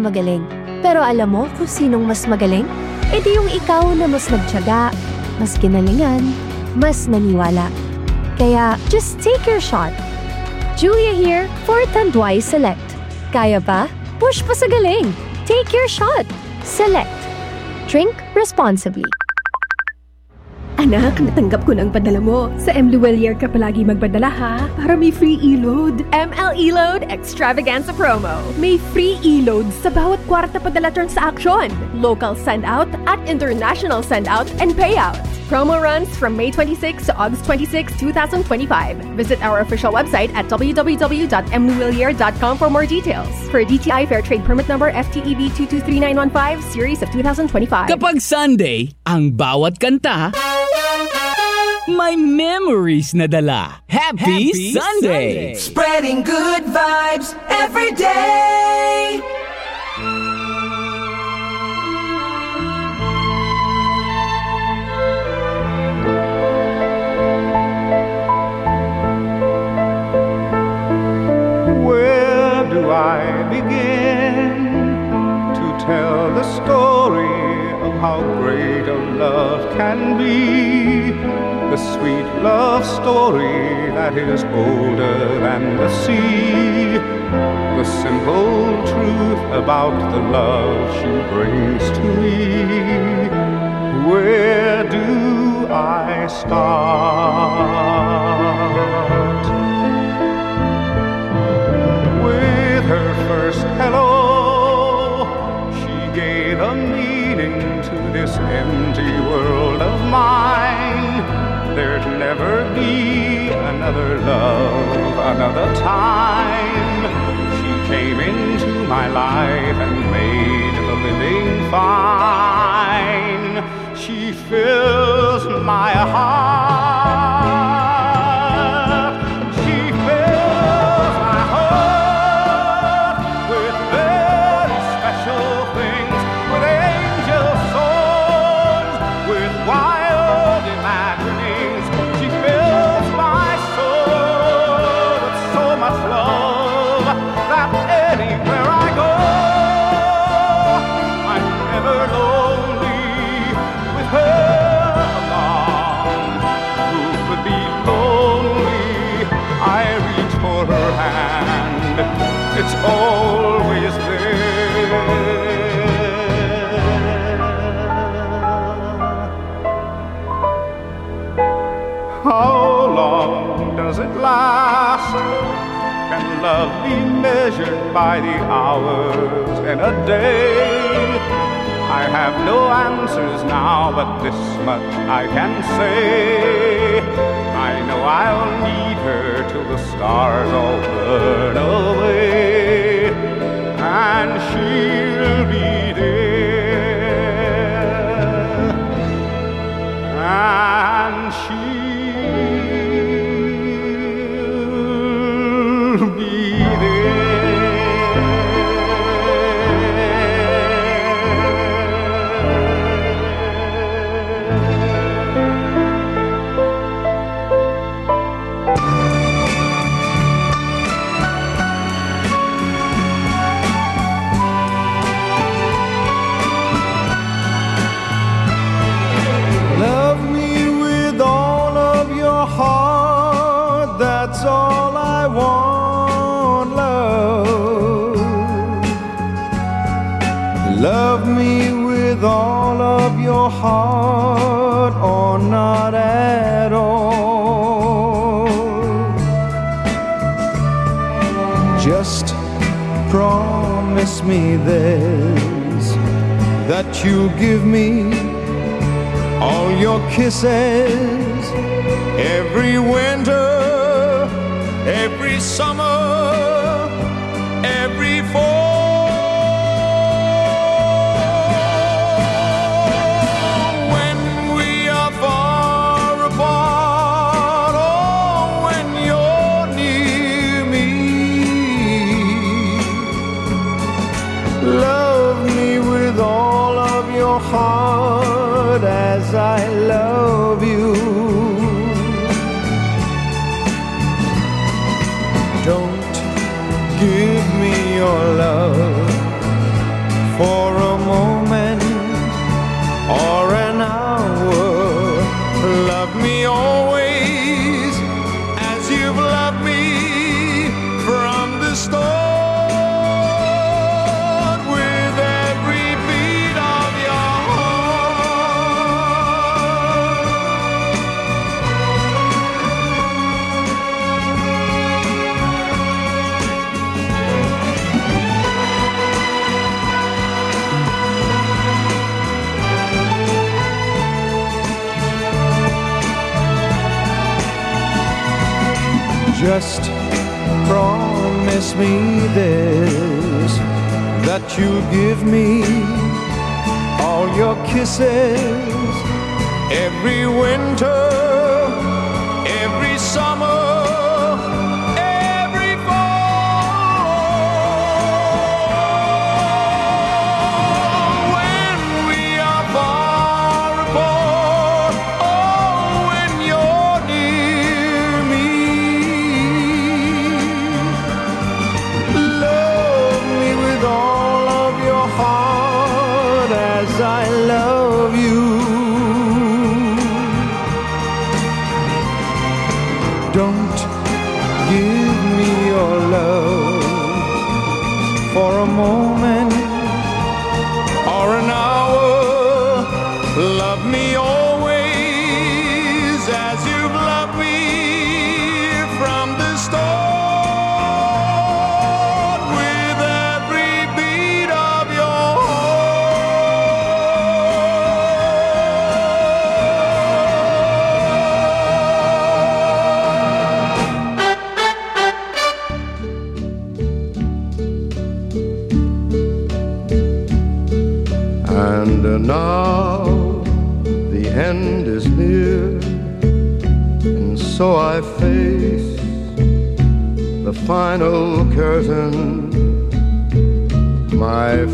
Nagmamagaling. Pero alam mo kung sinong mas magaling? E di yung ikaw na mas nagtyaga, mas ginalingan, mas naniwala. Kaya, just take your shot. Julia here for Tanduay Select. Kaya pa? Push pa sa galing. Take your shot. Select. Drink responsibly. Anak, natanggap ko ng padala mo. Sa M. Luwelier ka palagi magpadala ha, para may free e-load. ML E-Load Extravaganza Promo. May free e-load sa bawat kwarta padala transaction. Local send-out at international send-out and payout. Promo runs from May 26 to August 26, 2025. Visit our official website at www.mluwilier.com for more details. For DTI Fair Trade Permit Number FTEB 223915, Series of 2025. Kapag Sunday, ang bawat kanta may memories na dala. Happy, Sunday! Spreading good vibes every day. Where do I begin to tell the story of how great a love can be? Sweet love story that is older than the sea. The simple truth about the love she brings to me. Where do I start? With her first hello, she gave a meaning to this empty world. There'd never be another love, another time. She came into my life and made the living fine. She fills my heart. it's always there. How long does it last? Can love be measured by the hours in a day? I have no answers now, but this much I can say. I know I'll need her till the stars all burn away, and she'll be me this that you'll give me all your kisses every winter, every summer, promise me this that you'll give me all your kisses every winter, every summer,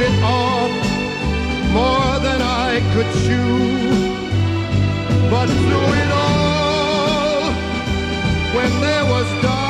I bit off more than I could chew. But through it all, when there was doubt,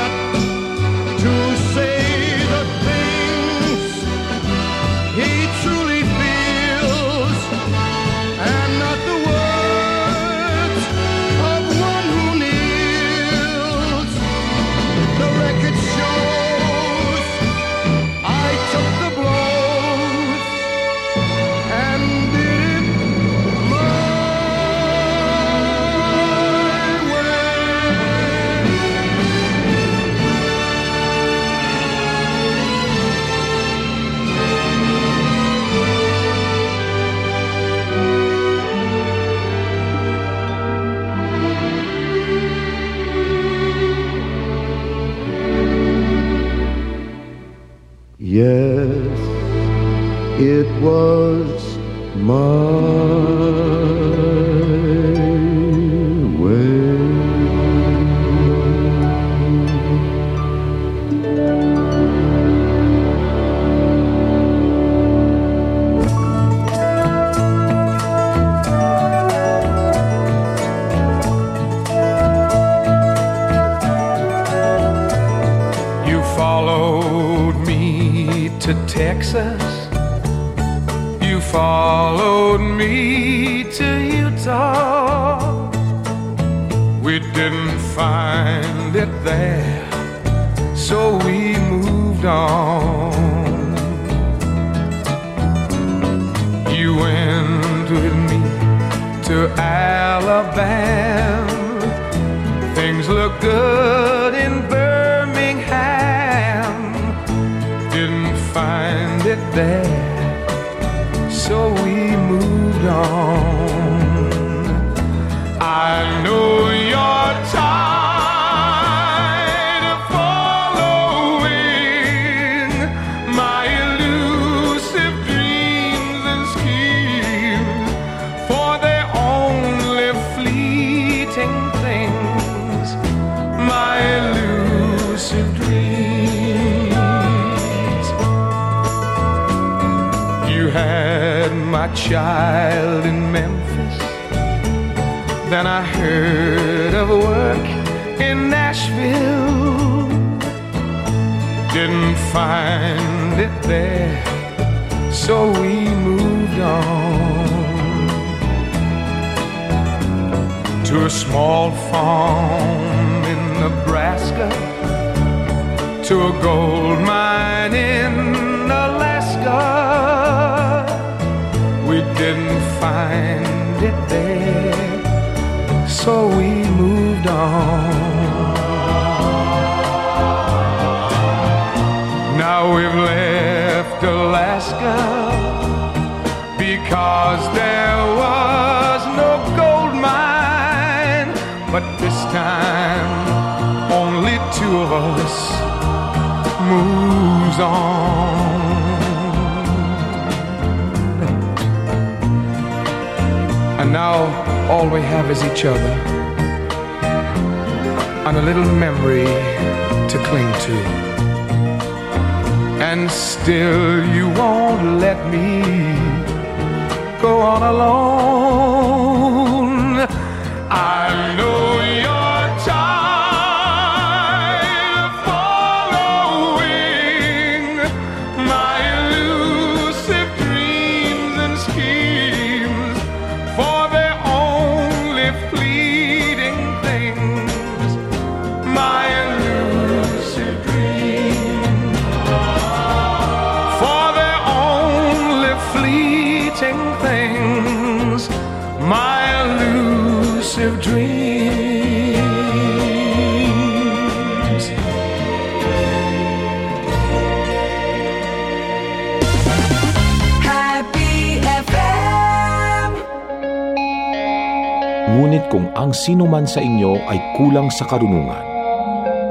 kulang sa karunungan,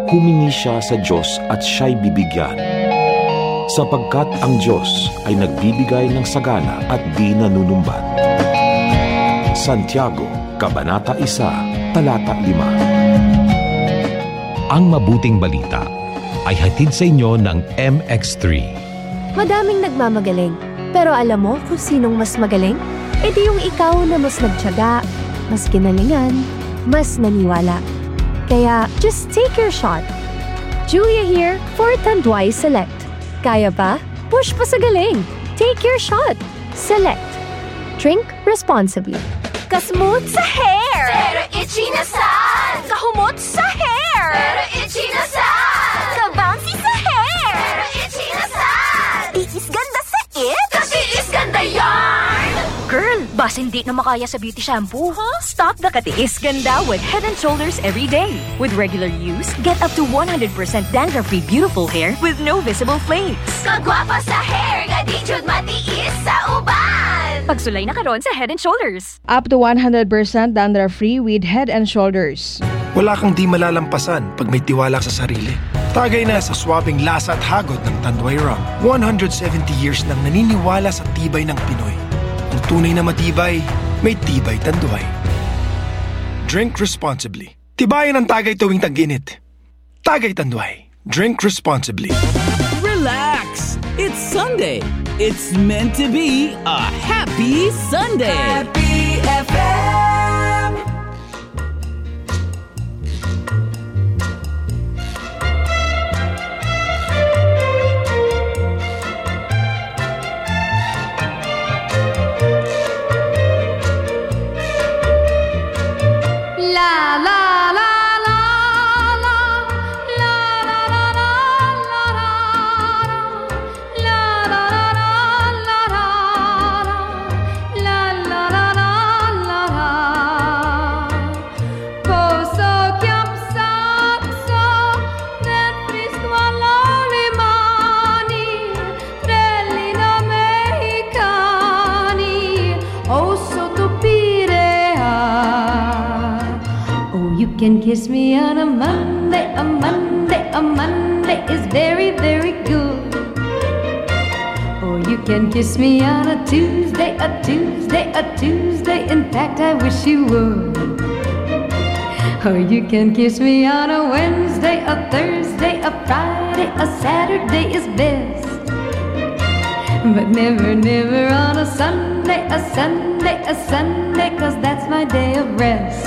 humingi siya sa Diyos at siya'y bibigyan. Sapagkat ang Diyos ay nagbibigay ng sagana at di nanunumbat. Santiago, Kabanata 1, Talata 5 Ang mabuting balita ay hatid sa inyo ng MX3. Madaming nagmamagaling, pero alam mo kung sinong mas magaling? E di yung ikaw na mas nagtyaga, mas ginalingan, mas naniwala. Kaya, just take your shot. Julia here for Tanduay Select. Kaya pa? Push pa sa galing. Take your shot. Select. Drink responsibly. Kasmooth sa hair! Pero itchy na saan? Bas hindi na makaya sa beauty shampoo, huh? Stop the katiis ganda with Head and Shoulders every day. With regular use, get up to 100% dandruff-free beautiful hair with no visible flakes. Kagwapa sa hair! Gadi jud matiis sa uban! Pagsulay na karon sa Head and Shoulders. Up to 100% dandruff-free with Head and Shoulders. Wala kang di malalampasan pag may tiwala sa sarili. Tagay na sa swabing lasa at hagod ng Tanduay Rum. 170 years nang naniniwala sa tibay ng Pinoy. Tunay na matibay, may tibay Tanduay. Drink responsibly. Tibayan ang tagay tuwing tag-init. Tagay Tanduay. Drink responsibly. Relax! It's Sunday. It's meant to be a happy Sunday. Happy I wish you would. Or you can kiss me on a Wednesday, a Thursday, a Friday, a Saturday is best. But never, never on a Sunday, a Sunday, a Sunday, cause that's my day of rest.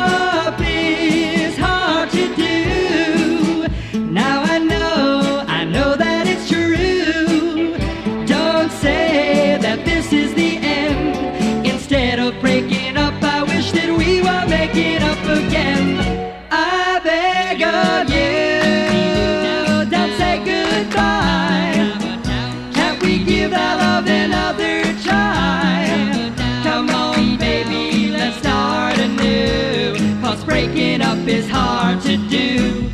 Working up is hard to do.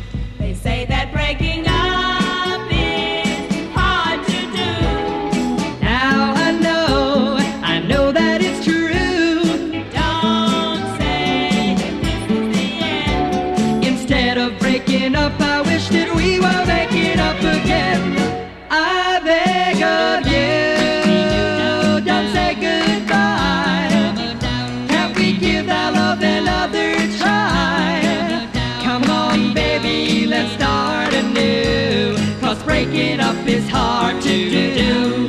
breaking up is hard to do.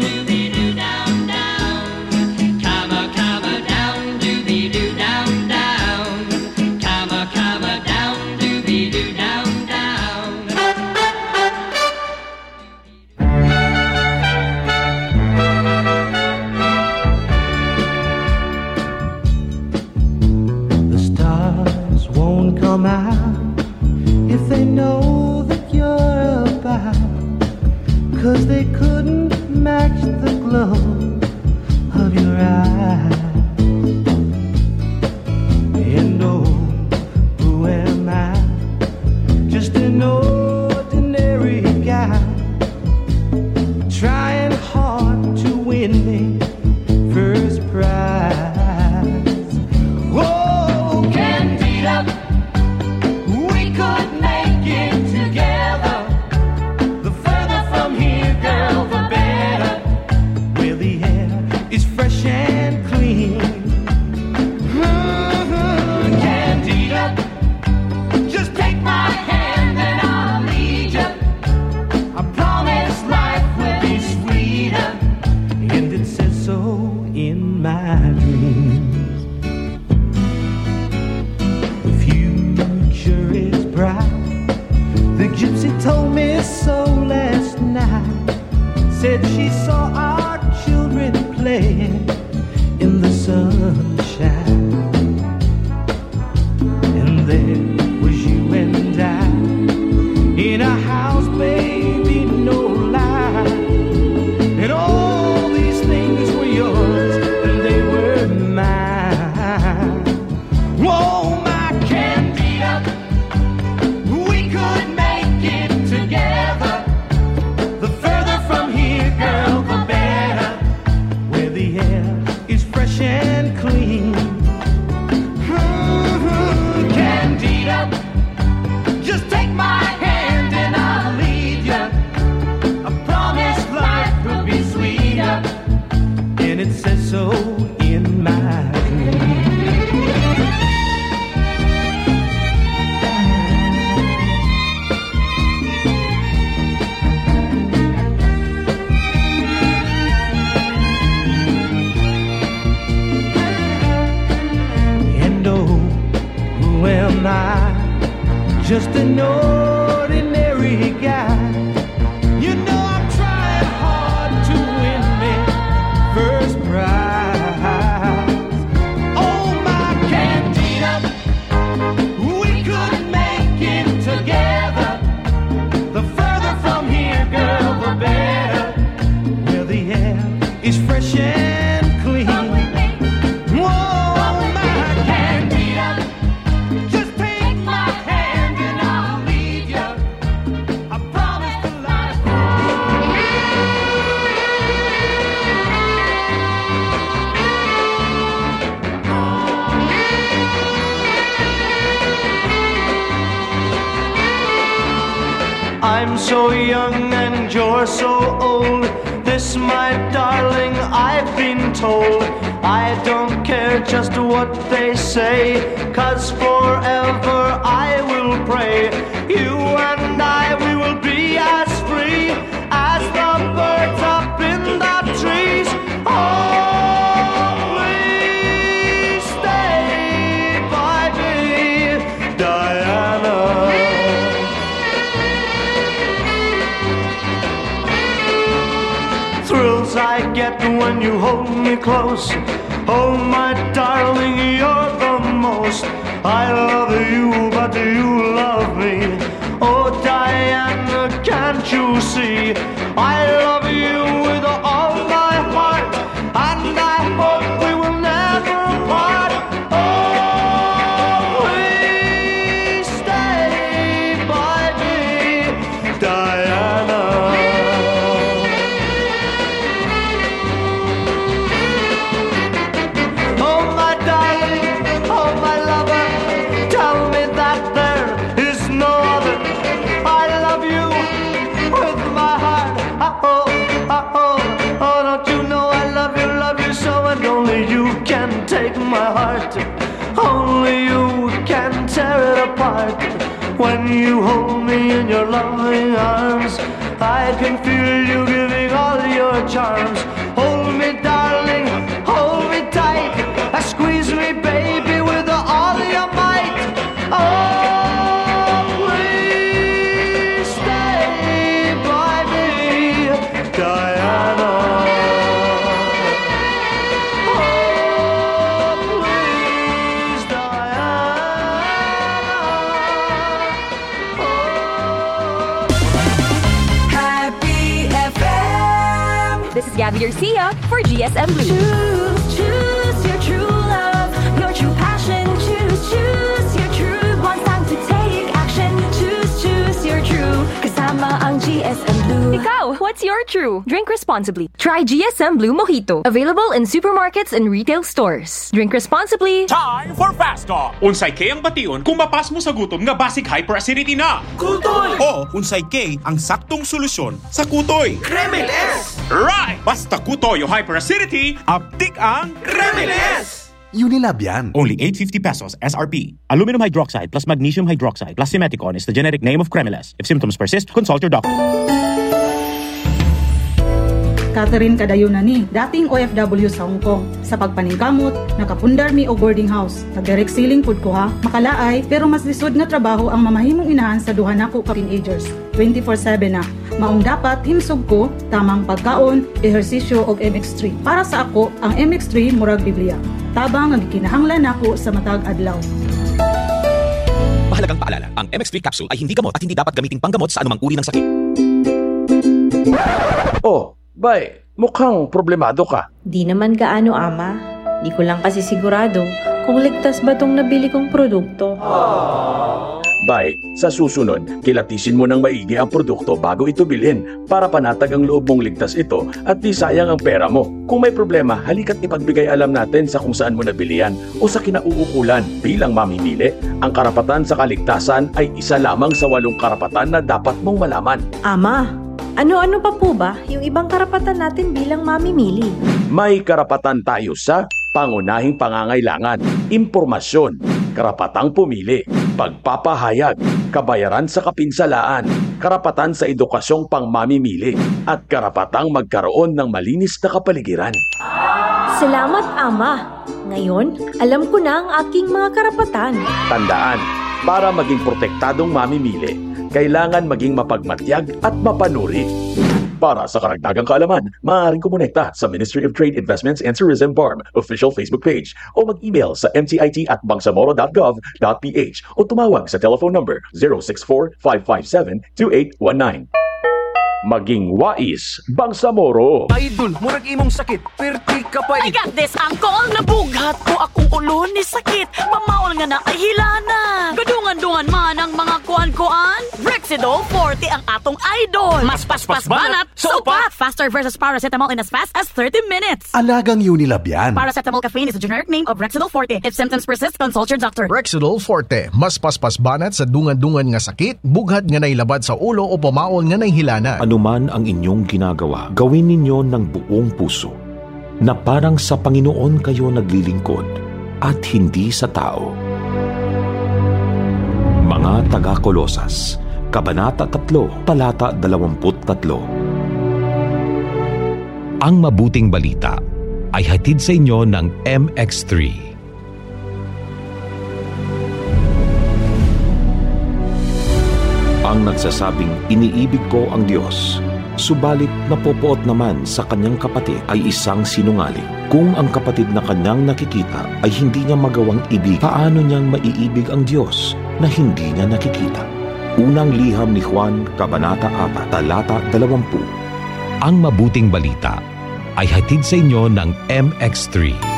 They say, Mojito. Available in supermarkets and retail stores. Drink responsibly. Time for Fast Talk! Unsay kay ang bation kung mapas mo sa gutom nga basic hyperacidity na? Kutoy! O unsay kay ang saktong solusyon sa kutoy? Cremeles! Right! Basta kutoy o hyperacidity, aptik ang Cremeles! Unilab yan. Only 850 pesos SRP. Aluminum hydroxide plus magnesium hydroxide plus simeticon is the generic name of Cremeles. If symptoms persist, consult your doctor. Catherine Kadayunani, dating OFW sa Hong Kong. Sa pagpaningkamot, nakapundar mi og boarding house. Nag-direct ceiling food ko ha, makalaay, pero mas lisod nga trabaho ang mamahimong inahan sa duha nako ka teenagers. 24/7 na. Maong dapat himsog ko tamang pagkaon, ehersisyo og MX3. Para sa ako, ang MX3 murag Biblia. Tabang nga gikinahanglan nako sa matag adlaw. Mahalagang paalala, ang MX3 capsule ay hindi gamot at hindi dapat gamiting panggamot sa anumang uri ng sakit. Oh, bay, mukhang problemado ka. Di naman gaano ama. Di ko lang kasi sigurado kung ligtas ba tong nabili kong produkto. Bay, sa susunod, kilatisin mo ng maigi ang produkto bago ito bilhin para panatag ang loob mong ligtas ito at di sayang ang pera mo. Kung may problema, halika't ipagbigay alam natin sa kung saan mo nabili yan o sa kinauukulan bilang mamimili. Ang karapatan sa kaligtasan ay isa lamang sa walong karapatan na dapat mong malaman. Ama, ano-ano pa po ba yung ibang karapatan natin bilang mamimili? May karapatan tayo sa pangunahing pangangailangan, impormasyon, karapatang pumili, pagpapahayag, kabayaran sa kapinsalaan, karapatan sa edukasyong pangmamimili, at karapatang magkaroon ng malinis na kapaligiran. Salamat, Ama. Ngayon, alam ko na ang aking mga karapatan. Tandaan, para maging protektadong mamimili, kailangan maging mapagmatyag at mapanuri. Para sa karagdagang kaalaman, maaaring kumonekta sa Ministry of Trade, Investments and Tourism BARM official Facebook page o mag-email sa mtit at bangsamoro.gov.ph o tumawag sa telephone number 064-557-2819. Maging wais Bangsamoro. Idol, murag imong sakit, perti ka pa I got this, uncle! Nabughat ko akong ulo ni sakit. Mamaol nga na ay hilana. Gadungan-dungan man ang mga kuan-kuan. Rexidol 40 ang atong idol. Mas paspas banat, so upat. Faster versus paracetamol in as fast as 30 minutes. Alagang Unilab yan. Paracetamol caffeine is a generic name of Rexidol 40. If symptoms persist, consult your doctor. Rexidol Forte, mas paspas banat sa dungan-dungan nga sakit, bughat nga nailabad sa ulo o pamaol nga nahilana. Anuman ang inyong ginagawa, gawin ninyo ng buong puso na parang sa Panginoon kayo naglilingkod at hindi sa tao. Mga taga-Kolosas, Kabanata 3, Talata 23. Ang mabuting balita ay hatid sa inyo ng MX3. Ang nagsasabing iniibig ko ang Diyos, subalit napopoot naman sa kanyang kapatid ay isang sinungaling. Kung ang kapatid na kanyang nakikita ay hindi niya magawang ibig, paano niyang maiibig ang Diyos na hindi niya nakikita? Unang liham ni Juan, Kabanata 4, Talata 20. Ang mabuting balita ay hatid sa inyo ng MX3.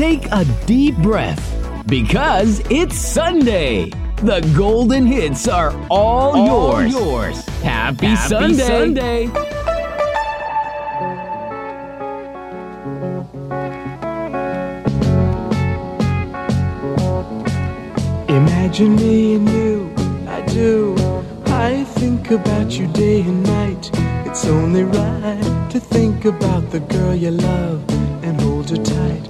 Take a deep breath because it's Sunday. The golden hits are all, All yours. yours. Happy, Happy Sunday. Sunday. Imagine me and you, I do. I think about you day and night. It's only right to think about the girl you love and hold her tight.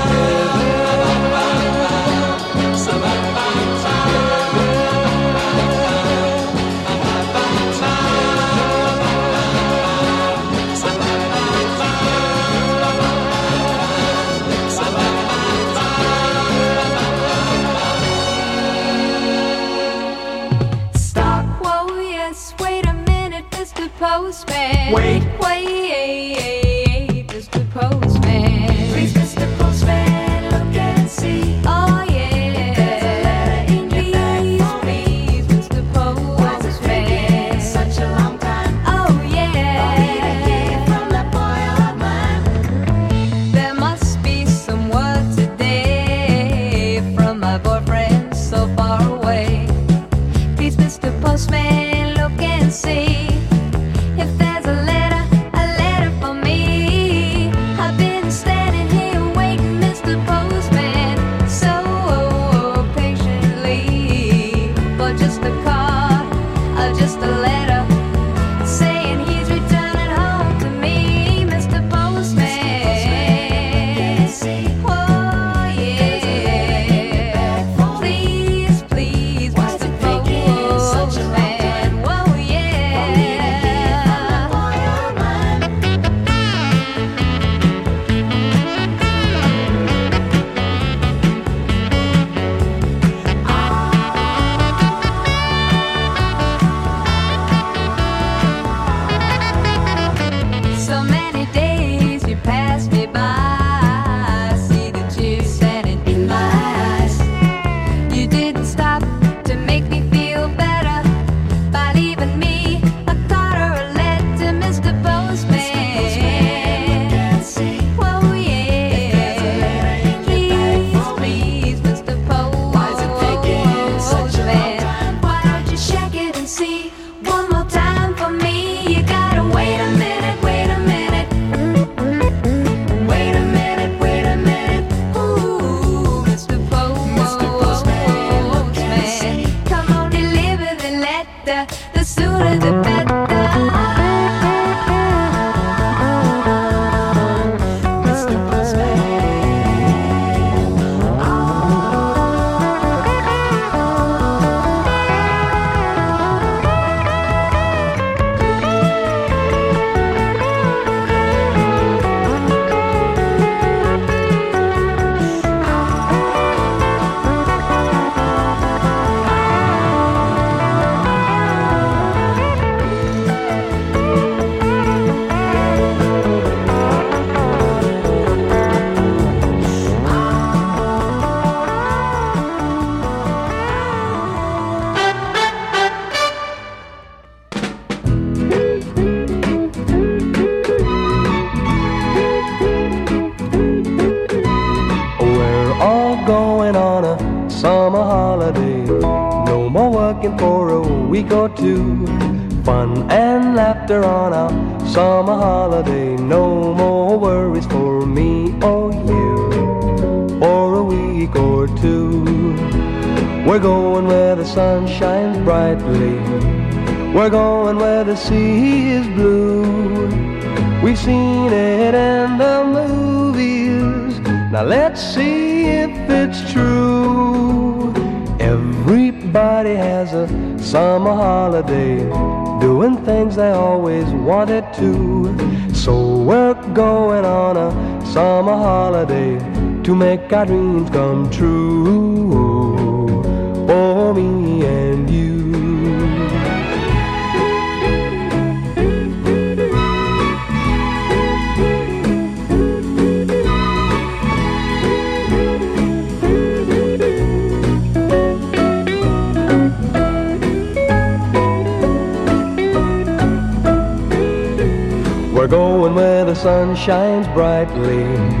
make our dreams come true for me and you. We're going where the sun shines brightly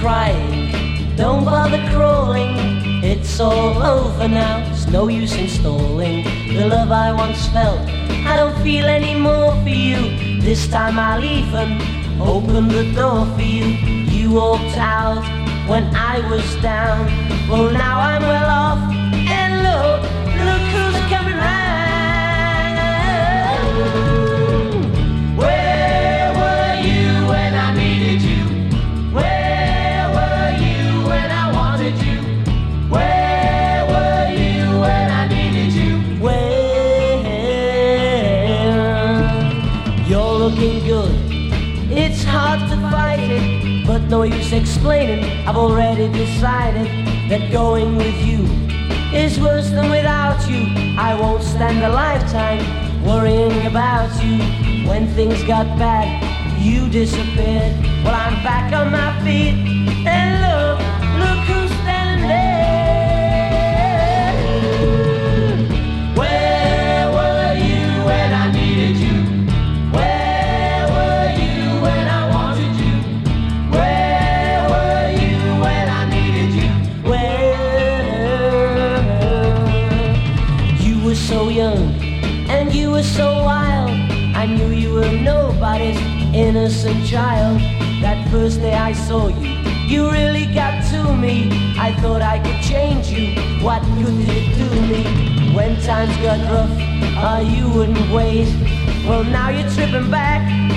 crying, don't bother crawling. It's all over now, it's no use in stalling. The love I once felt, I don't feel any more for you. This time I'll even open the door for you. You walked out when I was down. Well, now I'm well off No use explaining, I've already decided that going with you is worse than without you. I won't stand a lifetime worrying about you. When things got bad, you disappeared. Well, I'm back on my feet and look. innocent child. That first day I saw you, you really got to me. I thought I could change you. What could did it do me? When times got rough, oh, you wouldn't wait. Well, now you're tripping back.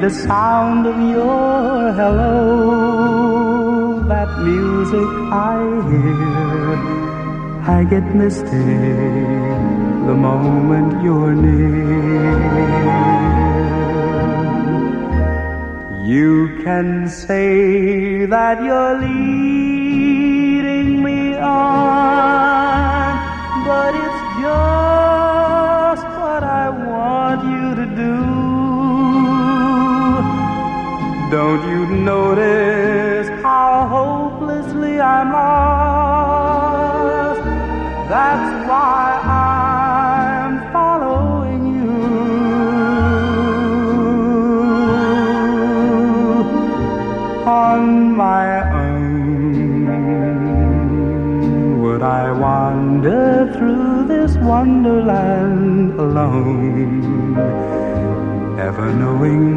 The sound of your hello, that music I hear. I get misty the moment you're near. You can say that you're leading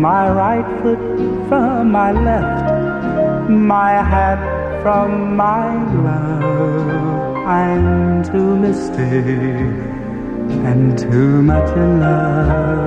my right foot from my left, my hat from my glove. I'm too misty and too much in love.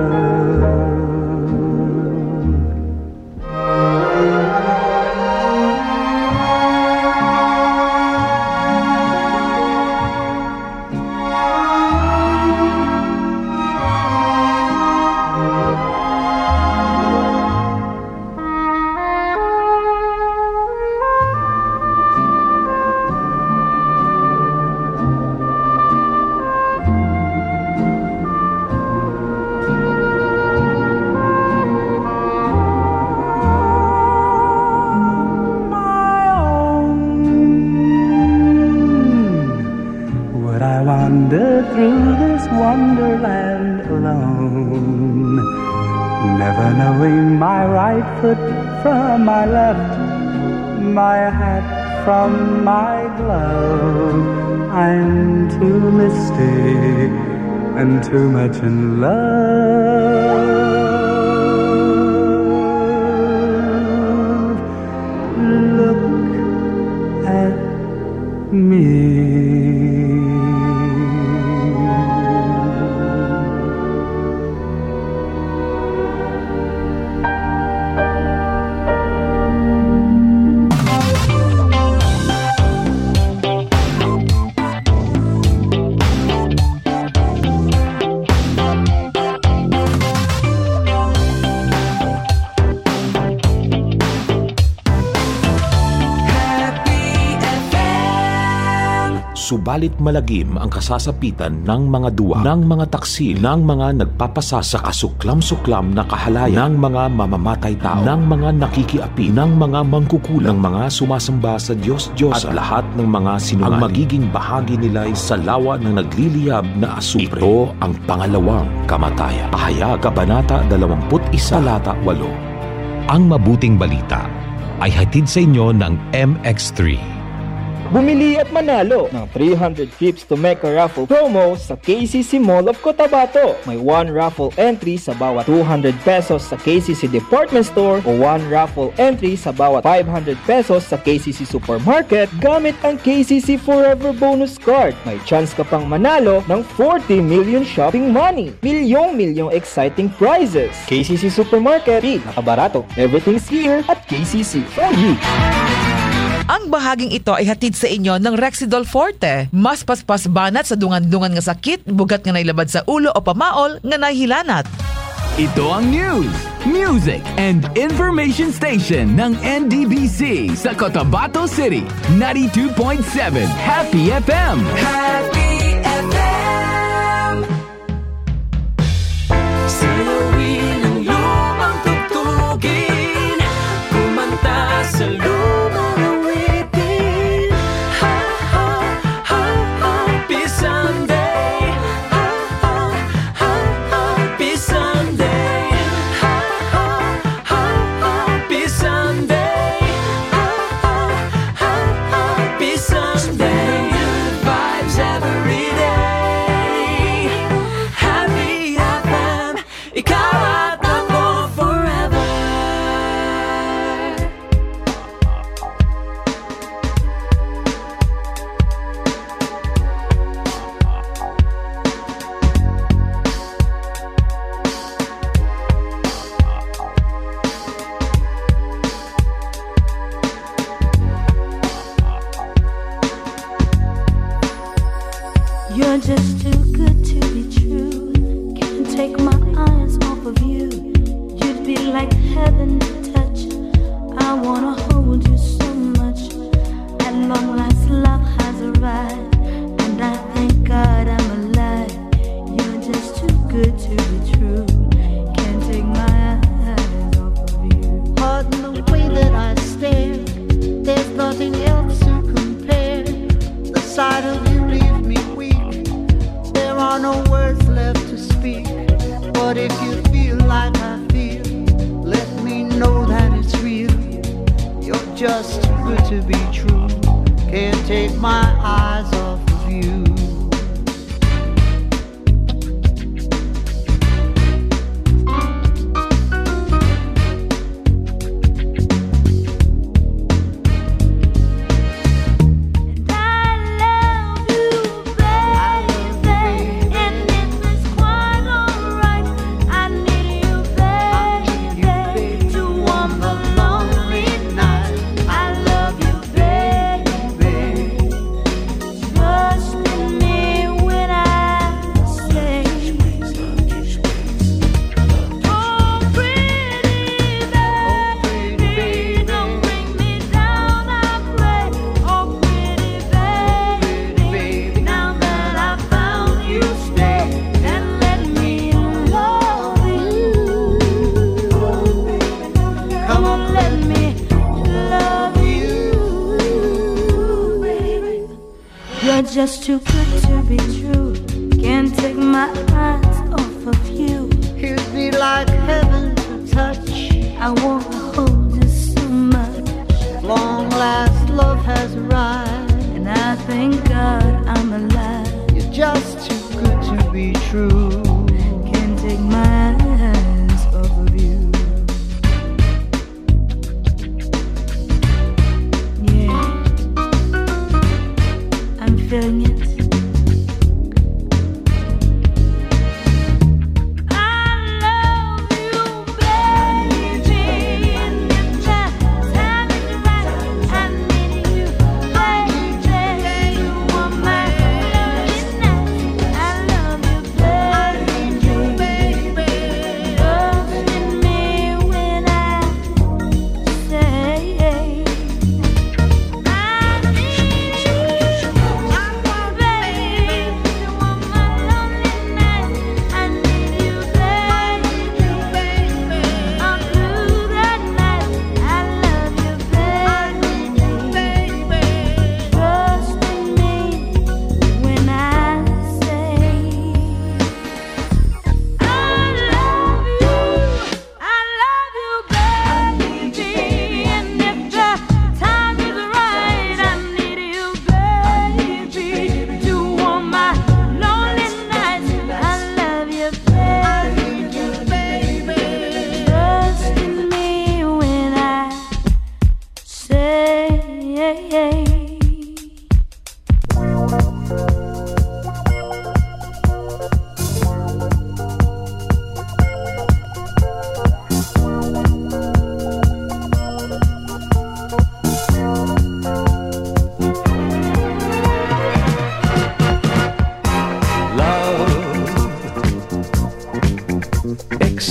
Too much in love. Subalit malagim ang kasasapitan ng mga duwa, ng mga taksil, ng mga nagpapasa sa kasuklam-suklam na kahalayan, ng mga mamamatay tao, ng mga nakikiapi, ng mga mangkukulang, ng mga sumasamba sa Diyos-Diyos at lahat ng mga sinungaling. Ang magiging bahagi nila ay sa lawa ng nagliliyab na asupre. Ito ang pangalawang kamatayan. Pahayag, Kabanata 21, Talata 8. Ang mabuting balita ay hatid sa inyo ng MX3. Bumili at manalo ng 300 trips to Mecca raffle promo sa KCC Mall of Cotabato. May 1 raffle entry sa bawat 200 pesos sa KCC Department Store o 1 raffle entry sa bawat 500 pesos sa KCC Supermarket gamit ang KCC Forever Bonus Card. May chance ka pang manalo ng 40 million shopping money. Milyong-milyong exciting prizes. KCC Supermarket, nakabarato. Everything's here at KCC for you. Ang bahaging ito ay hatid sa inyo ng Rexidol Forte. Mas paspas banat sa dungan-dungan nga sakit, bugat nga nailabad sa ulo o pamaol nga nahilanat. Ito ang news, music, and information station ng NDBC sa Cotabato City. 92.7 Happy FM. Happy FM just too good to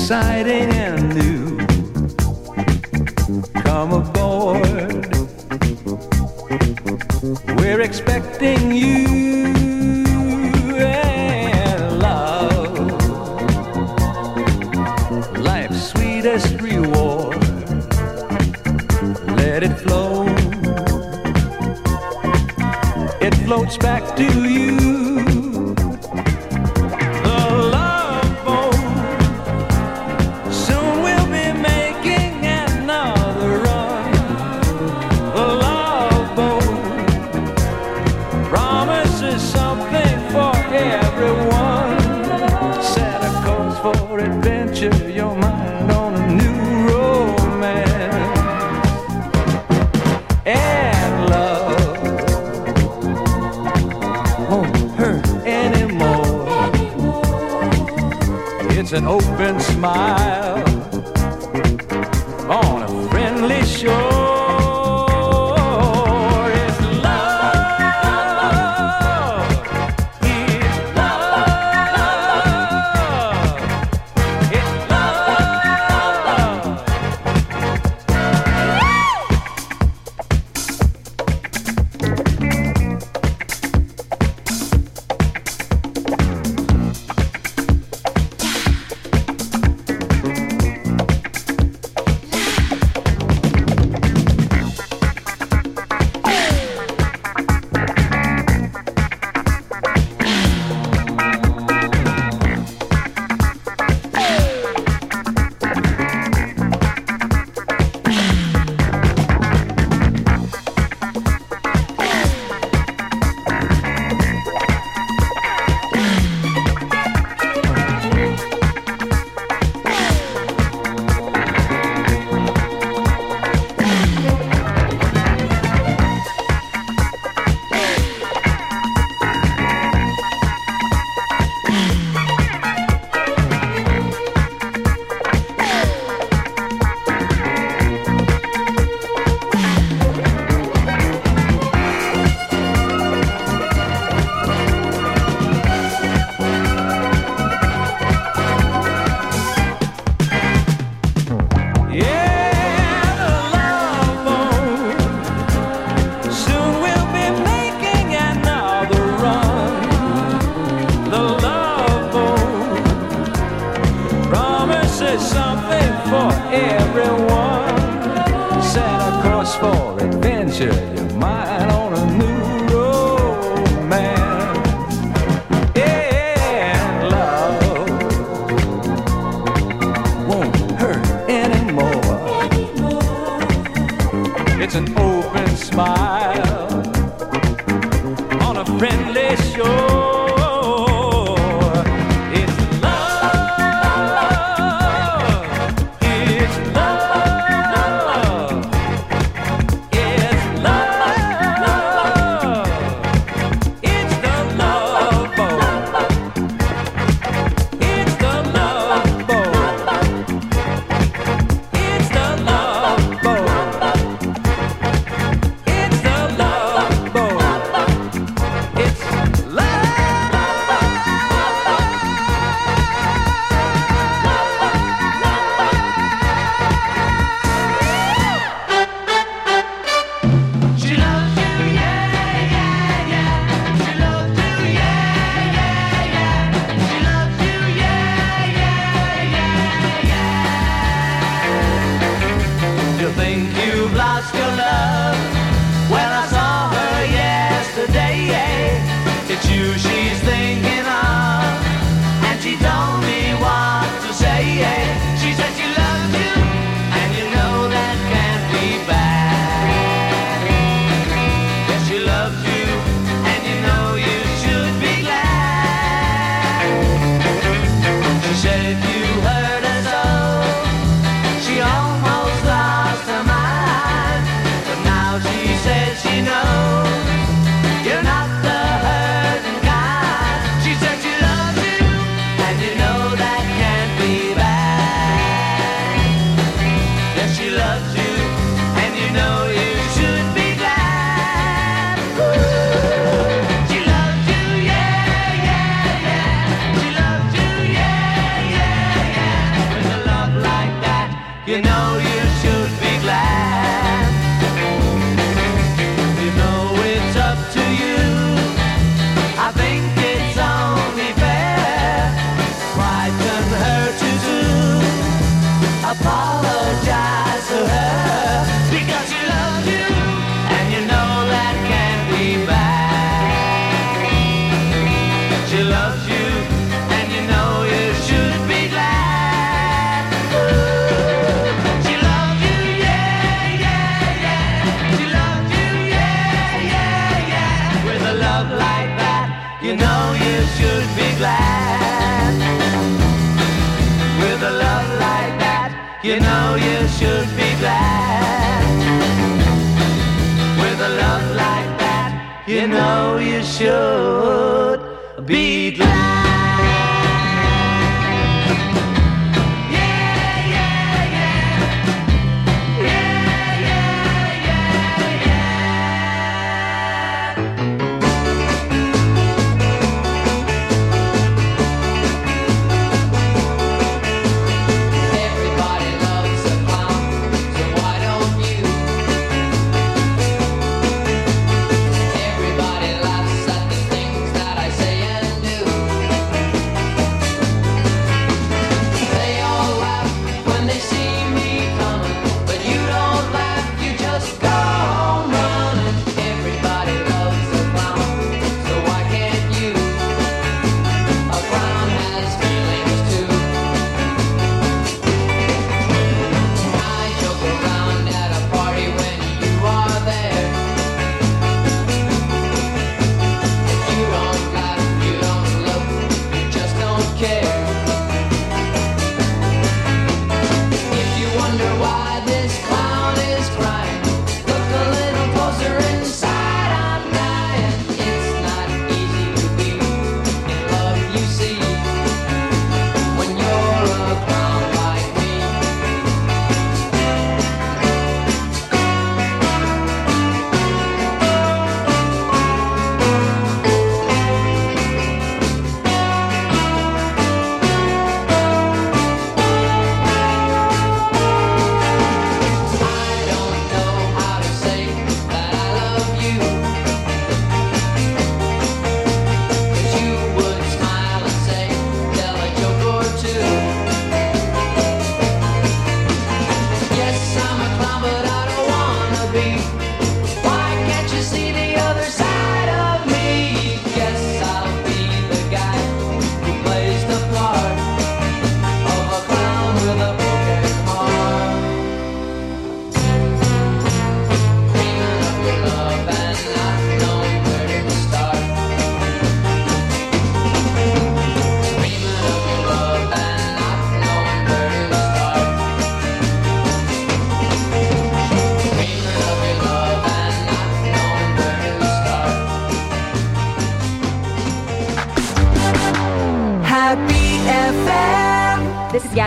exciting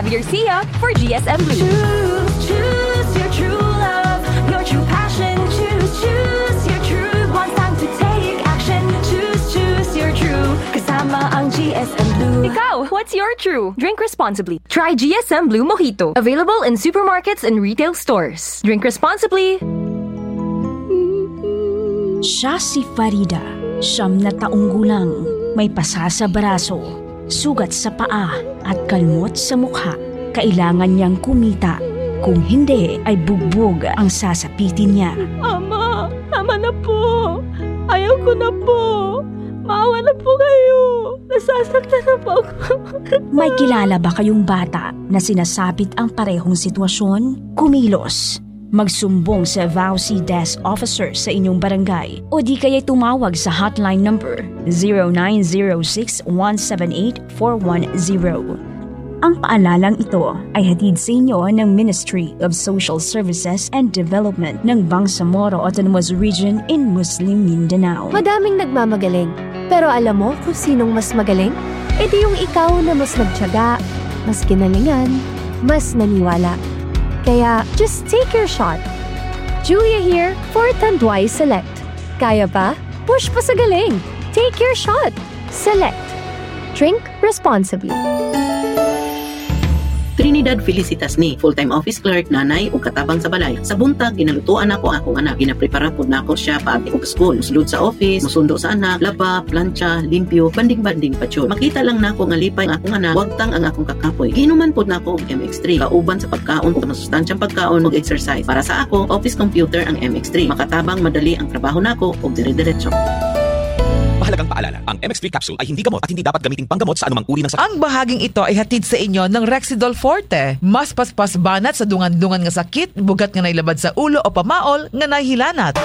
Garcia for GSM Blue. Choose, choose your true love, your true passion. Choose, choose your true. One time to take action. Choose, choose your true. Kasama ang GSM Blue. Ikaw, what's your true? Drink responsibly. Try GSM Blue Mojito. Available in supermarkets and retail stores. Drink responsibly. Siya si Farida, siyam na taong gulang, may pasa sa baraso, sugat sa paa at kalmot sa mukha. Kailangan niyang kumita. Kung hindi ay bugbog ang sasapitin niya. Ama, tama na po. Ayaw ko na po. Maawa na po kayo. Nasasaktan na po ako. May kilala ba kayong bata na sinasabit ang parehong sitwasyon? Kumilos. Magsumbong sa VAUSI Desk Officer sa inyong barangay o di kaya tumawag sa hotline number 0906-178-410. Ang paalalang ito ay hatid sa inyo ng Ministry of Social Services and Development ng Bangsamoro Autonomous Region in Muslim Mindanao. Madaming nagmamagaling. Pero alam mo kung sinong mas magaling? E di yung ikaw na mas nagtyaga, mas kinalingan, mas naniwala. Kaya, just take your shot. Julia here for Tanduay Select. Kaya pa? Push pa sa galing. Take your shot. Select. Drink responsibly. Trinidad Felicitas ni, full-time office clerk, nanay o katabang sa balay. Sa buntag, ginalutuan ako akong anak. Ginaprepara po na ako siya paati ko school. Musulod sa office, musundo sa anak, laba, plancha, limpyo, banding-banding patsyon. Makita lang na ako nga lipay ang akong anak, wagtang ang akong kakapoy. Ginuman po na ako og MX3. Kauban sa pagkaon o masustansyang pagkaon o exercise. Para sa ako, office computer ang MX3. Makatabang madali ang trabaho nako og dire-diretso. MX3 capsule ay hindi gamot at hindi dapat gamiting panggamot sa anumang uri ng sakit. Ang bahaging ito ay hatid sa inyo ng Rexidol Forte. Mas paspas banat sa dungan-dungan nga sakit, bugat nga nailabad sa ulo o pamaol nga nahilanat.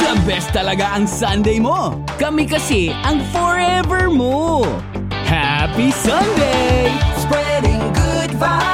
The best talaga ang Sunday mo. Kami kasi ang forever mo. Happy Sunday! Spreading good vibes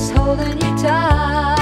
is holding you tight.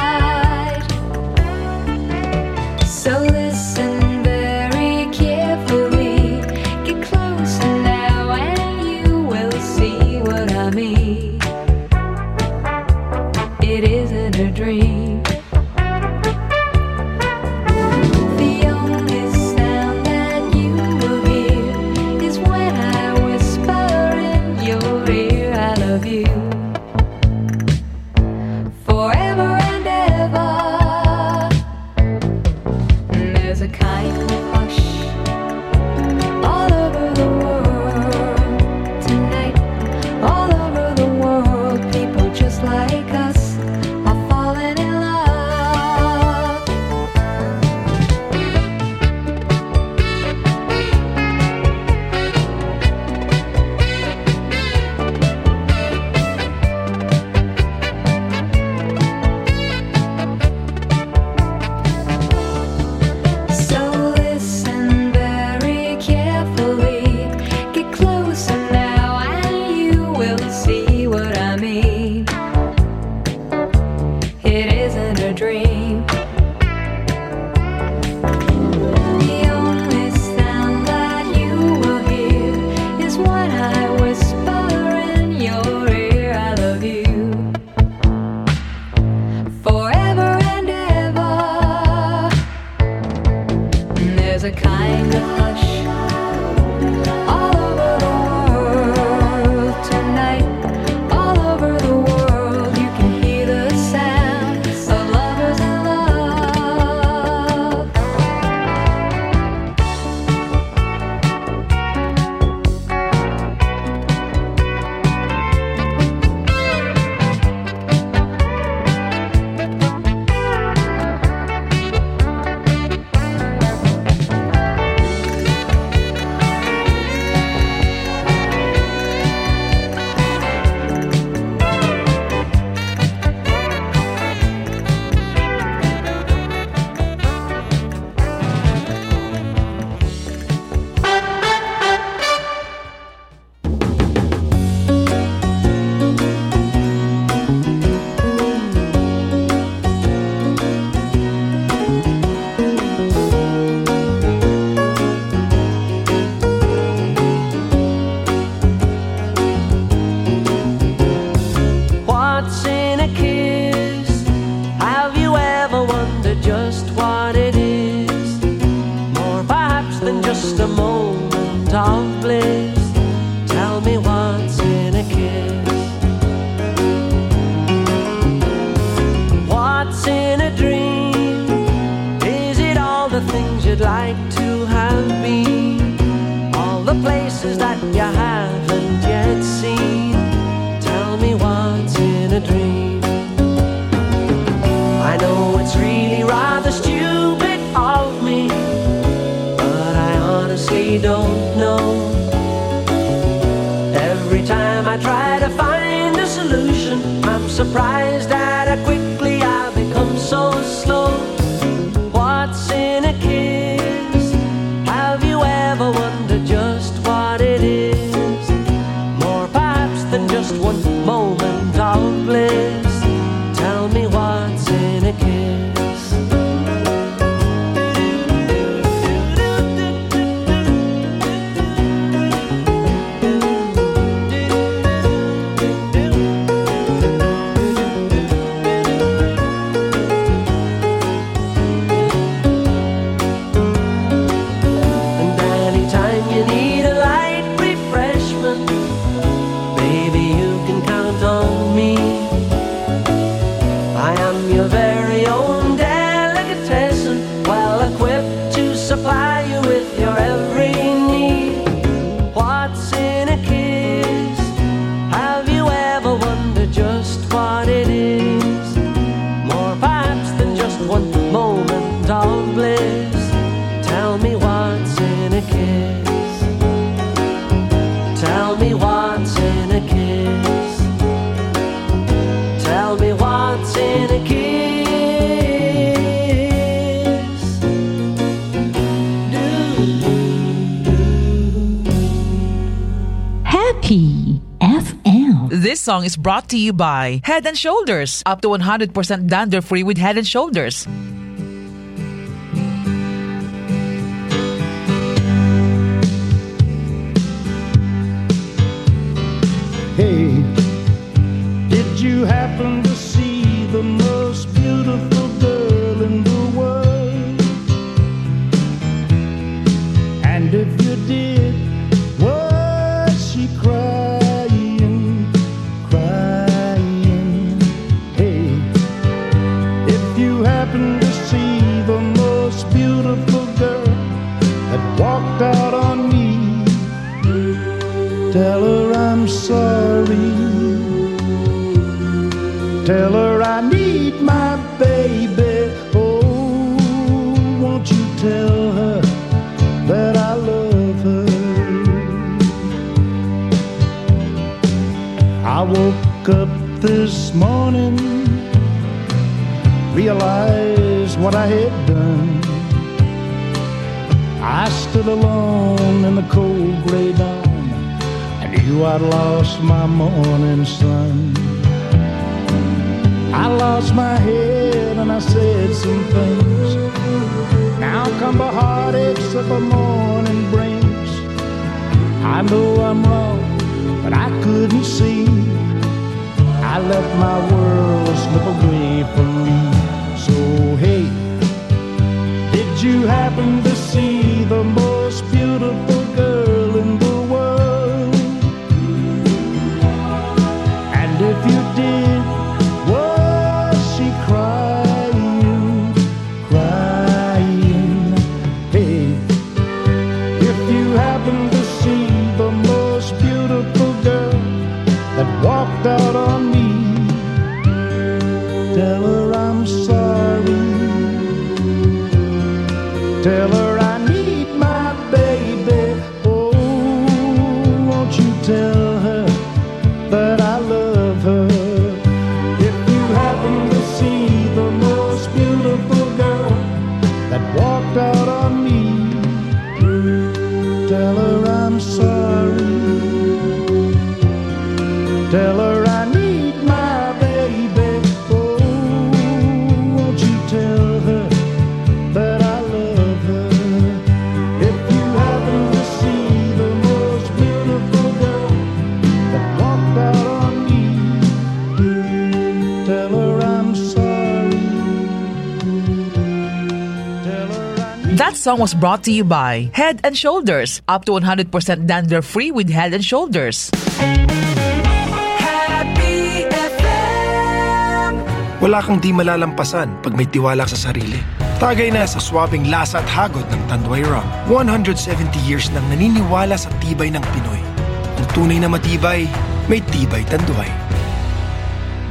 is brought to you by Head and Shoulders. Up to 100% dandruff free with Head and Shoulders. That song was brought to you by Head and Shoulders, up to 100% dandruff free with Head and Shoulders. Wala kang di malalampasan pag may tiwala sa sarili. Tagay na sa swabing lasa at hagod ng Tanduay Rum. 170 years nang naniniwala sa tibay ng Pinoy. Ang tunay na matibay, may tibay Tanduay.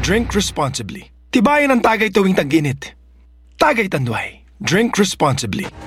Drink responsibly. Tibayan ang tagay tuwing tag-init. Tagay Tanduay. Drink responsibly.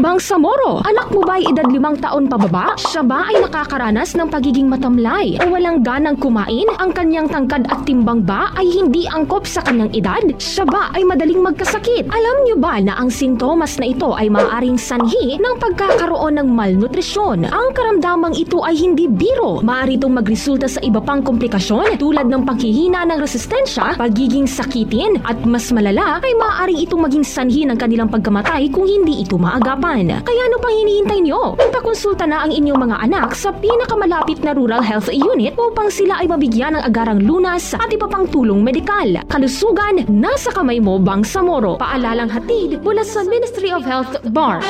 Kabang Samoro, anak mo ba ay edad limang taon pababa? Siya ba ay nakakaranas ng pagiging matamlay o walang ganang kumain? Ang kanyang tangkad at timbang ba ay hindi angkop sa kanyang edad? Siya ba ay madaling magkasakit? Alam niyo ba na ang sintomas na ito ay maaaring sanhi ng pagkakaroon ng malnutrisyon? Ang karamdamang ito ay hindi biro. Maaari itong magresulta sa iba pang komplikasyon tulad ng paghihina ng resistensya, pagiging sakitin, at mas malala ay maaaring itong maging sanhi ng kanilang pagkamatay kung hindi ito maagapan. Kaya ano pang hinihintay nyo? Ipakonsulta na ang inyong mga anak sa pinakamalapit na rural health unit upang sila ay mabigyan ng agarang lunas at iba pang tulong medikal. Kalusugan, nasa kamay mo, Bangsamoro. Paalalang hatid mula sa Ministry of Health, BAR.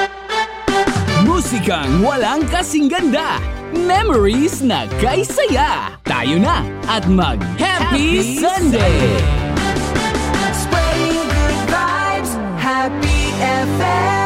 Musikang walang kasing ganda. Memories na kay saya. Tayo na at mag-Happy Sunday! Spreading good vibes, Happy FM.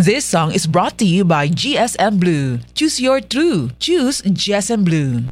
This song is brought to you by GSM Blue. Choose your true. Choose GSM Blue.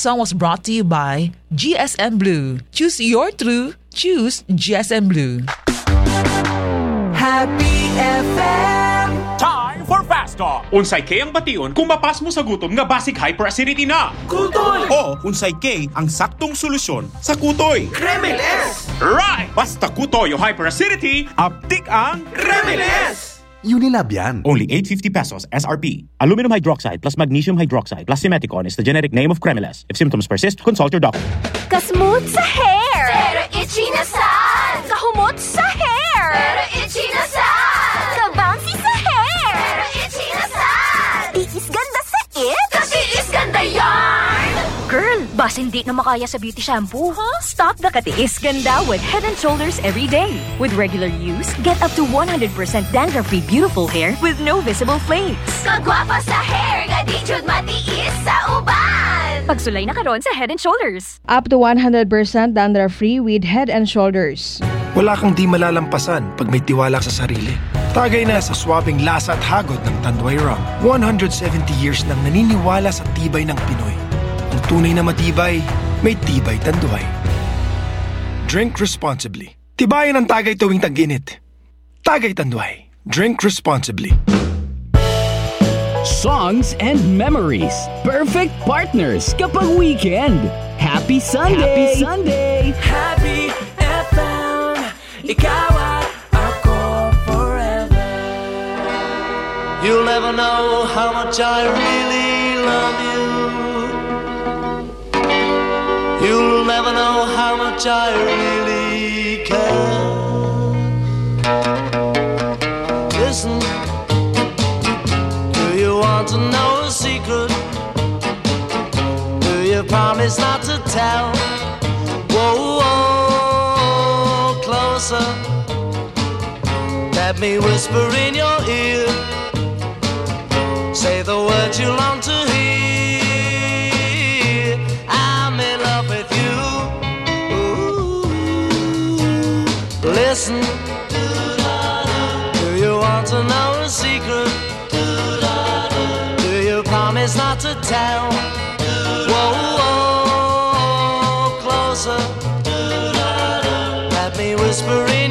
Song was brought to you by GSM Blue. Choose your true. Choose GSM Blue. Happy FM. Time for Fast Talk. Unsay kay ang bation kung mapas mo sa gutom nga basic hyperacidity na. Kutoy! O unsay kay ang saktong solusyon sa kutoy. Cremeles! Right! Basta kutoy o hyperacidity, aptik ang Cremeles! Unilab yan. Only 850 pesos SRP. Aluminum hydroxide plus magnesium hydroxide plus simeticon is the generic name of Cremeles. If symptoms persist, consult your doctor. Kasmooth sa hair! Hindi na makaya sa beauty shampoo, huh? Stop the katiis ganda with Head and Shoulders every day. With regular use, get up to 100% dandruff-free beautiful hair with no visible flakes. Kagwapa sa hair, nga di jud matiis sa uban! Pagsulay na karon sa Head and Shoulders. Up to 100% dandruff-free with Head and Shoulders. Wala kang di malalampasan pag may tiwala sa sarili. Tagay na sa swabing lasa at hagod ng Tanduay Rum. 170 years nang naniniwala sa tibay ng Pinoy. Ang tunay na matibay, may tibay Tanduay. Drink responsibly. Tibayan ang tagay tuwing tag-init. Tagay Tanduay. Drink responsibly. Songs and memories. Perfect partners kapag weekend. Happy Sunday! Happy Sunday! Happy FM, ikaw at ako forever. You'll never know how much I really love you. You'll never know how much I really care. Listen, do you want to know a secret? Do you promise not to tell? Whoa, whoa, closer. Let me whisper in your ear. Say the words you long to hear. whispering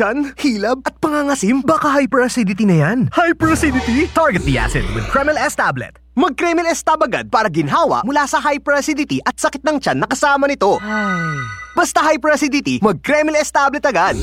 tiyan, hilab, at pangangasim? Baka hyperacidity na yan. Hyperacidity? Target the acid with Kremel S tablet. Mag-Kremel S tab agad para ginhawa mula sa hyperacidity at sakit ng tiyan na kasama nito. Basta hyperacidity, mag-Kremel S tablet agad.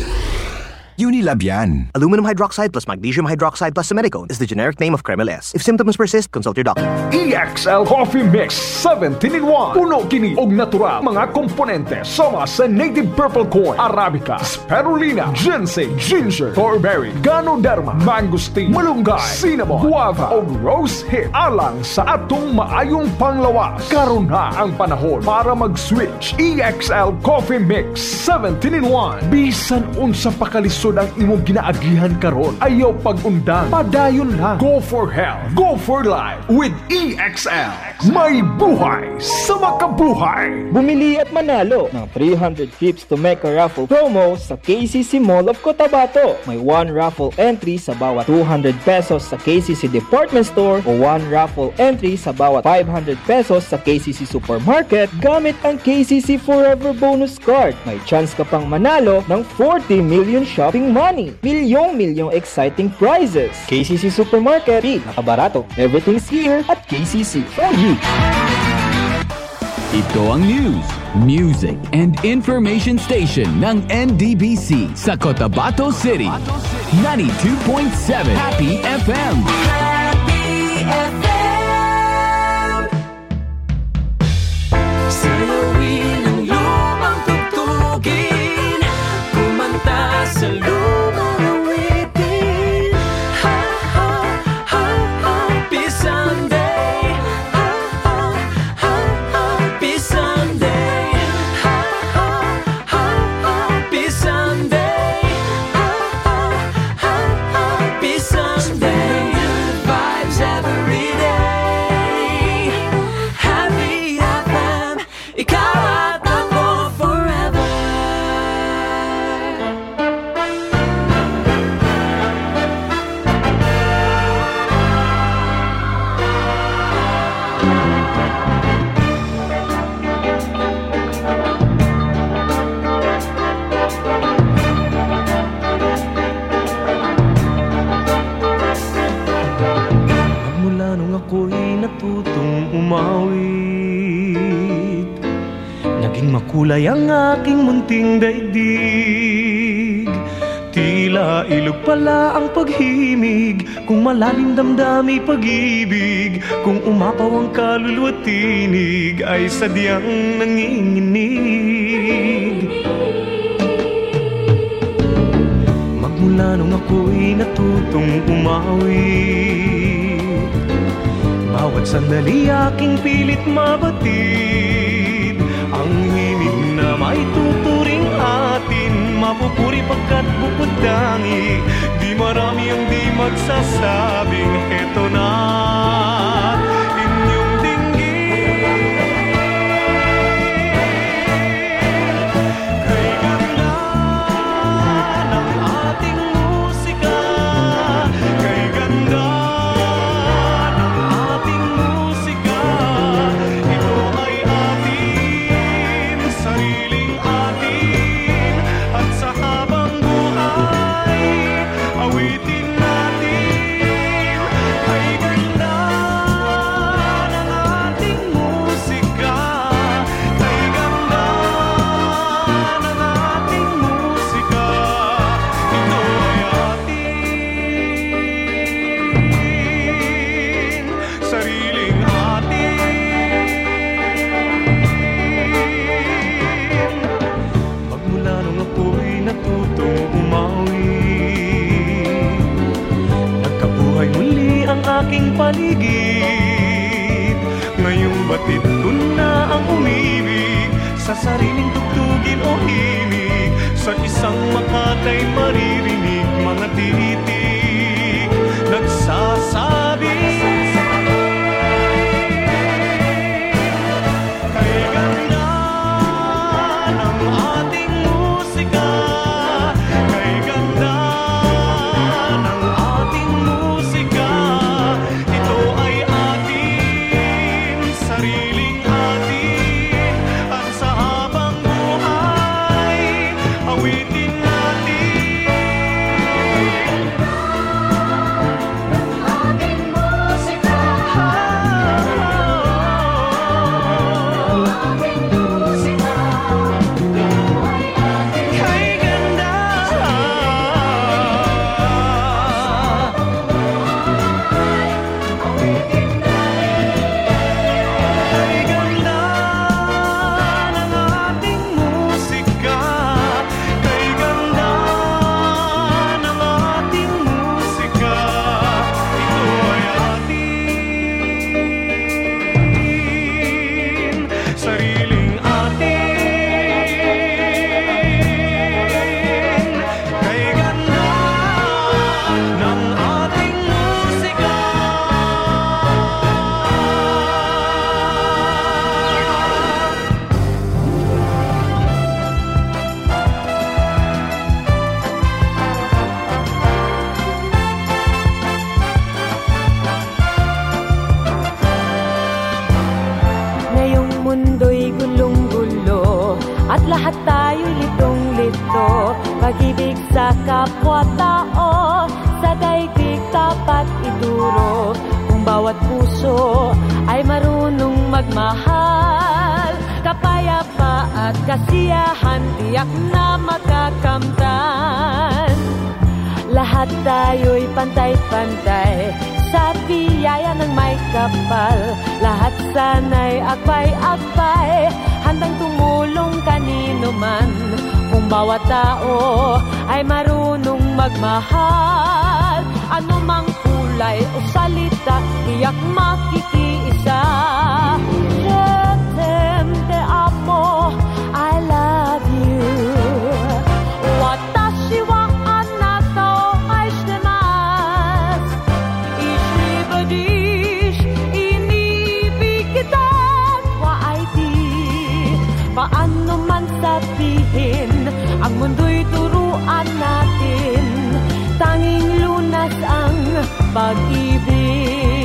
Unilab yan. Aluminum hydroxide plus magnesium hydroxide plus simethicone is the generic name of Kremel S. If symptoms persist, consult your doctor. EXL Coffee Mix 17 in 1. Puno kini og natural mga komponente sama sa native purple corn, arabica, spirulina, ginseng, ginger, thornberry, ganoderma, mangosteen, malunggay, cinnamon, guava og rose hip alang sa atong maayong panglawas. Karon na ang panahon para mag-switch. EXL Coffee Mix 17 in 1. Bisan unsa pakalisod ang imong ginaagihan karon. Ayaw pag-undang. Padayon lang. Go for health. Go for life with EXL. May buhay sa makabuhay. Bumili at manalo ng 300 trips to make a raffle promo sa KCC Mall of Cotabato. May one raffle entry sa bawat 200 pesos sa KCC Department Store o one raffle entry sa bawat 500 pesos sa KCC Supermarket gamit ang KCC Forever Bonus Card. May chance ka pang manalo ng 40 million shopping money. Milyong-milyong exciting prizes. KCC Supermarket, Big, nakabarato. Everything's here at KCC for you. Ito ang news, music, and information station ng NDBC sa Cotabato City. 92.7 Happy FM. Sayawin Makulay ang aking munting daigdig. Tila ilog pala ang paghimig. Kung malalim damdami pag-ibig Kung umapaw ang kaluluwa tinig Ay sadyang nanginginig. Magmula nung ako'y natutong umawit Bawat sandali aking pilit mabatid may tuturing atin Mapupuri pagkat bukod Di marami ang di magsasabing Heto na sariling tugtugin o himig Sa isang makatay maririnig mahal. Kapayapa at kasiyahan Tiyak na makakamtan. Lahat tayo'y pantay-pantay Sa biyaya ng may kapal. Lahat sana'y akbay-akbay Handang tumulong kanino man. Kung bawat tao ay marunong magmahal Ano mang kulay o salita Tiyak makikita. atin Ang mundo'y turuan natin. Tanging lunas ang pag-ibig.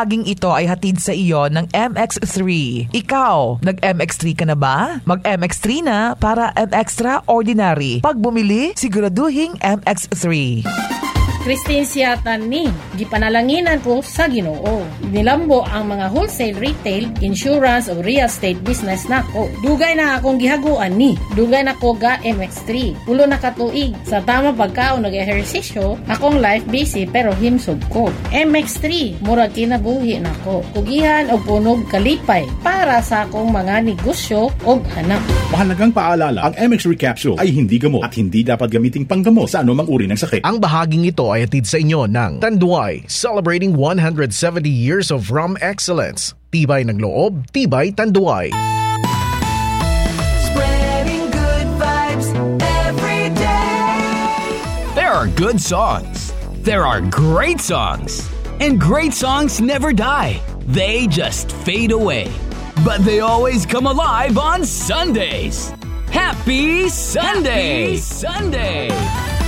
Bahaging ito ay hatid sa iyo ng MX3. Ikaw, nag-MX3 ka na ba? Mag-MX3 na para MXtra Ordinary. Pag bumili, siguraduhing MX3. Christine Siatan ni, gipanalanginan ko sa ginoo. Nilambo ang mga wholesale, retail, insurance o real estate business nako. Dugay na akong gihaguan ni. Dugay na ko ga MX3. Ulo na katuig. Sa tama pagkaon nag-ehersisyo, akong life busy pero himsog ko. MX3, murag kinabuhi nako. Kugihan o punog kalipay para sa akong mga negosyo o hanap. Mahalagang paalala, ang MX3 capsule ay hindi gamot at hindi dapat gamiting panggamot sa anumang uri ng sakit. Ang bahaging ito ay atid sa inyo ng Tanduay, celebrating 170 years of rum excellence. Tibay ng loob, tibay Tanduay. Spreading good vibes every day. There are good songs. There are great songs. And great songs never die. They just fade away. But they always come alive on Sundays. Happy Sunday! Happy Sunday!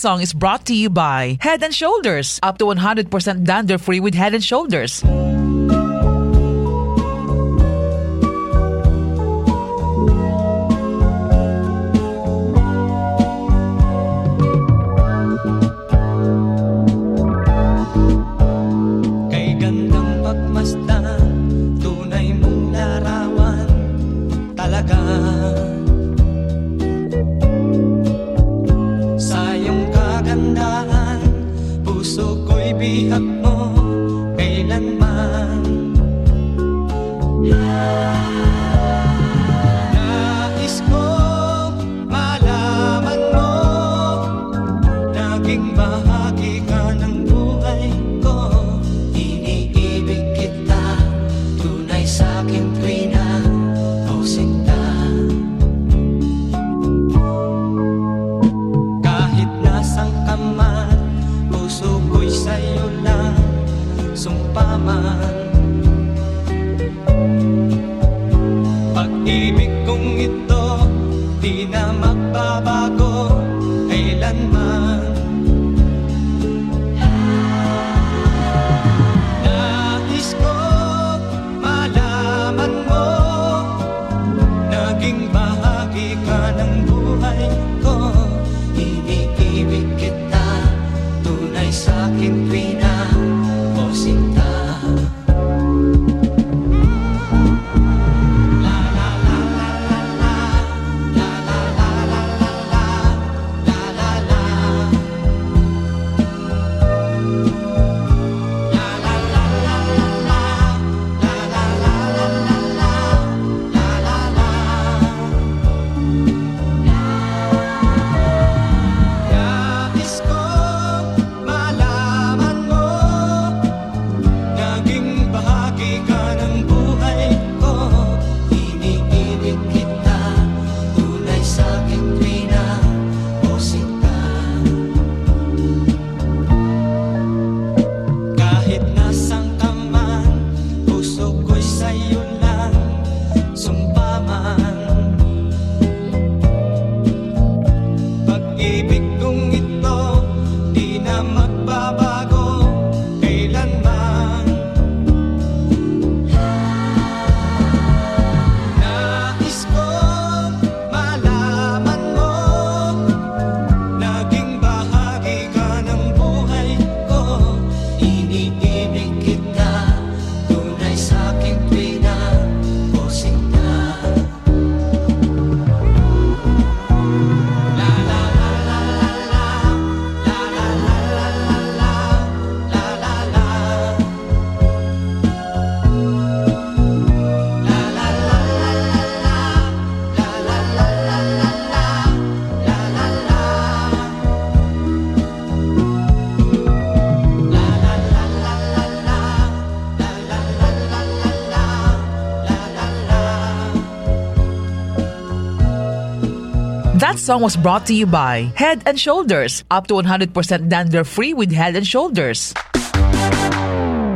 Song is brought to you by Head and Shoulders. Up to 100% dandruff free with Head and Shoulders. Song was brought to you by Head and Shoulders. Up to 100% dandruff free with Head and Shoulders.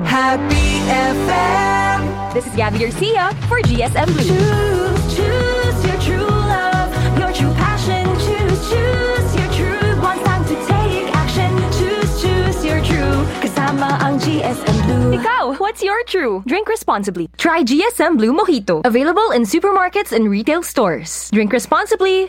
Happy FM. This is Gabby Garcia for GSM Blue. Choose, choose your true love, your true passion. Choose, choose your true. One time to take action. Choose, choose your true. Kasama ang GSM Blue. Ikaw, what's your true? Drink responsibly. Try GSM Blue Mojito. Available in supermarkets and retail stores. Drink responsibly.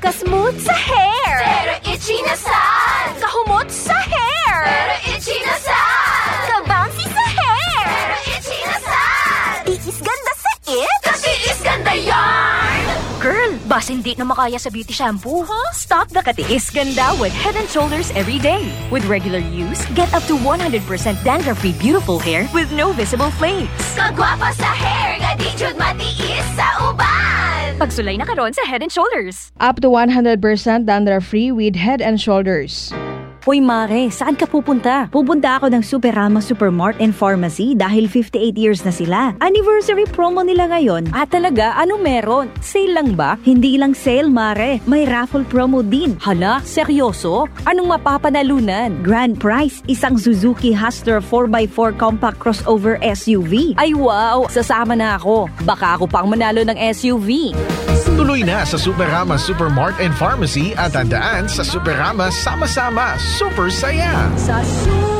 Kasmooth sa hair! Pero itchy na sad! Kahumot sa hair! Pero itchy na sad! Kabouncy sa hair! Pero itchy na sad! Tiis ganda sa it! Kasi is ganda yarn! Girl, bas hindi na makaya sa beauty shampoo, huh? Stop the katiis ganda with Head and Shoulders every day. With regular use, get up to 100% dandruff-free beautiful hair with no visible flakes. Kagwapa sa hair nga di jud matiis sa uban! Pagsulay na karon sa Head and Shoulders. Up to 100% dandruff-free with Head and Shoulders. Hoy Mare, saan ka pupunta? Pupunta ako ng Superama Supermart and Pharmacy dahil 58 years na sila. Anniversary promo nila ngayon. Ah talaga? Ano meron? Sale lang ba? Hindi lang sale, Mare. May raffle promo din. Hala, seryoso? Anong mapapanalunan? Grand prize, isang Suzuki Hustler 4x4 compact crossover SUV. Ay wow, sasama na ako. Baka ako pang manalo ng SUV. Tuloy na sa Superama Supermart and Pharmacy at tandaan sa Superama Sama-sama Super Saya. Sa Superama,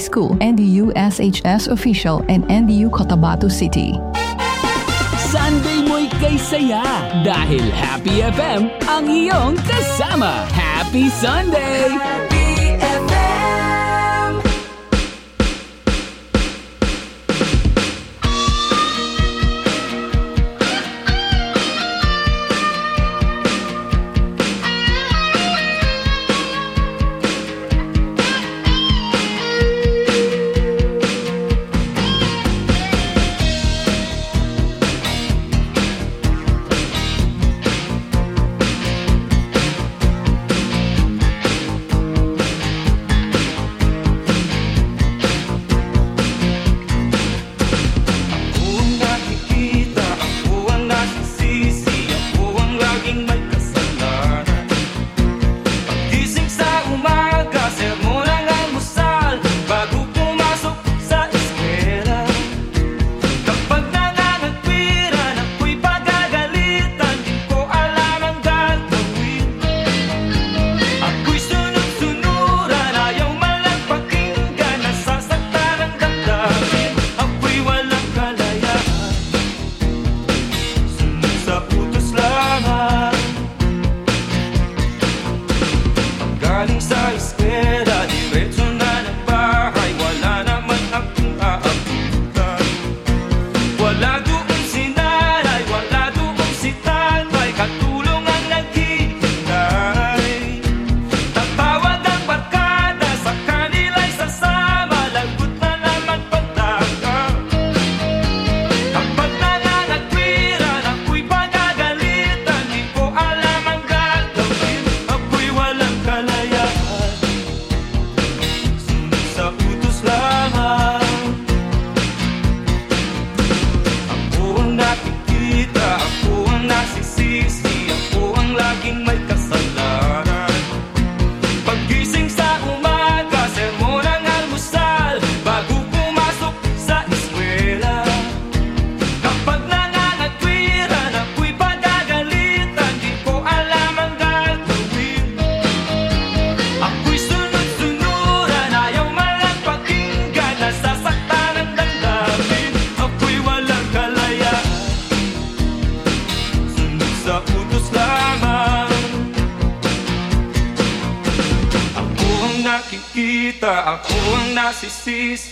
School, NDU SHS official, and NDU Cotabato City. Sunday mo'y kay saya dahil Happy FM ang iyong kasama. Happy Sunday!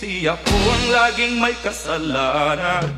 Nasisisi Ako ang laging may kasalanan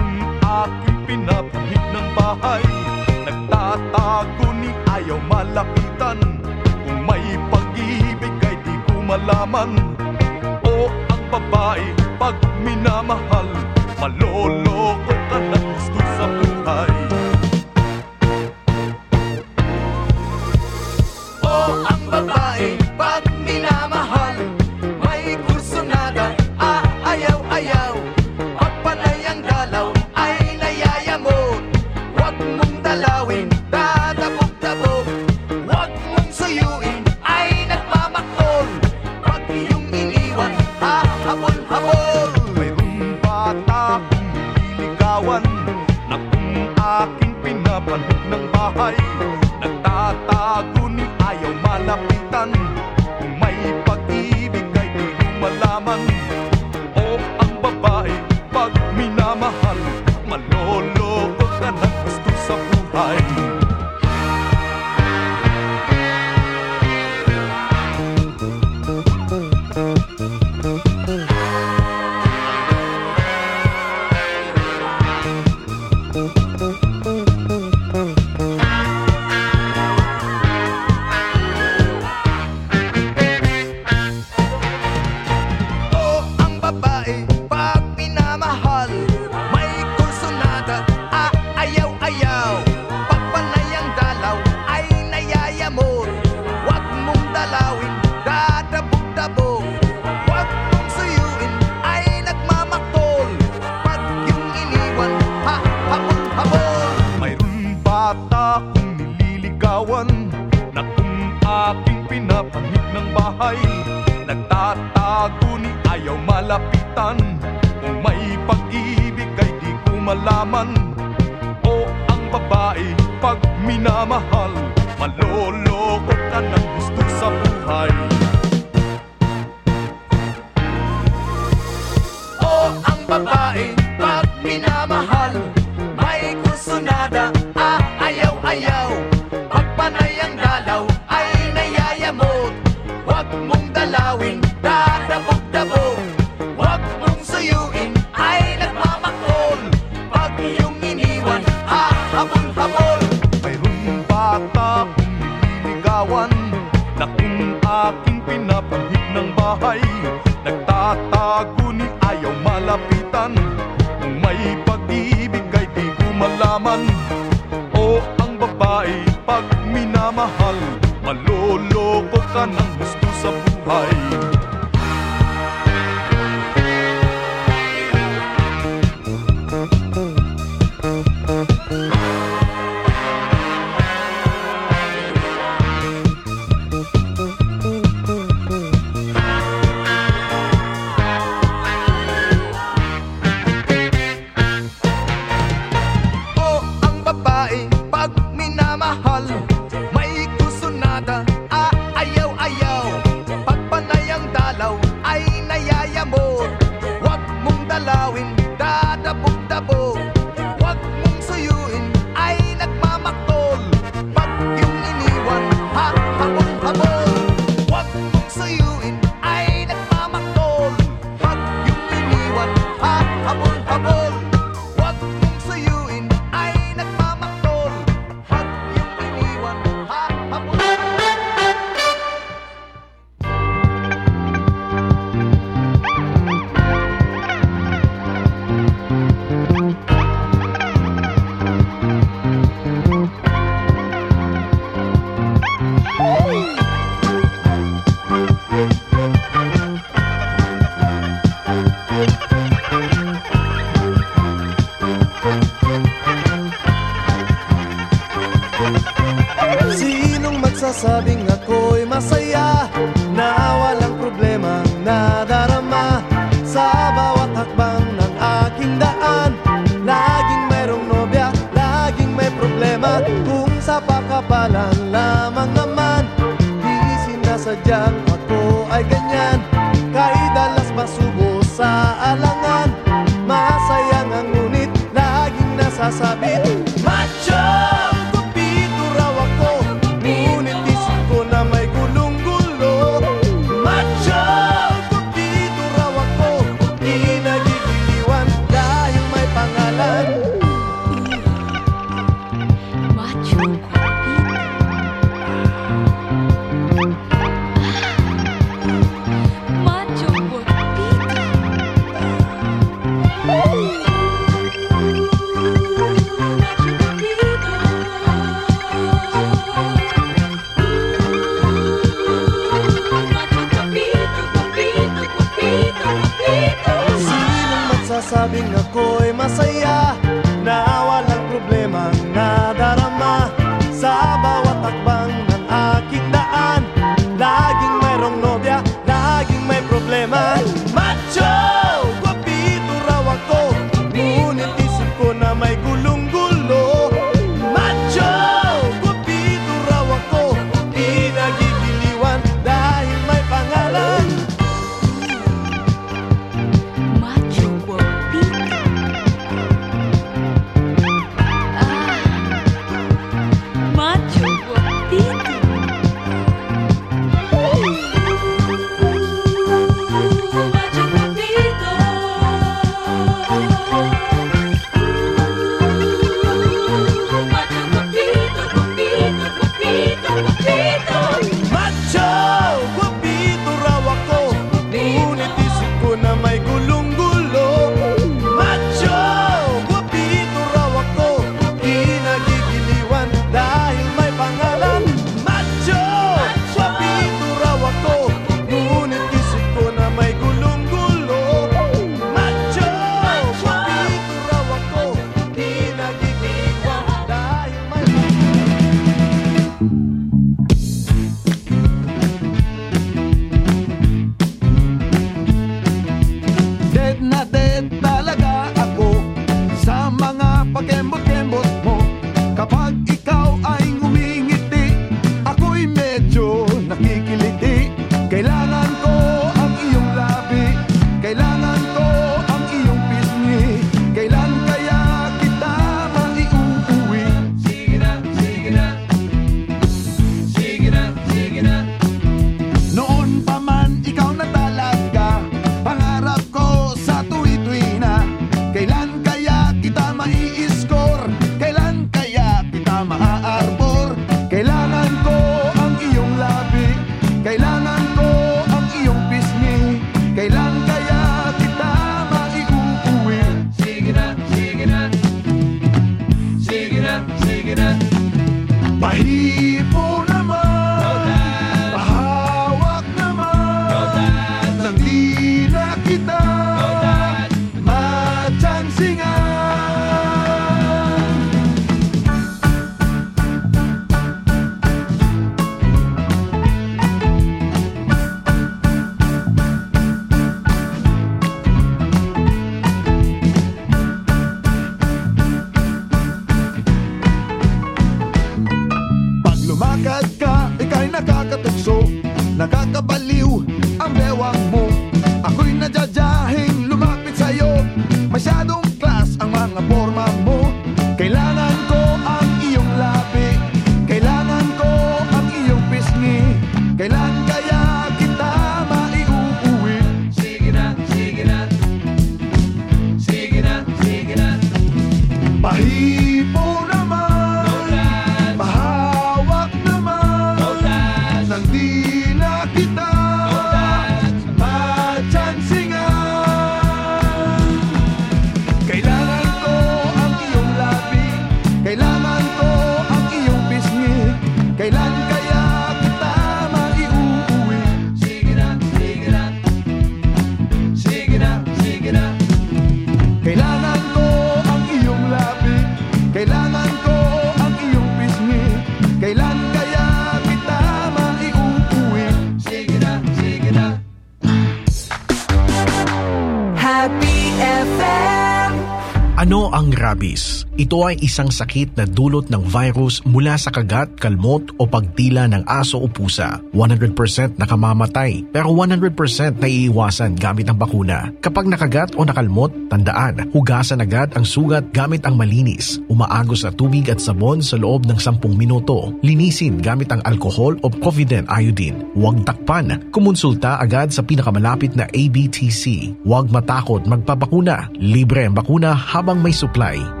rabies. Ito ay isang sakit na dulot ng virus mula sa kagat, kalmot o pagtila ng aso o pusa. 100% nakamamatay pero 100% naiiwasan gamit ang bakuna. Kapag nakagat o nakalmot, Tandaan, hugasan agad ang sugat gamit ang malinis. Umaagos na tubig at sabon sa loob ng 10 minuto. Linisin gamit ang alcohol o Coviden iodine. Huwag takpan. Kumonsulta agad sa pinakamalapit na ABTC. Huwag matakot magpabakuna. Libre ang bakuna habang may supply.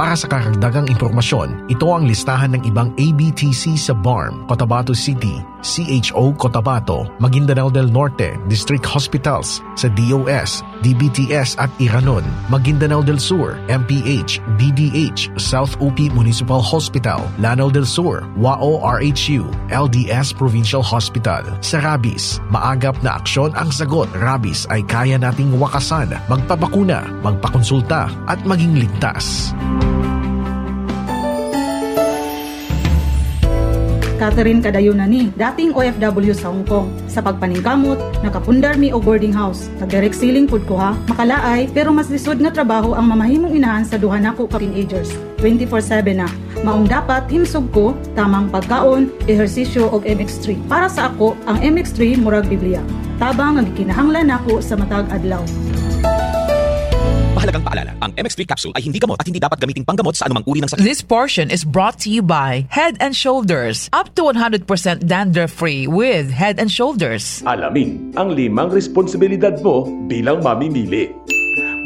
Para sa karagdagang impormasyon, ito ang listahan ng ibang ABTC sa BARM, Cotabato City, CHO Cotabato, Maguindanao del Norte, District Hospitals, sa DOS, DBTS at Iranon, Maguindanao del Sur, MPH, DDH, South UP Municipal Hospital, Lanao del Sur, WAO RHU, LDS Provincial Hospital. Sa rabies, maagap na aksyon ang sagot. Rabies ay kaya nating wakasan, magpabakuna, magpakonsulta at maging ligtas. Catherine Kadayunani, dating OFW sa Hong Kong. Sa pagpaningkamot, nakapundar mi o boarding house. Nag-direct ceiling pud ko ha, makalaay, pero mas lisod nga trabaho ang mamahimong inahan sa duha nako ka teenagers. 24-7 na. Maong dapat himsog ko, tamang pagkaon, ehersisyo og MX3. Para sa ako, ang MX3 murag Biblia. Tabang ang gikinahanglan nako sa matag adlaw. Ang MX3 capsule ay hindi gamot at hindi dapat gamiting panggamot sa anumang uri ng sakit. This portion is brought to you by Head and Shoulders. Up to 100% dandruff-free with Head and Shoulders. Alamin ang limang responsibilidad mo bilang mamimili.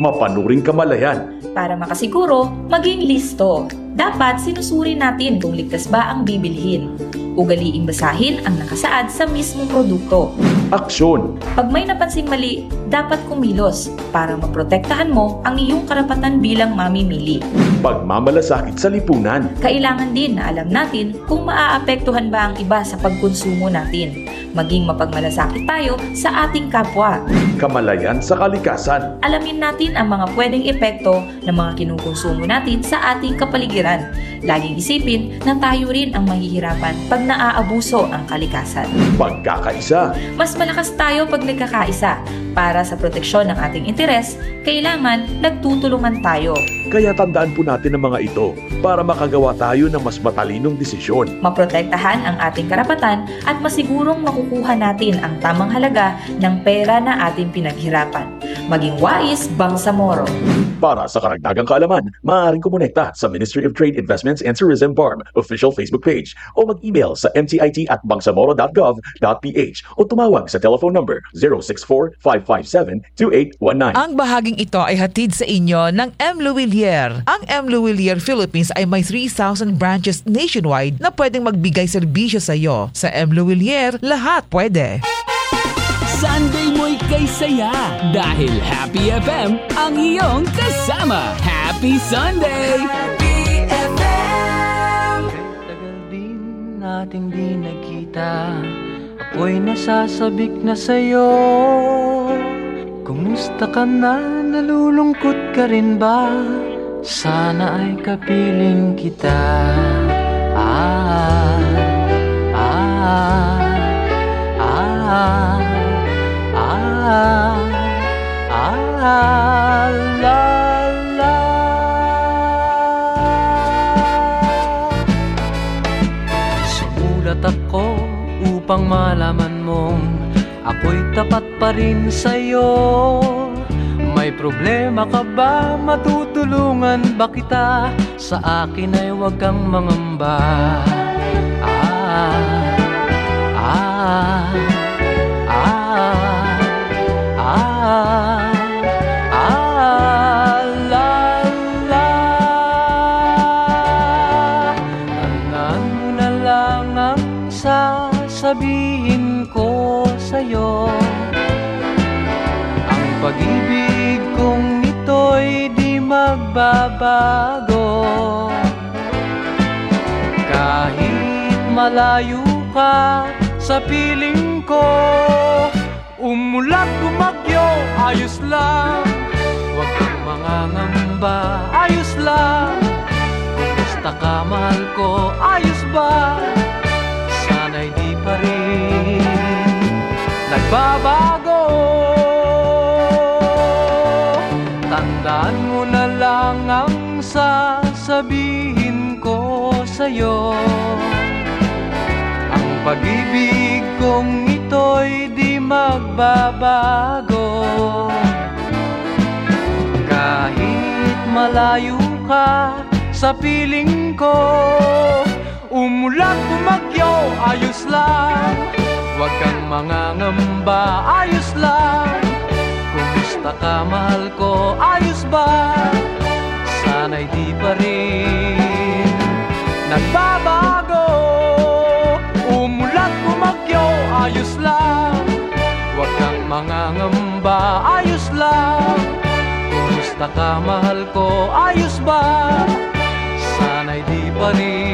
Mapanuring kamalayan. Para makasiguro, maging listo. Dapat sinusuri natin kung ligtas ba ang bibilhin. Ugaliing basahin ang nakasaad sa mismong produkto. Aksyon. Pag may napansing mali, dapat kumilos para maprotektahan mo ang iyong karapatan bilang mamimili. Pagmamalasakit sa lipunan. Kailangan din na alam natin kung maaapektuhan ba ang iba sa pagkonsumo natin. Maging mapagmalasakit tayo sa ating kapwa. Kamalayan sa kalikasan. Alamin natin ang mga pwedeng epekto ng mga kinukonsumo natin sa ating kapaligiran. 难 Laging isipin na tayo rin ang mahihirapan pag naaabuso ang kalikasan. Pagkakaisa. Mas malakas tayo pag nagkakaisa. Para sa proteksyon ng ating interes, kailangan nagtutulungan tayo. Kaya tandaan po natin ang mga ito para makagawa tayo ng mas matalinong desisyon. Maprotektahan ang ating karapatan at masigurong makukuha natin ang tamang halaga ng pera na ating pinaghirapan. Maging wais, Bangsamoro. Para sa karagdagang kaalaman, maaaring kumonekta sa Ministry of Trade, Investments and Tourism BARM official Facebook page o mag-email sa mtit at bangsamoro.gov.ph o tumawag sa telephone number 064-557-2819. Ang bahaging ito ay hatid sa inyo ng M. Louvillier. Ang M. Louvillier Philippines ay may 3,000 branches nationwide na pwedeng magbigay serbisyo sa iyo. Sa M. Louvillier, lahat pwede. Sunday mo'y kay saya dahil Happy FM ang iyong kasama. Happy Sunday! Natin di nagkita Ako'y nasasabik na sa'yo Kumusta ka na? Nalulungkot ka rin ba? Sana ay kapiling kita Ah, ah, ah, ah, ah, la, la. Upang malaman mong ako'y tapat pa rin sa'yo. May problema ka ba? Matutulungan ba kita? Sa akin ay huwag kang mangamba. Ah, ah, magbabago. Kahit malayo ka sa piling ko Umulat bumagyo, ayos lang. Huwag kang mangangamba, ayos lang. Kumusta ka, mahal ko, ayos ba? Sana'y di pa rin nagbabago. Tandaan mo na lang ang sasabihin ko sa'yo Ang pag-ibig kong ito'y di magbabago. Kahit malayo ka sa piling ko Umulat bumagyo, ayos lang. Huwag kang mangangamba, ayos lang. Kumusta ka, mahal ko, ayos ba? sana'y di pa rin Nagbabago. Umulat, umagyo, ayos lang. Huwag kang mangangamba, ayos lang. Kumusta ka, mahal ko, ayos ba? Sana'y di pa rin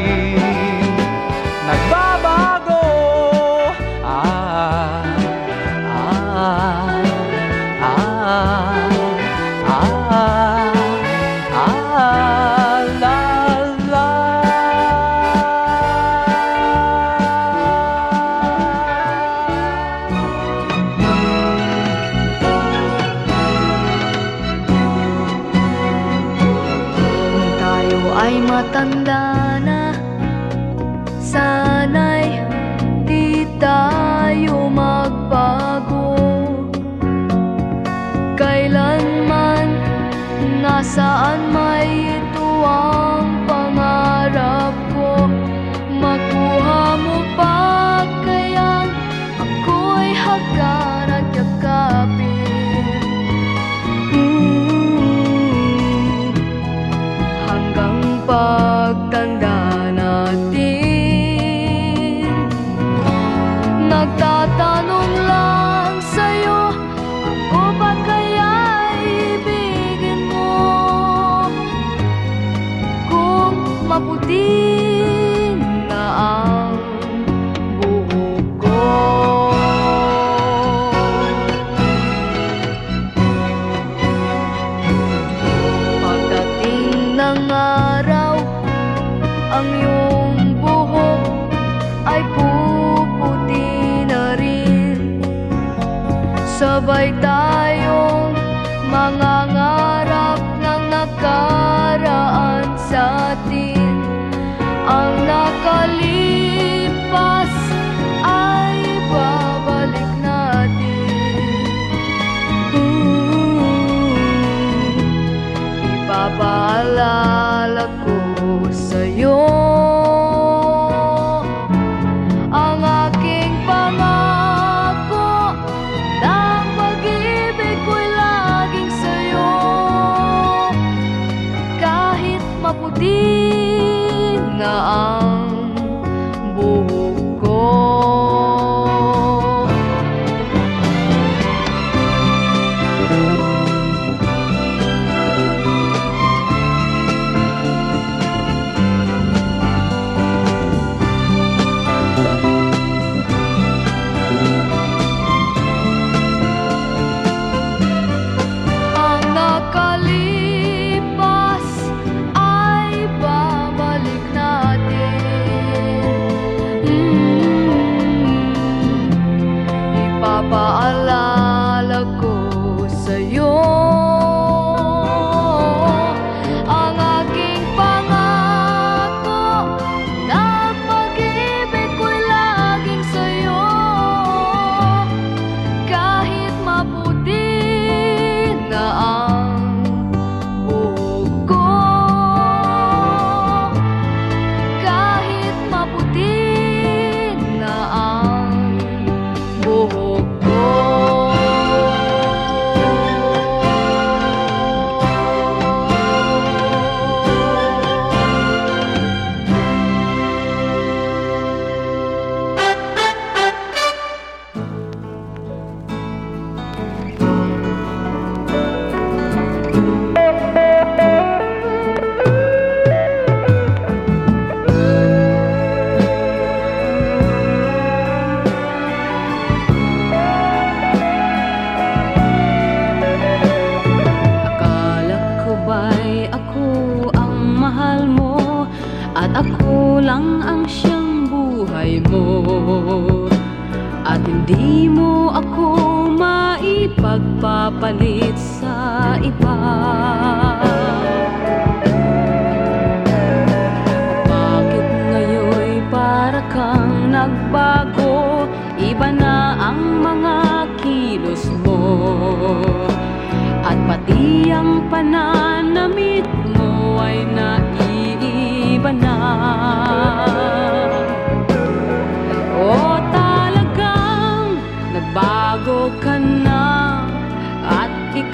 无敌。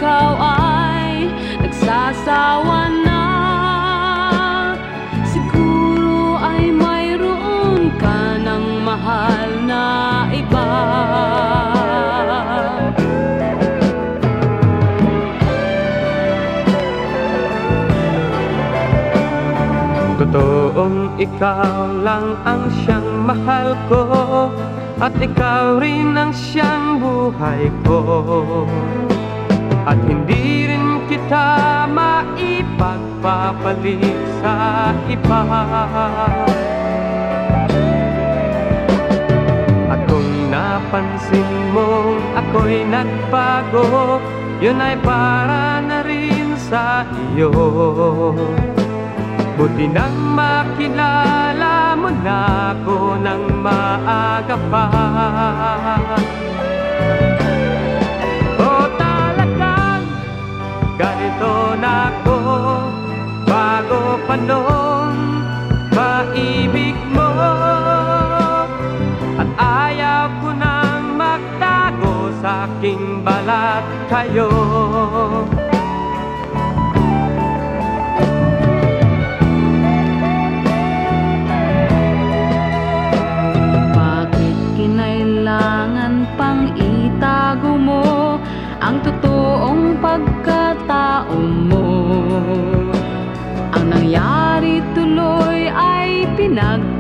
ikaw ay nagsasawa na Siguro ay mayroon ka ng mahal na iba. Totoong ikaw lang ang siyang mahal ko At ikaw rin ang siyang buhay ko. At hindi rin kita maipagpapalit sa iba. At kung napansin mong ako'y nagbago Yun ay para na rin sa iyo. Buti nang makilala mo na ako ng maaga pa ako. Bago pa noon maibig mo. At ayaw ko nang magtago sa aking balat kayo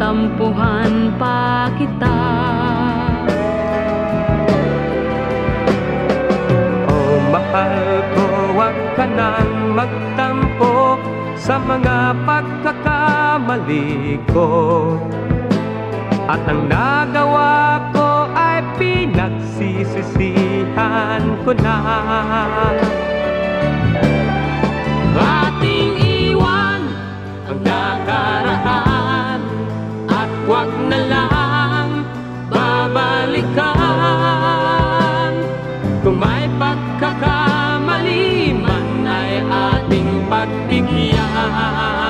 pinagtampuhan pa kita. Oh mahal ko, wag ka nang magtampo Sa mga pagkakamali ko. At ang nagawa ko ay pinagsisisihan ko na na lang babalikan. Kung may pagkakamali ay ating pagbigyan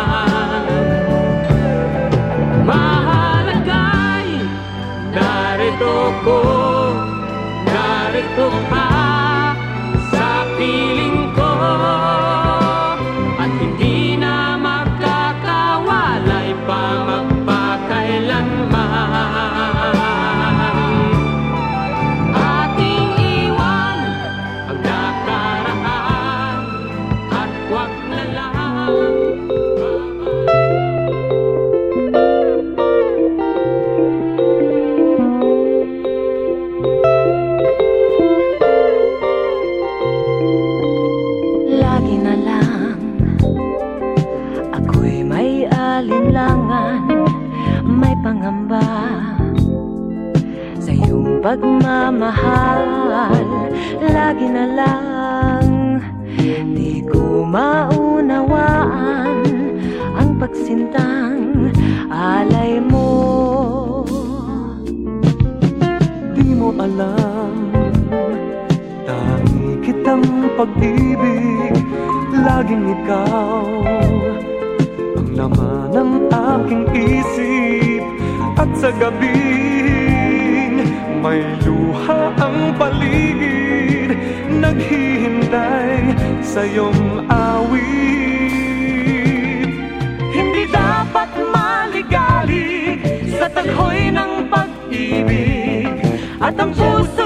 Ang pagsintang alay mo. Di mo alam Tangi kitang pag-ibig Laging ikaw Ang laman ng aking isip. At sa gabing May luha ang paligid Naghihintay sa iyong awit Sa taghoy ng pag-ibig At ang puso'y naglalangit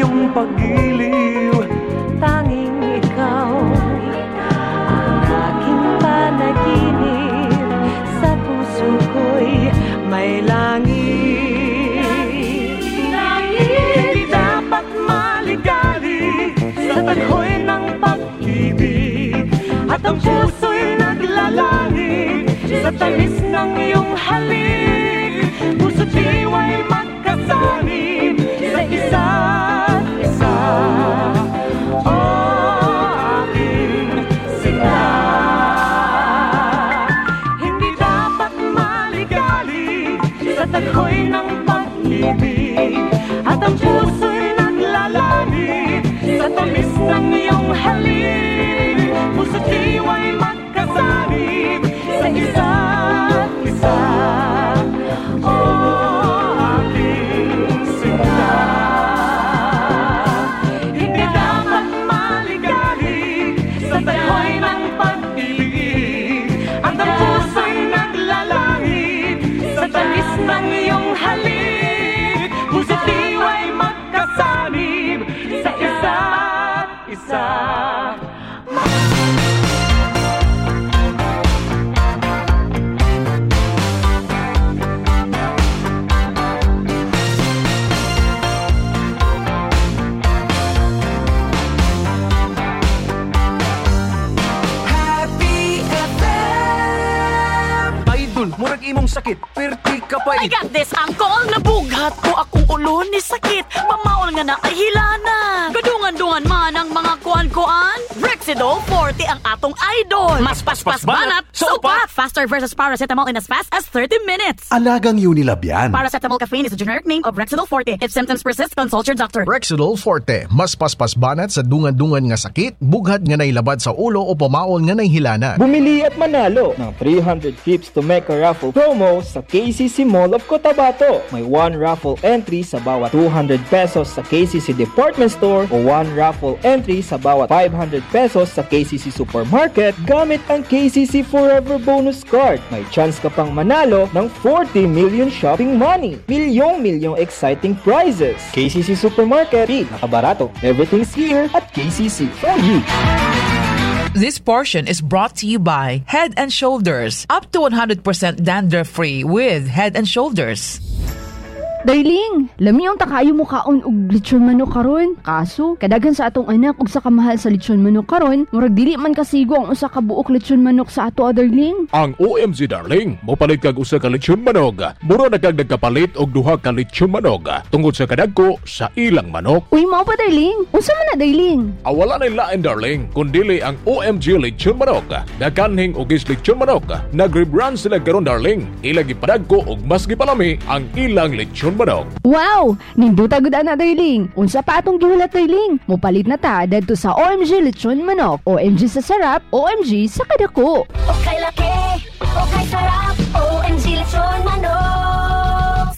iyong pag-iliw. Tanging ikaw Ang aking panaginip. Sa puso ko'y may langit. Hindi dapat maligalig Sa taghoy ng pag-ibig. At ang puso'y naglalangit Sa tamis ng iyong halik I got this, angkol na bughat ko akong ulo ni sakit Pamaol nga na ay hilana Gadungan-dungan man ang mga kuan-kuan. Rexidol 40 ang atong idol. Mas paspas banat, sopa Faster versus paracetamol in as fast as 30 minutes Alagang Unilab yan. Paracetamol caffeine is a generic name of Rexidol 40 If symptoms persist, consult your doctor Rexidol Forte, mas paspas banat sa dungan-dungan nga sakit, bughat nga nailabad sa ulo o pamaol nga nahilana. Bumili at manalo ng 300 tips to make a raffle promo sa KCC Mall of Cotabato. May one raffle entry sa bawat 200 pesos sa KCC Department Store o one raffle entry sa bawat 500 pesos sa KCC Supermarket gamit ang KCC Forever Bonus Card. May chance ka pang manalo ng 40 million shopping money. Milyong-milyong exciting prizes. KCC Supermarket, P, nakabarato. Everything's here at KCC for you. This portion is brought to you by Head and Shoulders. Up to 100% dandruff free with Head and Shoulders. Darling, lami yung takayo mo kaon og lechon manok karon. Kaso, kadagan sa atong anak ug sa kamahal sa lechon manok karon, murag dili man kasigo ang usa ka buok lechon manok sa ato, ah, darling. Ang OMG Darling, mopalit kag usa ka lechon manog. Mura na kag nagkapalit og duha ka lechon manog tungod sa kadagko sa ilang manok. Uy, mao pa darling. Unsa man na darling? Awala na lain darling, kundili ang OMG lechon manog. Nakanhing og is lechon manog. Nag-rebrand sila karon darling. Ilang gipadagko og mas gipalami ang ilang lechon manog. Wow! Ninduta gud ana darling. Unsa pa atong gihulat darling? Mopalit na ta dadto sa OMG lechon manok. OMG sa sarap, OMG sa kadako. Okay laki, okay sarap, OMG lechon manok.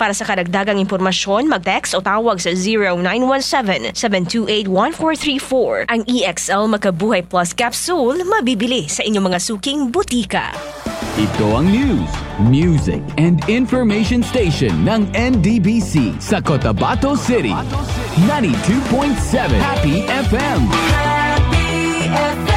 Para sa karagdagang impormasyon, mag-text o tawag sa 0917-728-1434. Ang EXL Makabuhay Plus Capsule mabibili sa inyong mga suking butika. Ito ang news, music, and information station ng NDBC sa Cotabato City. 92.7 Happy FM. Sayawin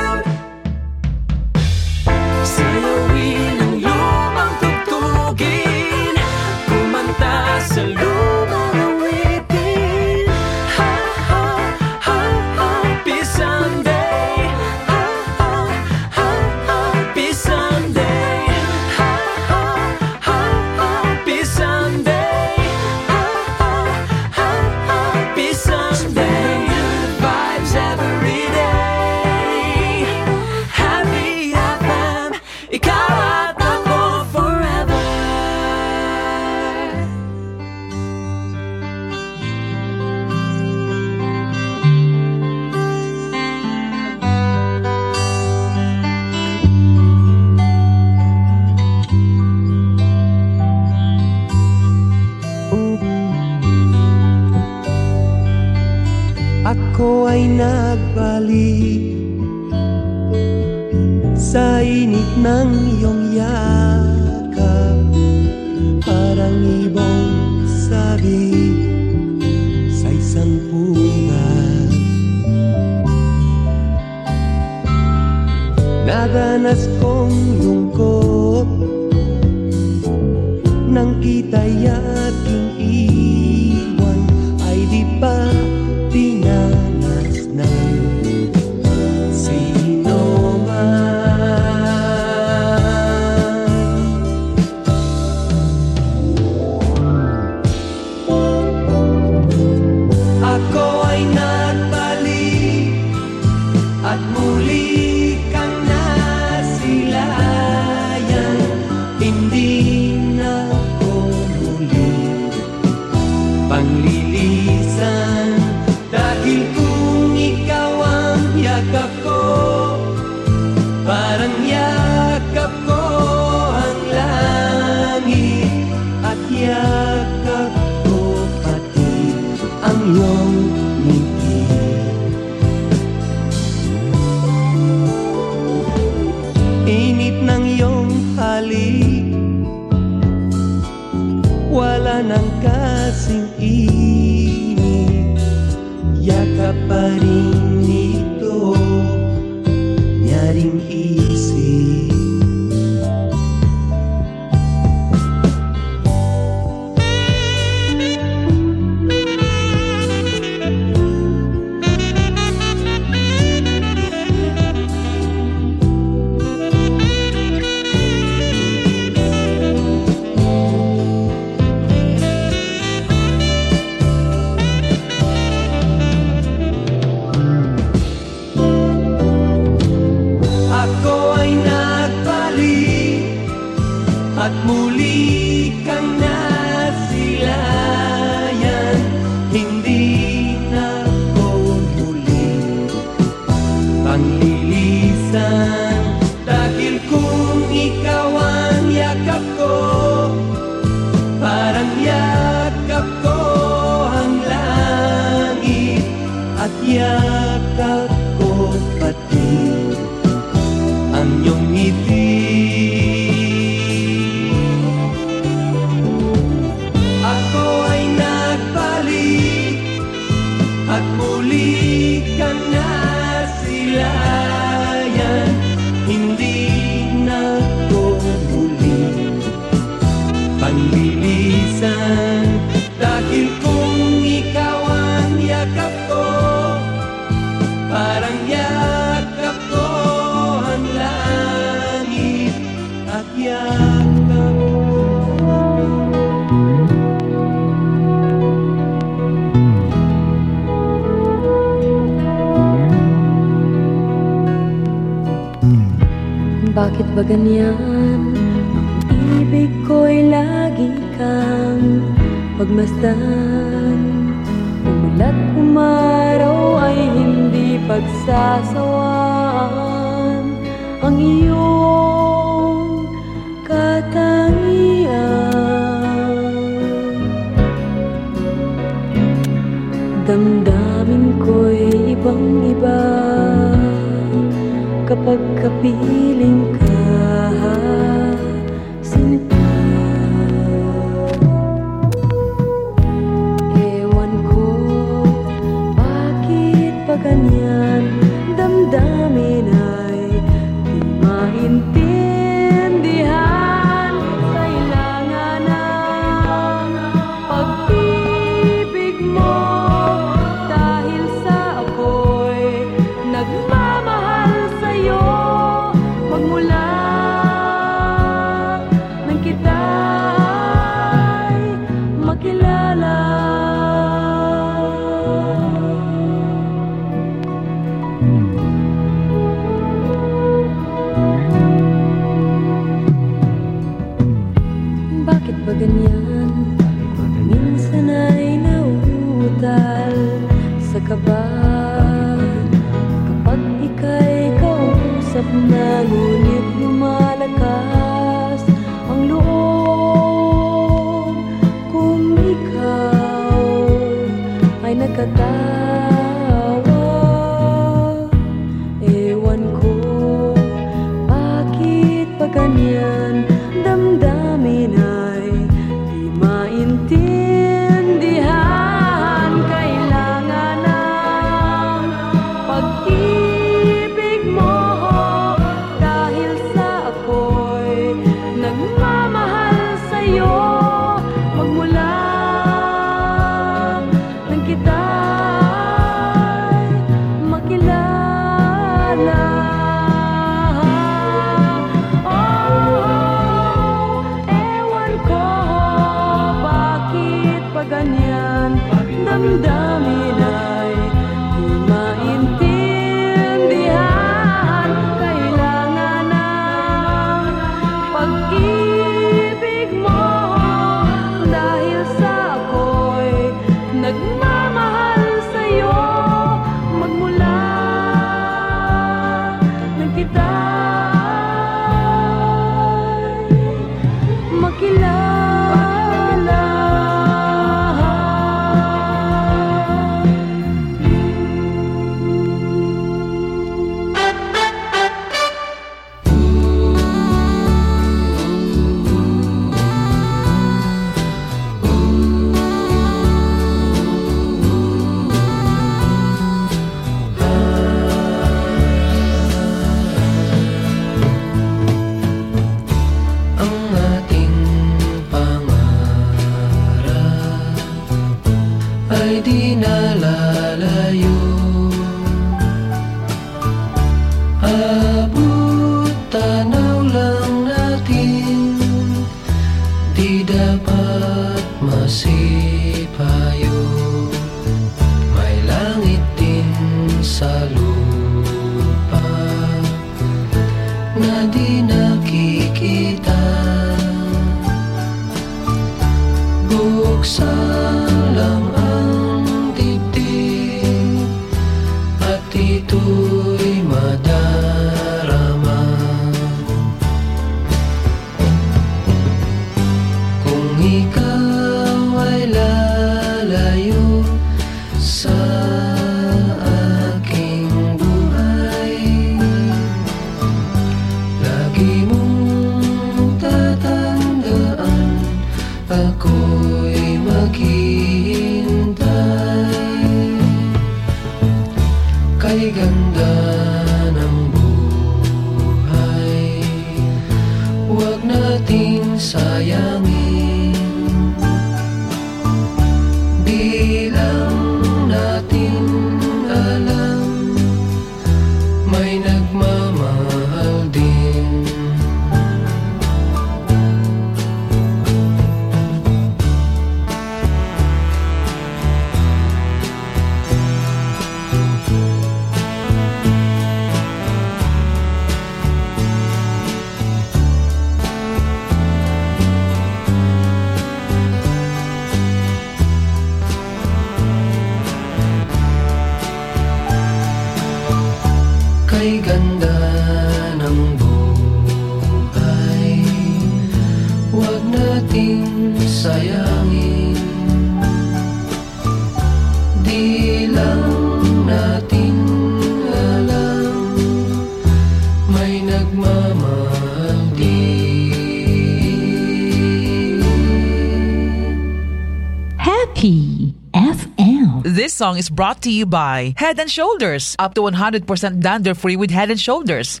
song is brought to you by Head and Shoulders. Up to 100% dander free with Head and Shoulders.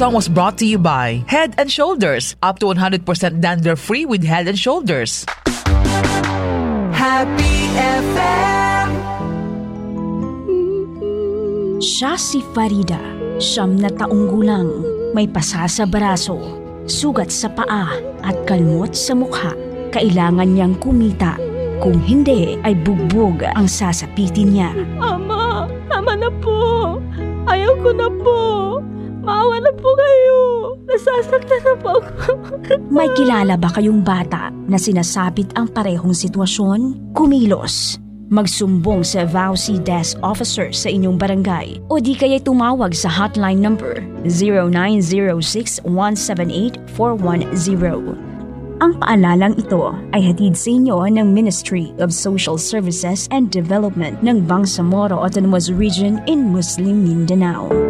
Song was brought to you by Head and Shoulders, up to 100% dandruff free with Head and Shoulders. Happy FM Siya si Farida, siyam na taong gulang, may pasa sa braso, sugat sa paa at kalmot sa mukha. Kailangan niyang kumita. Kung hindi ay bugbog ang sasapitin niya. May kilala ba kayong bata na sinasabit ang parehong sitwasyon? Kumilos. Magsumbong sa VAUSI Desk Officer sa inyong barangay o di kaya tumawag sa hotline number 0906-178-410. Ang paalalang ito ay hatid sa inyo ng Ministry of Social Services and Development ng Bangsamoro Autonomous Region in Muslim Mindanao.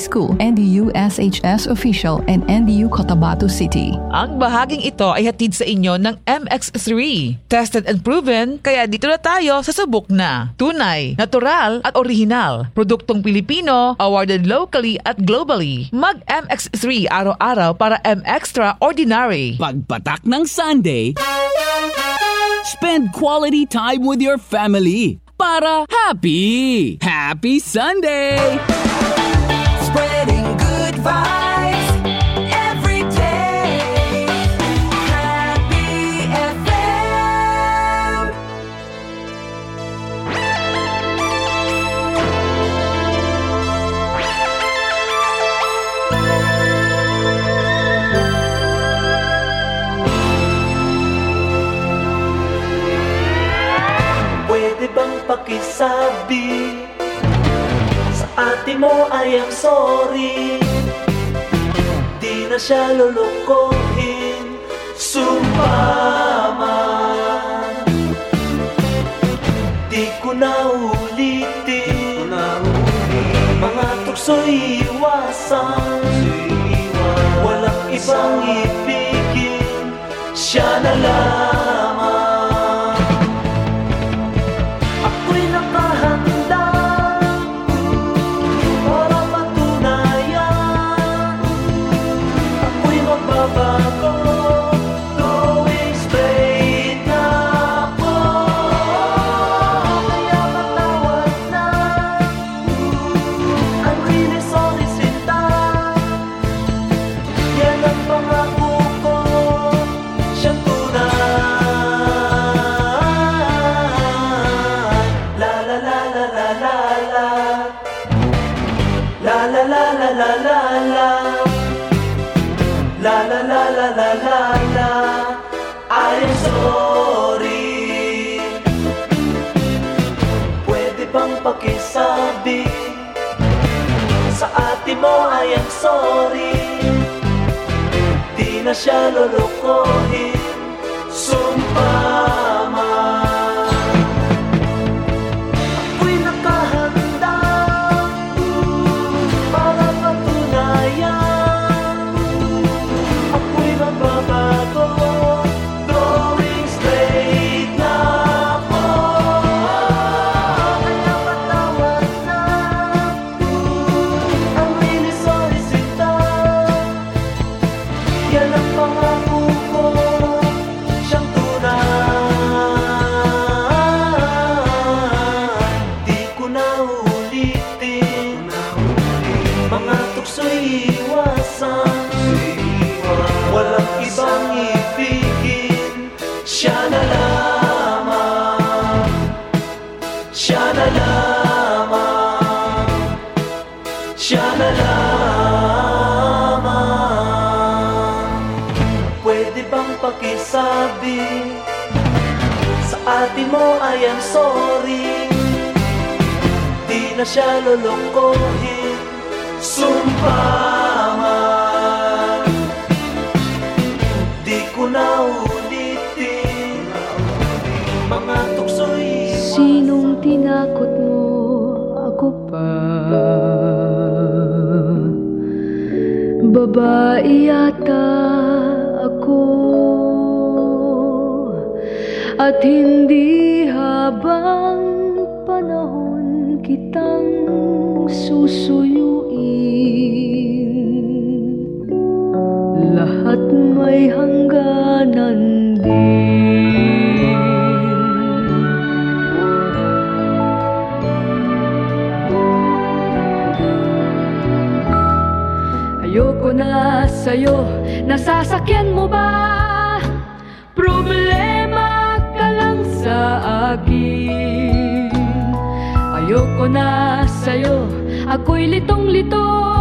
School, NDU SHS Official, and NDU Cotabato City. Ang bahaging ito ay hatid sa inyo ng MX3. Tested and proven, kaya dito na tayo sa subok na. Tunay, natural at original. Produktong Pilipino, awarded locally at globally. Mag MX3 araw-araw para M Extra Ordinary. Pagpatak ng Sunday, spend quality time with your family para happy, happy Sunday! Pakisabi Sa ate mo I am sorry Di na siya lulukohin Sumpaman Di ko na ulitin. Mga tukso'y iwasan. Walang ibang ibigin. Siya na lamang Sa ate mo I am sorry. Di na siya lulukohin Sumpaman na siya lulukuhin Sumpaman. Di ko na ulitin. Mga tukso'y Sinong tinakot mo? Ako pa. Babae yata ako. At hindi habang sa'yo. Nasasakyan mo ba? Problema ka lang sa akin. Ayoko na sa'yo. Ako'y litong-lito.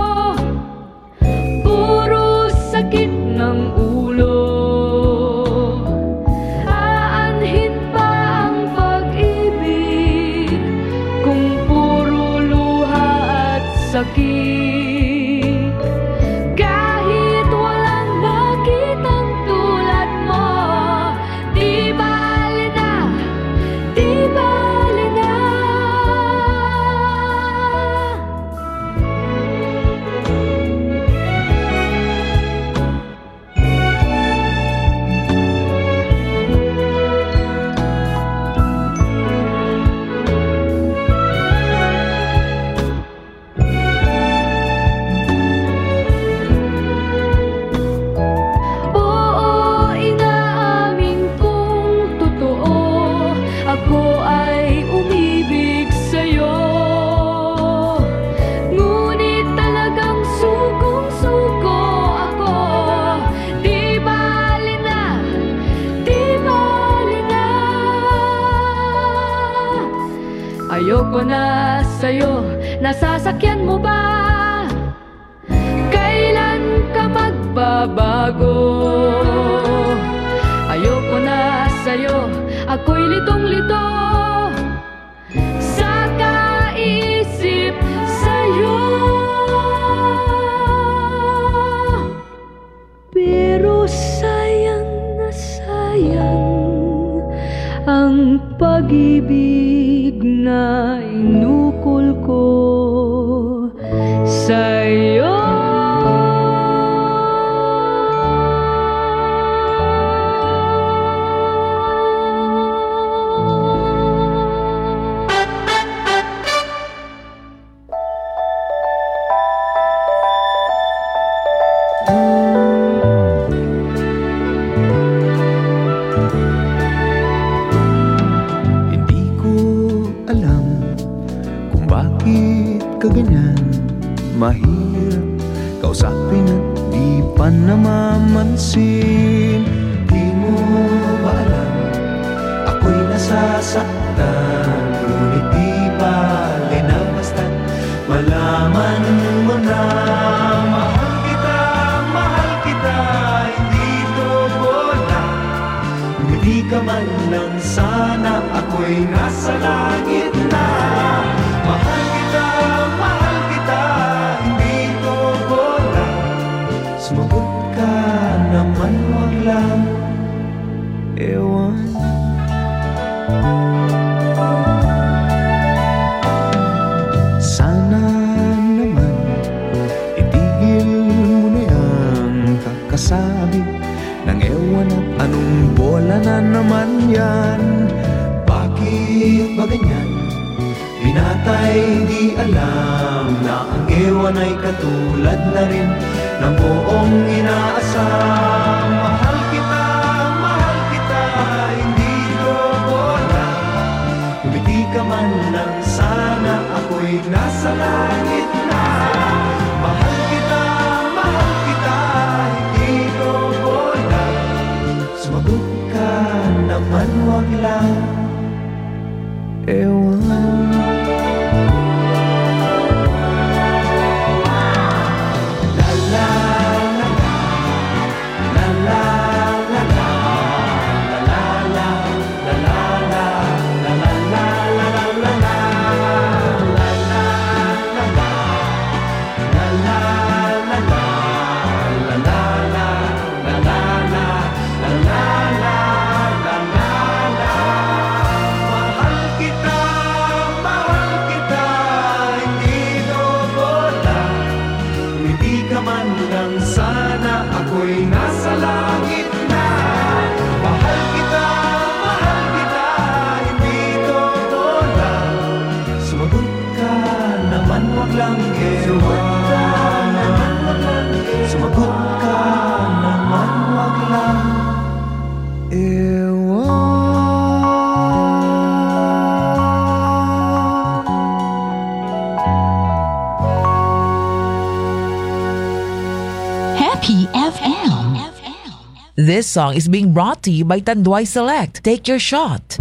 This song is being brought to you by Tanduay Select. Take your shot.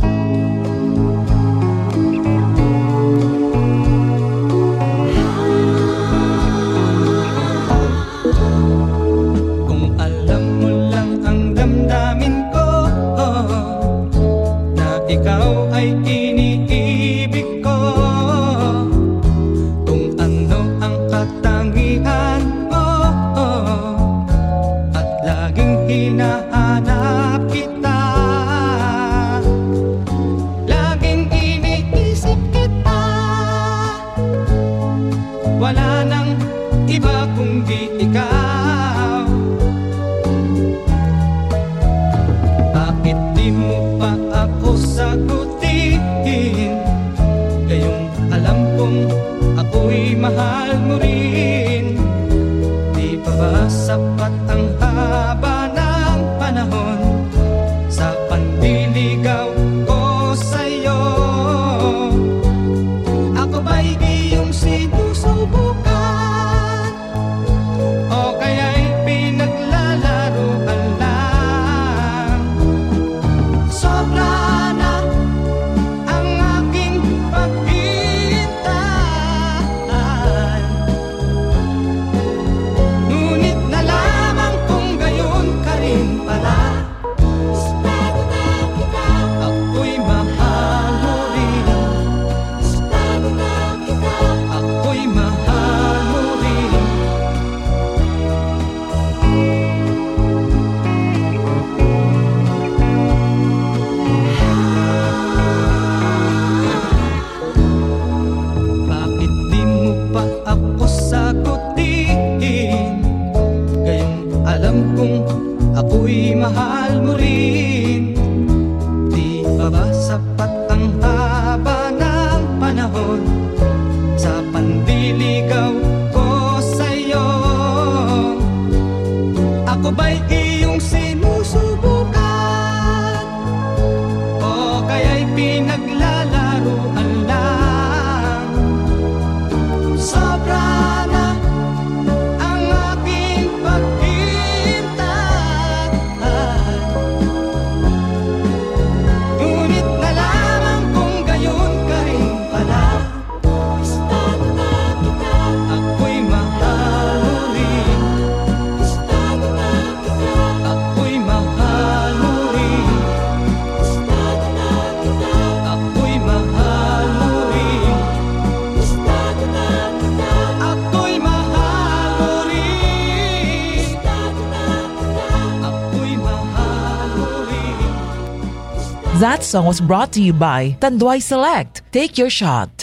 That song was brought to you by Tanduay Select. Take your shot.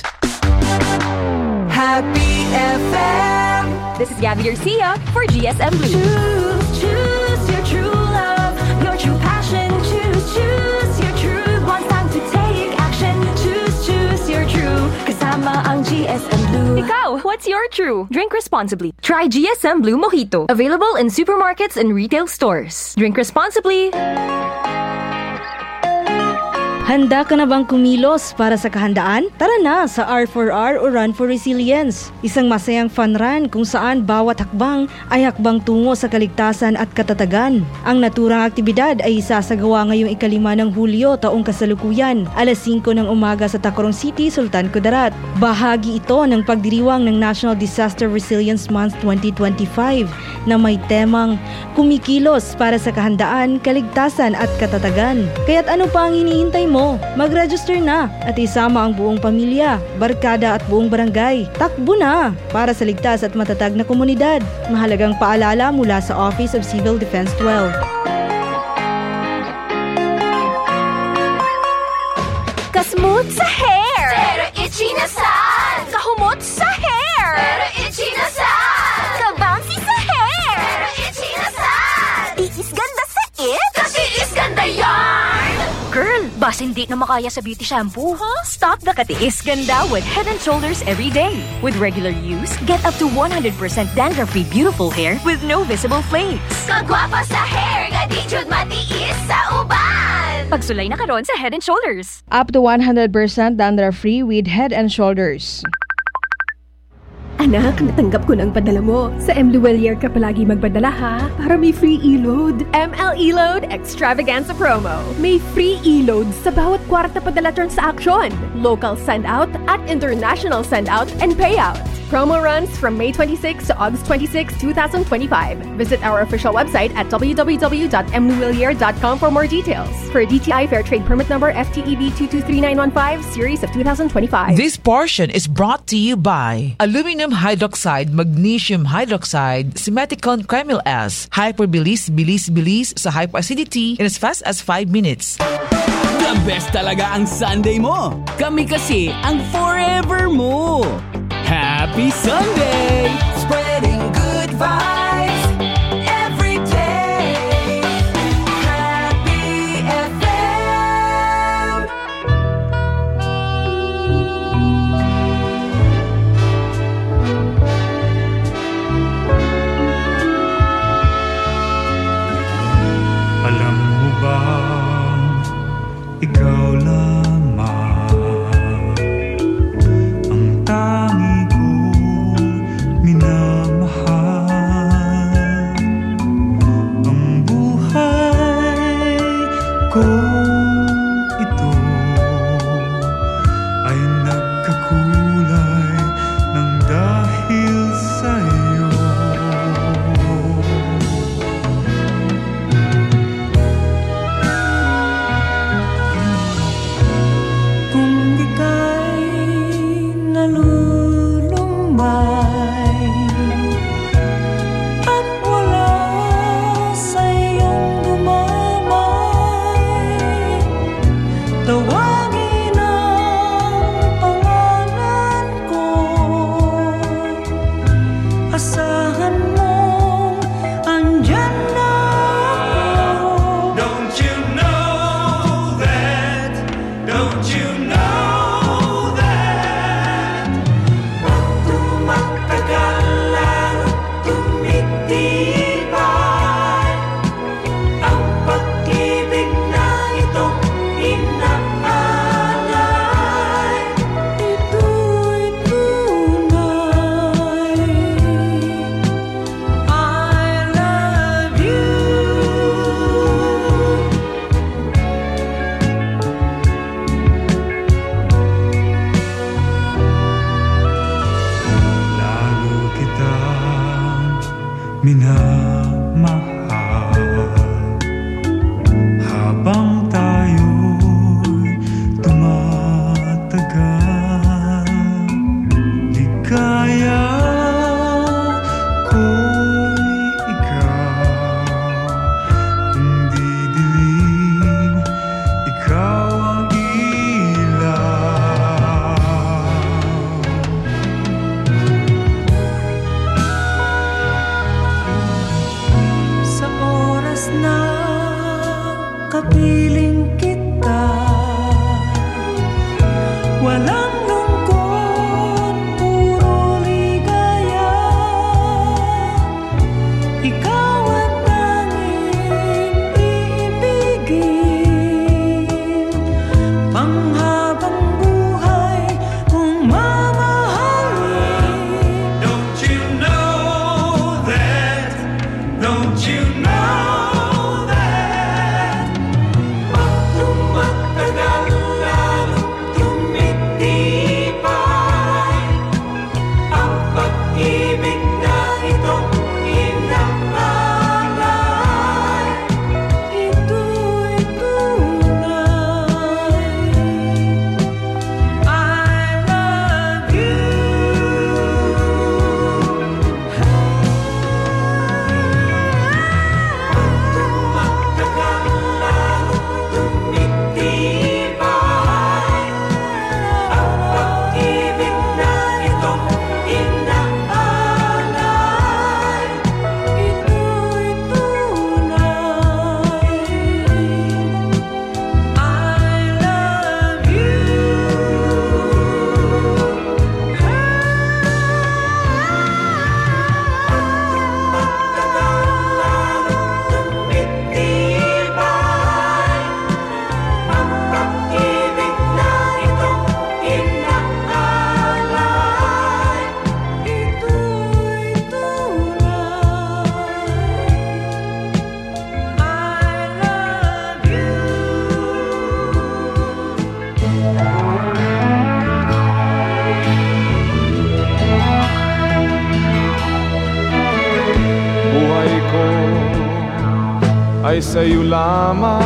Happy FM. This is Gabby Garcia for GSM Blue. Choose, choose your true love, your true passion. Choose, choose your truth. One time to take action. Choose, choose your true. Kasama ang GSM Blue. Ikaw, what's your true? Drink responsibly. Try GSM Blue Mojito. Available in supermarkets and retail stores. Drink responsibly. Handa ka na bang kumilos para sa kahandaan? Tara na sa R4R o Run for Resilience. Isang masayang fun run kung saan bawat hakbang ay hakbang tungo sa kaligtasan at katatagan. Ang naturang aktibidad ay isasagawa ngayong ikalima ng Hulyo taong kasalukuyan, alas 5 ng umaga sa Tacorong City, Sultan Kudarat. Bahagi ito ng pagdiriwang ng National Disaster Resilience Month 2025 na may temang kumikilos para sa kahandaan, kaligtasan at katatagan. Kaya't ano pa ang hinihintay mo? Mag-register na at isama ang buong pamilya, barkada at buong barangay. Takbo na para sa ligtas at matatag na komunidad. Mahalagang paalala mula sa Office of Civil Defense 12. Kasmooth sa hair! Bas hindi na makaya sa beauty shampoo, huh? Stop the katiis ganda with Head and Shoulders every day. With regular use, get up to 100% dandruff-free beautiful hair with no visible flakes. Kagwapa sa hair, gadi jud matiis sa uban! Pagsulay na karon sa Head and Shoulders. Up to 100% dandruff-free with Head and Shoulders. Anak, natanggap ko ng padala mo. Sa M. Luwelier ka palagi magpadala ha, para may free e-load. ML E-Load Extravaganza Promo. May free e-load sa bawat kwarta padala transaction. Local send-out at international send-out and payout. Promo runs from May 26 to August 26, 2025. Visit our official website at www.mluwilier.com for more details. For DTI Fair Trade Permit Number FTEB 223915, Series of 2025. This portion is brought to you by aluminum hydroxide, magnesium hydroxide, Simeticon Cremil S, Hyperbilis, bilis, bilis sa hyperacidity in as fast as 5 minutes. The best talaga ang Sunday mo. Kami kasi ang forever mo. Happy Sunday! Spreading good vibes They say you lama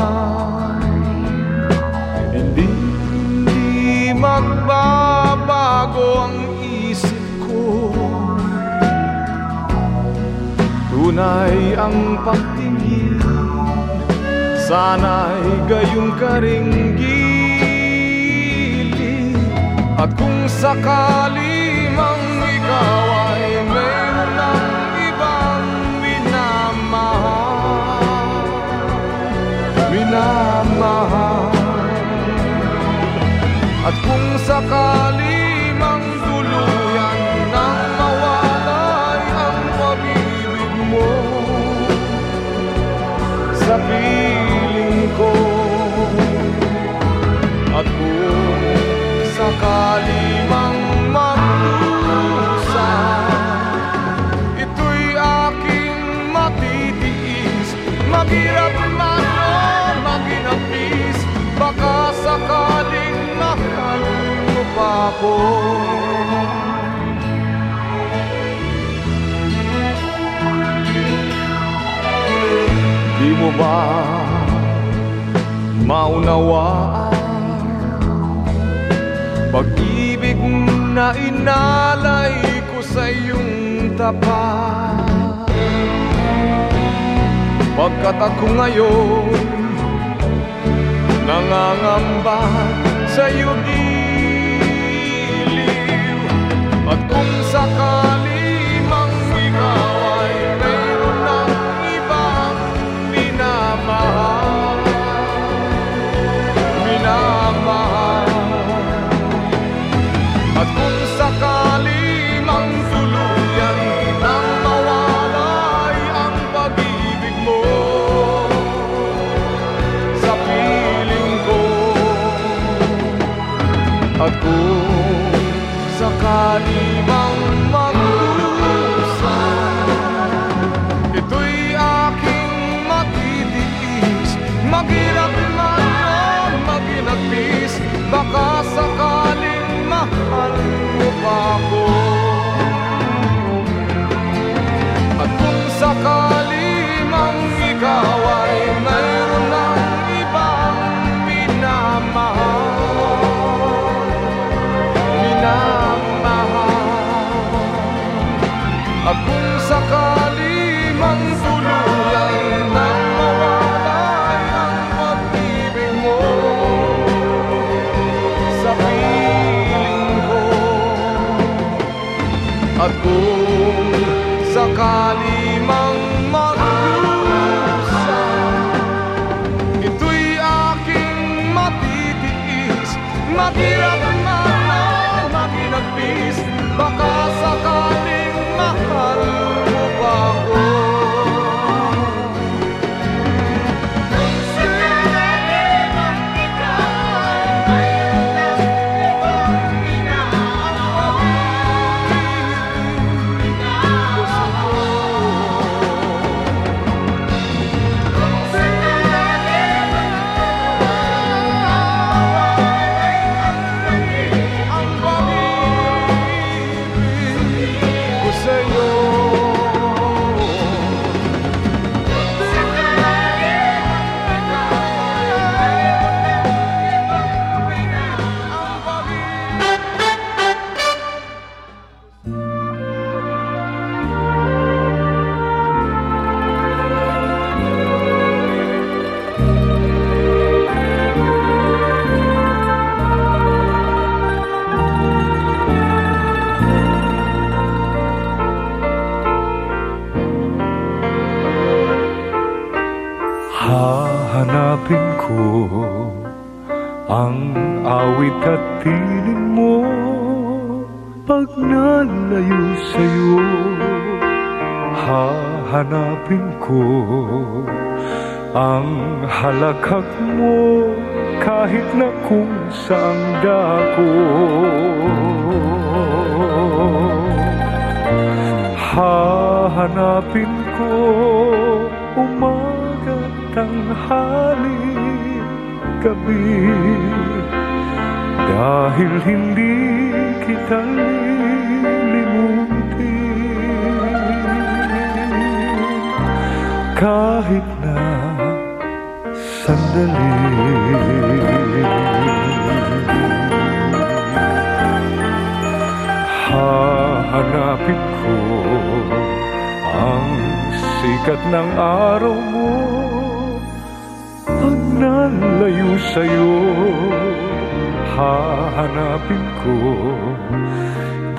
tumambak sa yugi hahanapin ko ang halakak mo kahit na kung saan dako. Hahanapin ko umaga tanghali gabi. Dahil hindi kita kahit na sandali. Hahanapin ko ang sikat ng araw mo. Pag nalayo sa'yo hahanapin ko.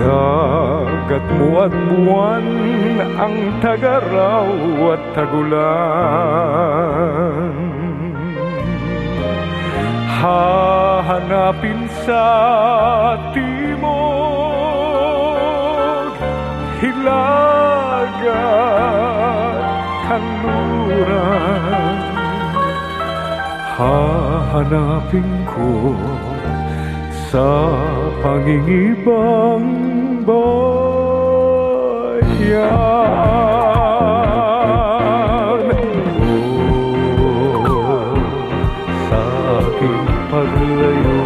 Dahil Dagat mo buwan Ang tagaraw at tagulan. Hahanapin sa timog Hilaga kanluran Hahanapin ko sa pangingibang bayan Oh, sa aking paglayo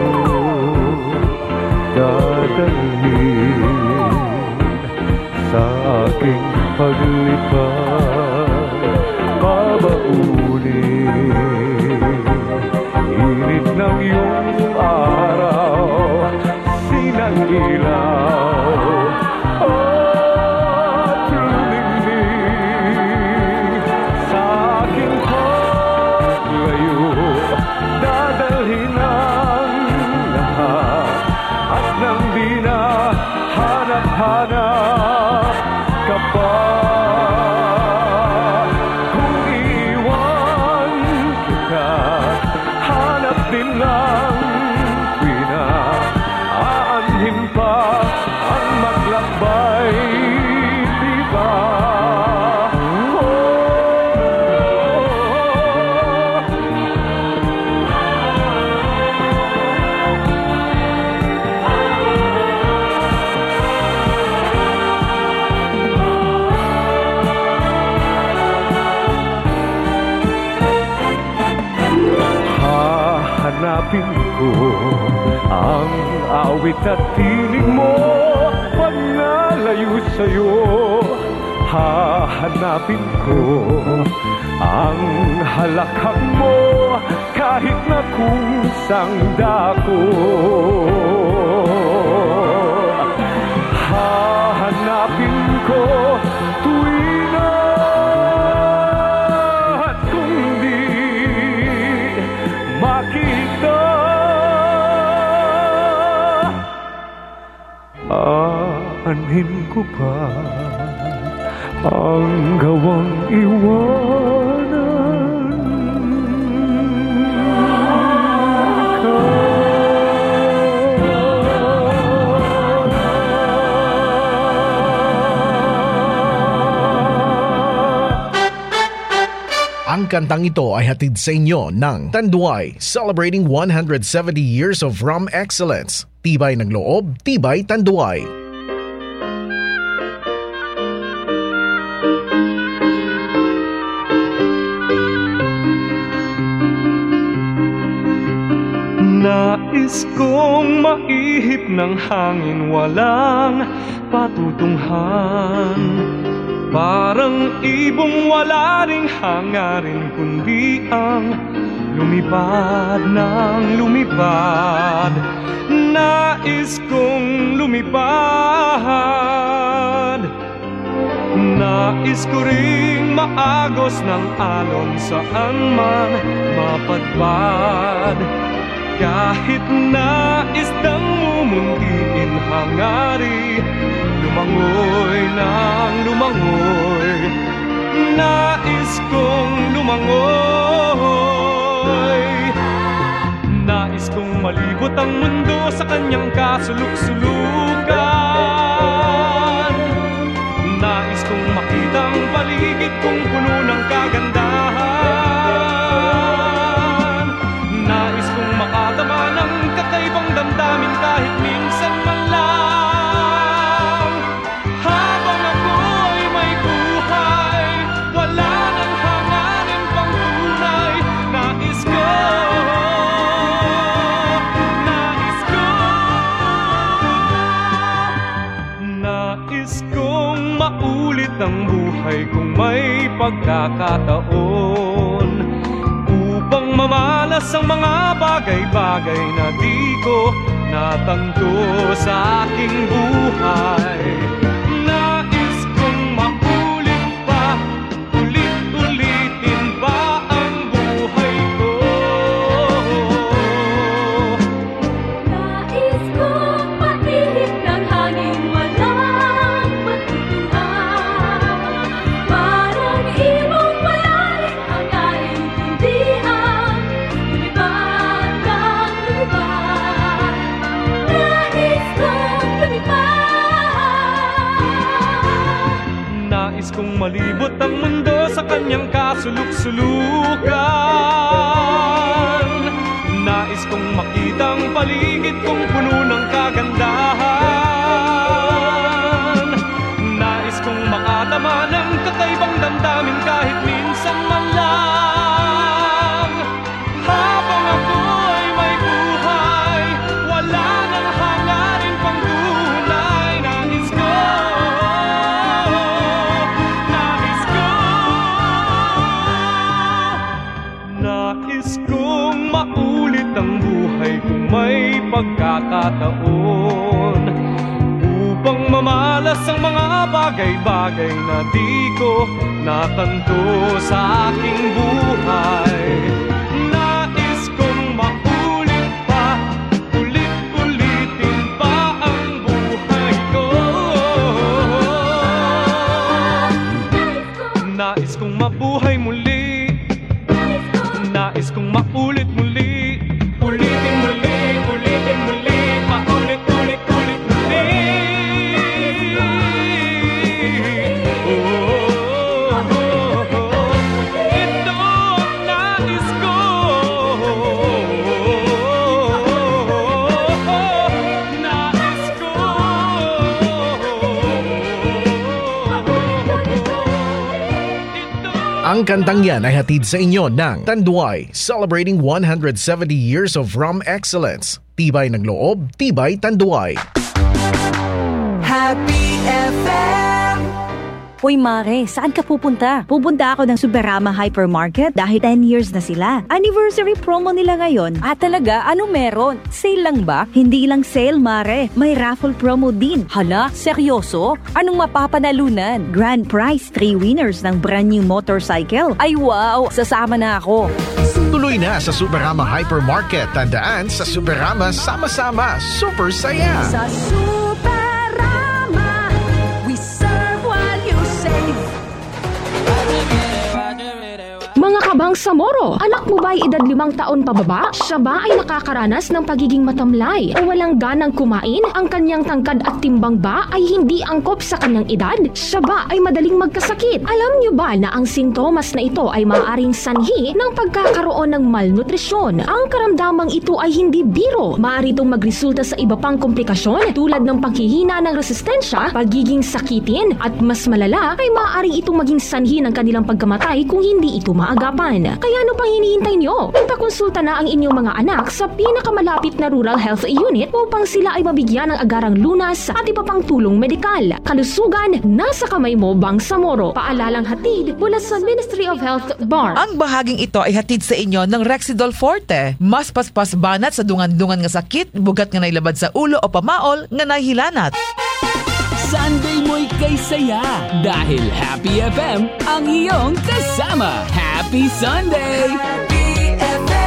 dadalhin sa aking paglipad babaunin init ng iyong araw sinang ilaw awit at tinig mo Pag nalayo sa'yo Hahanapin ko ang halakhak mo Kahit na kung sang dako. Hahanapin ko Aanhin ko pa ang gawang iwanan Ang kantang ito ay hatid sa inyo ng Tanduay, celebrating 170 years of rum excellence. Tibay ng loob, tibay Tanduay. Ng hangin walang patutunghan. Parang ibong wala ring hangarin kundi ang lumipad ng lumipad. Nais kong lumipad. Nais ko ring maagos ng alon saan man mapadpad kahit na isdang mumuntiin hangari Lumangoy ng lumangoy. Nais kong lumangoy. Nais kong malibot ang mundo sa kanyang kasuluk-sulukan. Nais kong makita ang paligid kong puno ng kagandahan ang buhay kung may pagkakataon. Upang mama mamalas ang mga bagay-bagay na di ko natanto sa aking buhay Malibot ang mundo sa kanyang kasuluk-sulukan. Nais kong makita ang paligid kong puno ng kagandahan. Nais kong makatama ng kakaibang damdamin kahit minsan man bagay-bagay na di ko natanto sa aking buhay Ang kantang yan ay hatid sa inyo ng Tanduay, celebrating 170 years of rum excellence. Tibay ng loob, tibay Tanduay. Happy FM! Uy Mare, saan ka pupunta? Pupunta ako ng Superama Hypermarket dahil 10 years na sila. Anniversary promo nila ngayon. Ah talaga? Ano meron? Sale lang ba? Hindi lang sale Mare, may raffle promo din. Hala, seryoso? Anong mapapanalunan? Grand prize, 3 winners ng brand new motorcycle. Ay wow, sasama na ako. Tuloy na sa Superama Hypermarket. Tandaan sa Superama, sama-sama, super saya. Sa Superama, Mga kabang Samoro, anak mo ba ay edad limang taon pababa? Siya ba ay nakakaranas ng pagiging matamlay o walang ganang kumain? Ang kanyang tangkad at timbang ba ay hindi angkop sa kanyang edad? Siya ba ay madaling magkasakit? Alam niyo ba na ang sintomas na ito ay maaaring sanhi ng pagkakaroon ng malnutrisyon? Ang karamdamang ito ay hindi biro. Maaari itong magresulta sa iba pang komplikasyon tulad ng paghihina ng resistensya, pagiging sakitin, at mas malala ay maaari itong maging sanhi ng kanilang pagkamatay kung hindi ito maagapan. Kaya ano pang hinihintay nyo? Ipakonsulta na ang inyong mga anak sa pinakamalapit na rural health unit upang sila ay mabigyan ng agarang lunas at iba pang tulong medikal. Kalusugan, nasa kamay mo, Bang Samoro. Paalalang hatid mula sa Ministry of Health, BAR. Ang bahaging ito ay hatid sa inyo ng Rexidol Forte. Mas paspas banat sa dungan-dungan nga sakit, bugat nga nailabad sa ulo o pamaol nga nahilanat. Sunday mo'y kay saya dahil Happy FM ang iyong kasama. Happy Sunday! Lumapit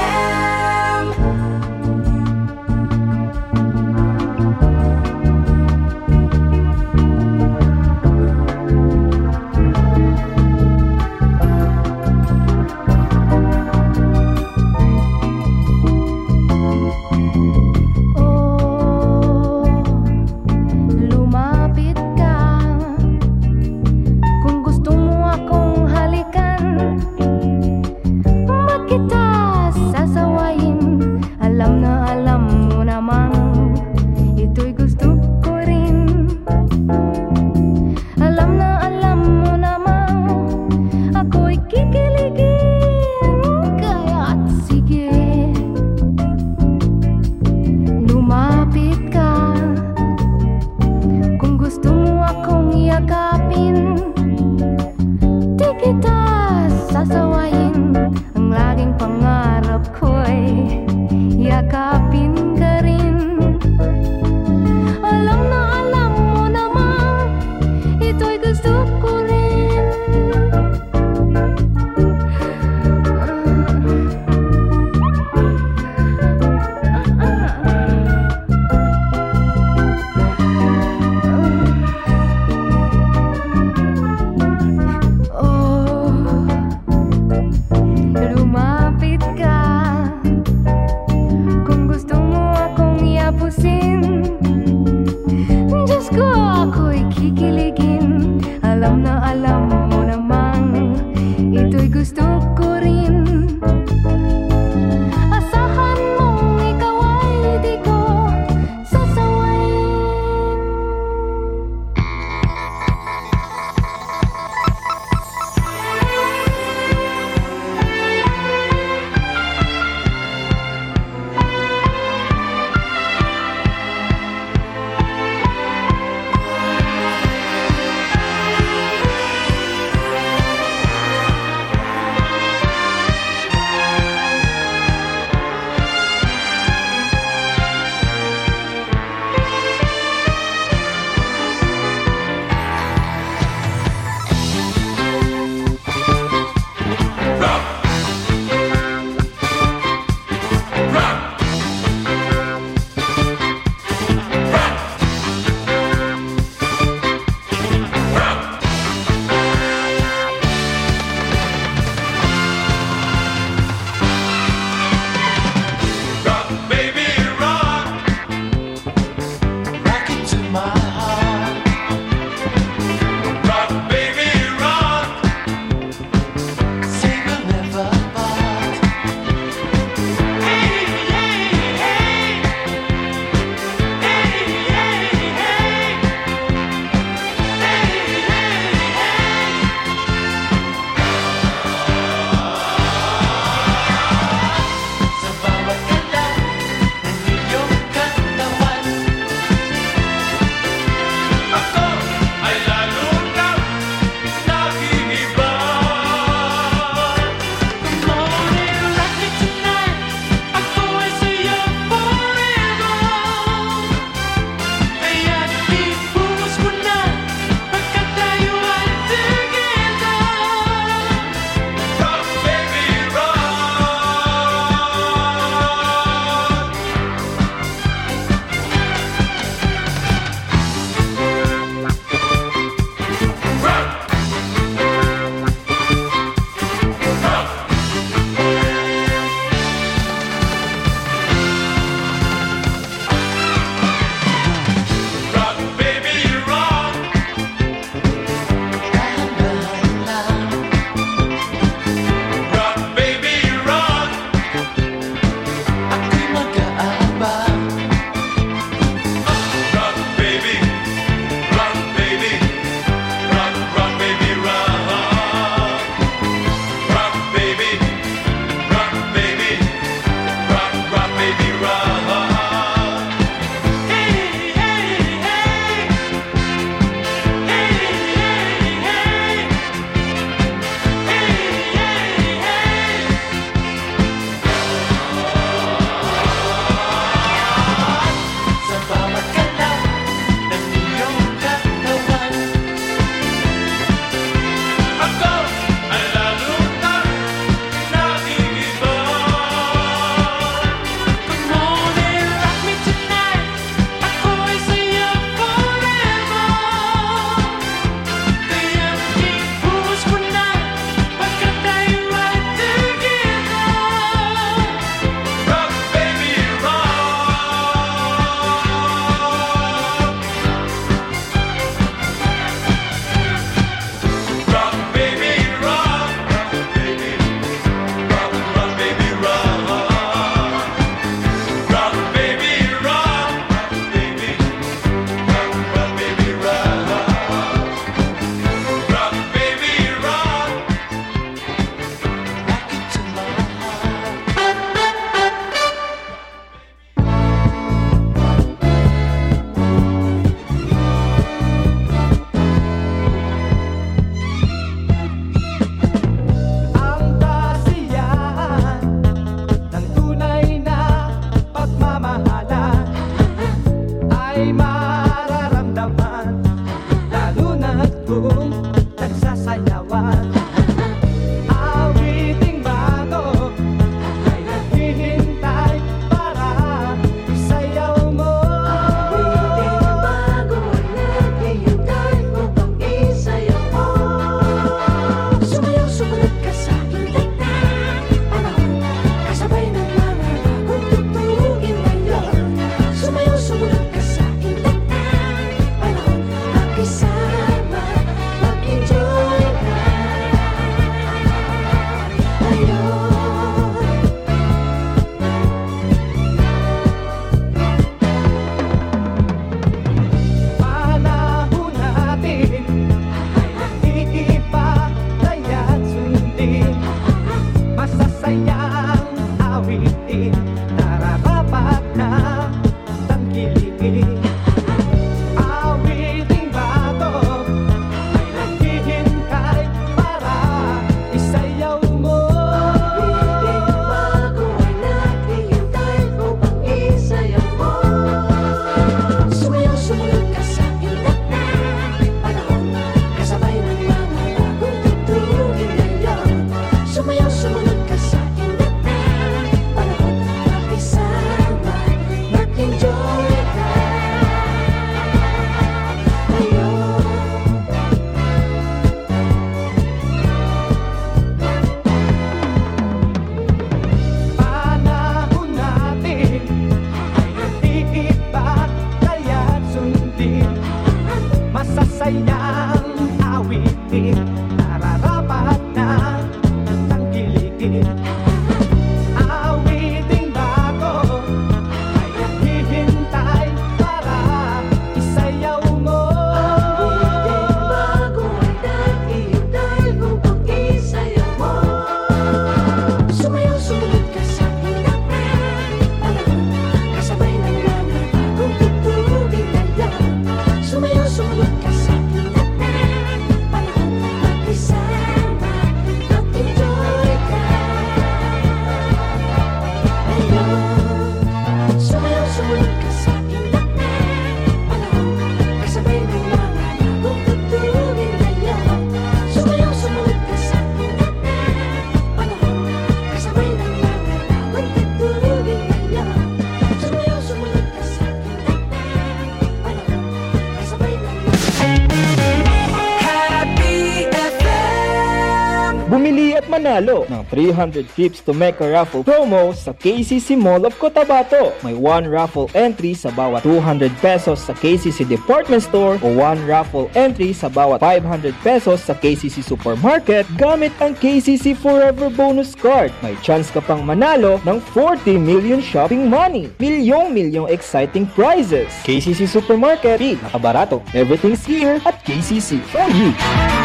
manalo ng 300 trips to Mecca raffle promo sa KCC Mall of Cotabato. May 1 raffle entry sa bawat 200 pesos sa KCC Department Store o 1 raffle entry sa bawat 500 pesos sa KCC Supermarket gamit ang KCC Forever Bonus Card. May chance ka pang manalo ng 40 million shopping money. Milyong-milyong exciting prizes. KCC Supermarket, nakabarato. Everything's here at KCC. OG! Mga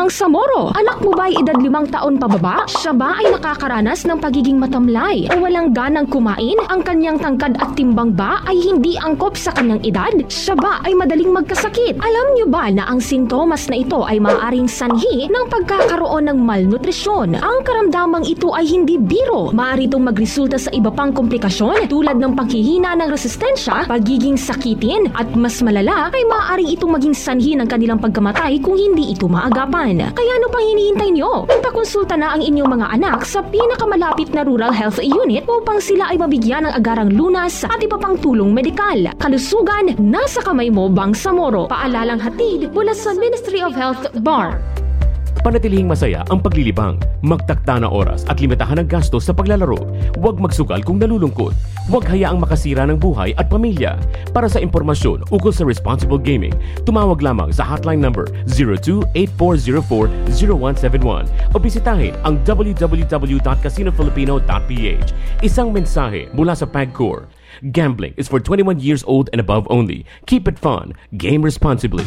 kabang Samoro, anak mo ba ay edad limang taon pababa? Siya ba ay nakakaranas ng pagiging matamlay o walang ganang kumain? Ang kanyang tangkad at timbang ba ay hindi angkop sa kanyang edad? Siya ba ay madaling magkasakit? Alam niyo ba na ang sintomas na ito ay maaaring sanhi ng pagkakaroon ng malnutrisyon? Ang karamdamang ito ay hindi biro. Maaari itong magresulta sa iba pang komplikasyon tulad ng paghihina ng resistensya, pagiging sakitin, at mas malala ay maaaring itong maging sanhi ng kanilang pagkamatay kung hindi ito maagapan. Kaya ano pang hinihintay nyo? Ipakonsulta na ang inyong mga anak sa pinakamalapit na rural health unit upang sila ay mabigyan ng agarang lunas at iba pang tulong medikal. Kalusugan, nasa kamay mo, Bangsamoro. Paalalang hatid mula sa Ministry of Health, BAR. Panatilihing masaya ang paglilibang. Magtakta na oras at limitahan ang gastos sa paglalaro. Huwag magsugal kung nalulungkot. Huwag hayaang makasira ng buhay at pamilya. Para sa impormasyon ukol sa responsible gaming, tumawag lamang sa hotline number 02-8404-0171 o bisitahin ang www.casinofilipino.ph. Isang mensahe mula sa PAGCOR. Gambling is for 21 years old and above only. Keep it fun. Game responsibly.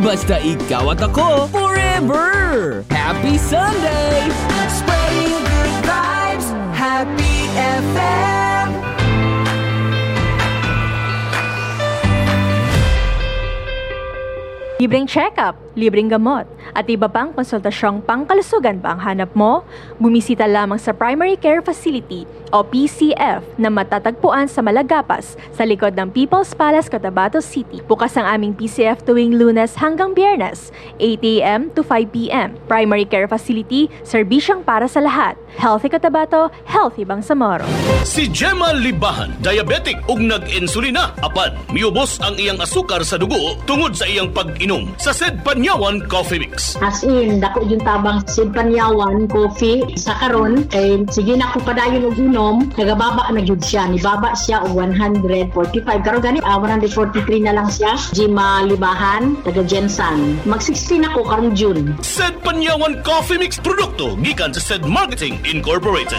Basta ikaw at ako forever! Happy Sunday! Spreading good vibes, Happy FM. Libreng check-up, libreng gamot, at iba pang konsultasyong pangkalusugan ba ang hanap mo? Bumisita lamang sa Primary Care Facility o PCF na matatagpuan sa Malagapas sa likod ng People's Palace, Cotabato City. Bukas ang aming PCF tuwing lunes hanggang biyernes, 8 a.m. to 5 p.m. Primary Care Facility, serbisyong para sa lahat. Healthy Cotabato, healthy Bangsamoro. Si Gemma Libahan, diabetic ug nag-insulina. Apan, miubos ang iyang asukar sa dugo tungod sa iyang pag-inom sa Sed Panyawan Coffee Mix. As in, dako yung tabang sid panyawan, coffee, sa karon kay sige na ko padayon og inom, nagababa na gyud siya, nibaba siya og 145. Karon gani ah, 143 na lang siya. Jima Libahan, taga Jensan. Mag 16 ako karong June. Sed Panyawan Coffee Mix produkto gikan sa Sed Marketing Incorporated.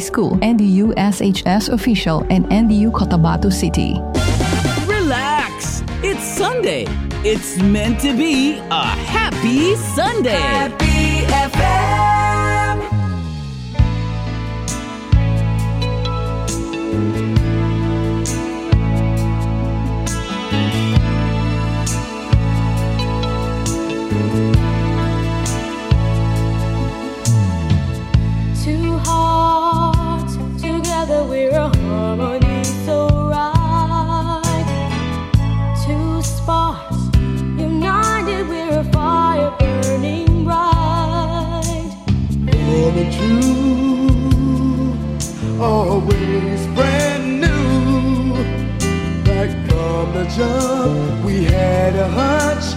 School, NDU SHS official, and NDU Cotabato City. Relax! It's Sunday. It's meant to be a happy Sunday. Happy FM. true, always brand new. From the jump, we had a hunch.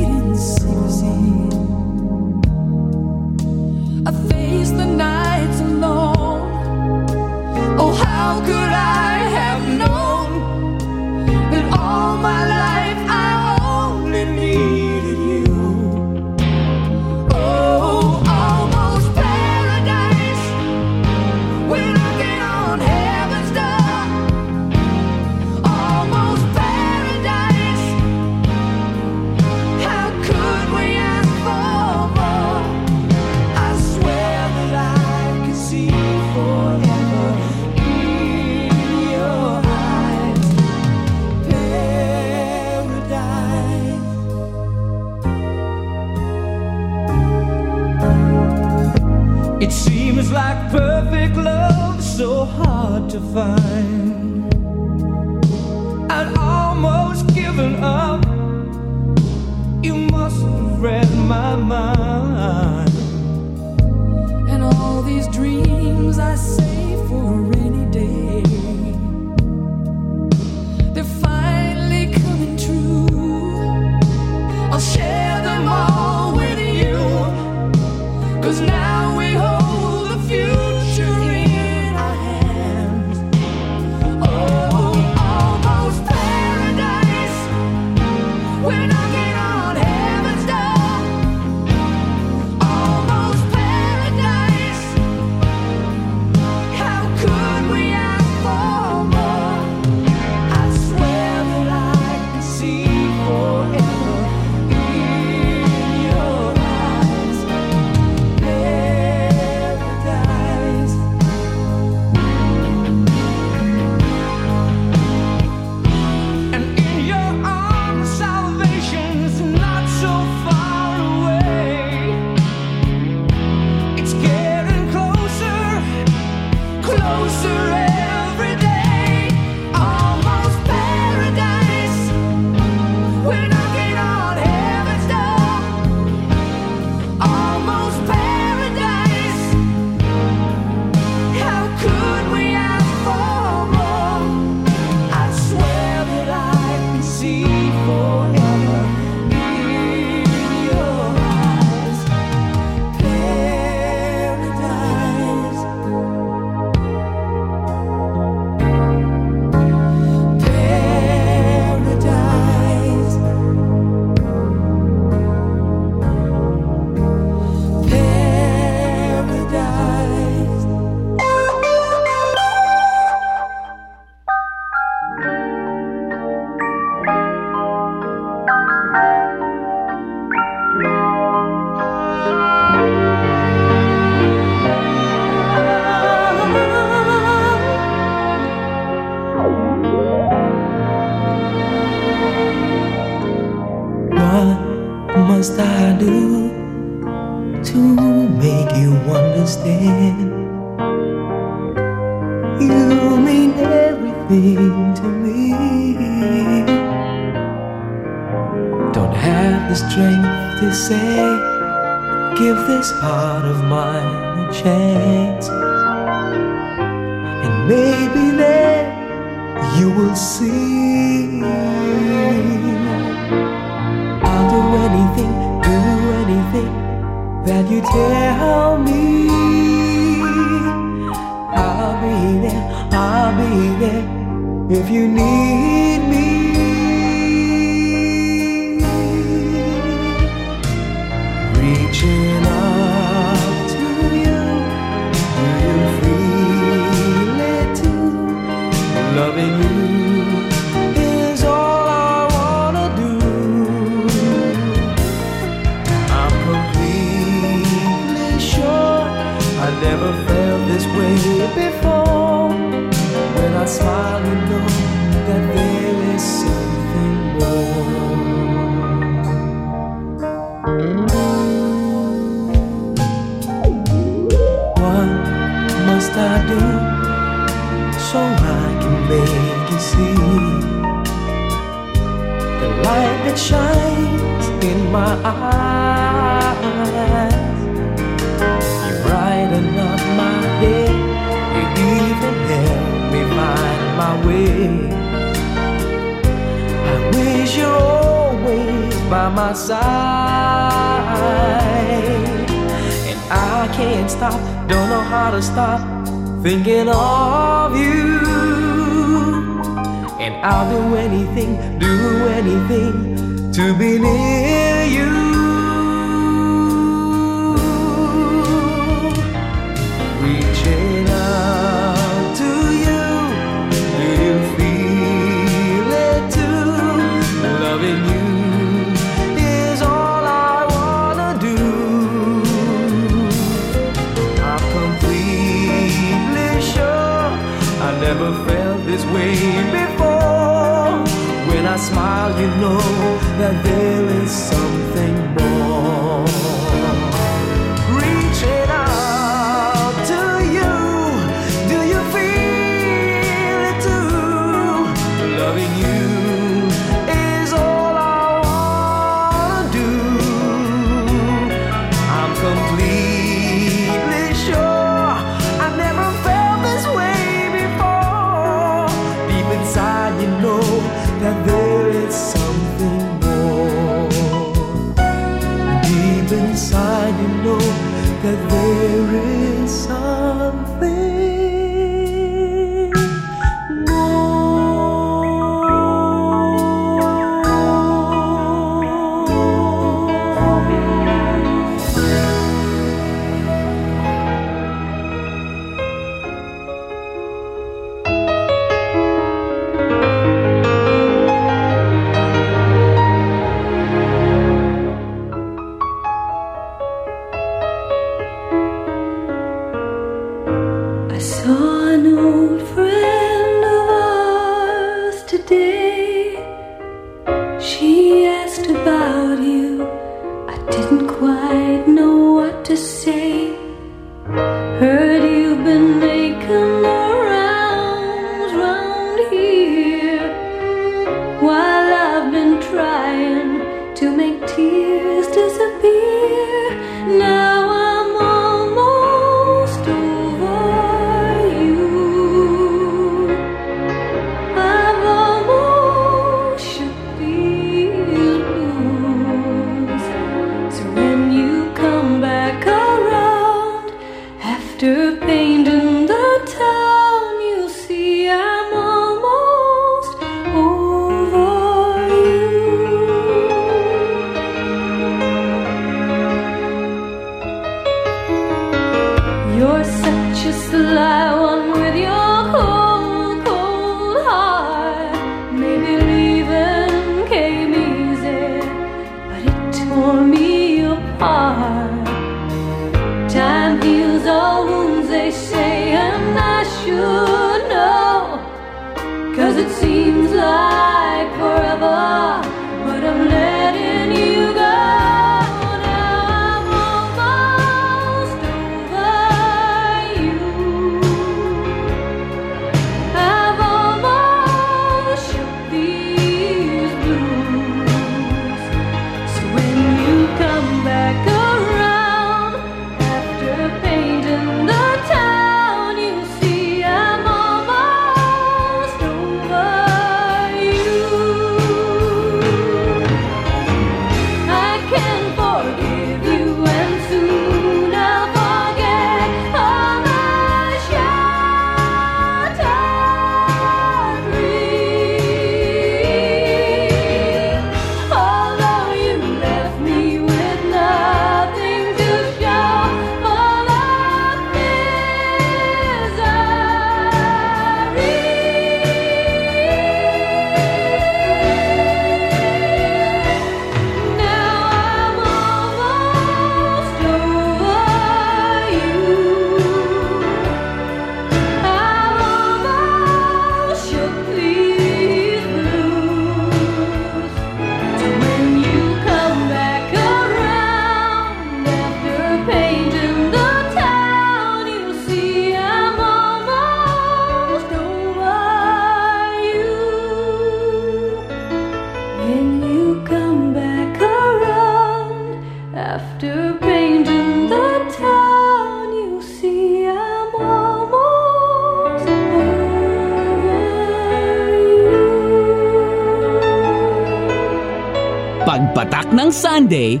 Ng Sunday,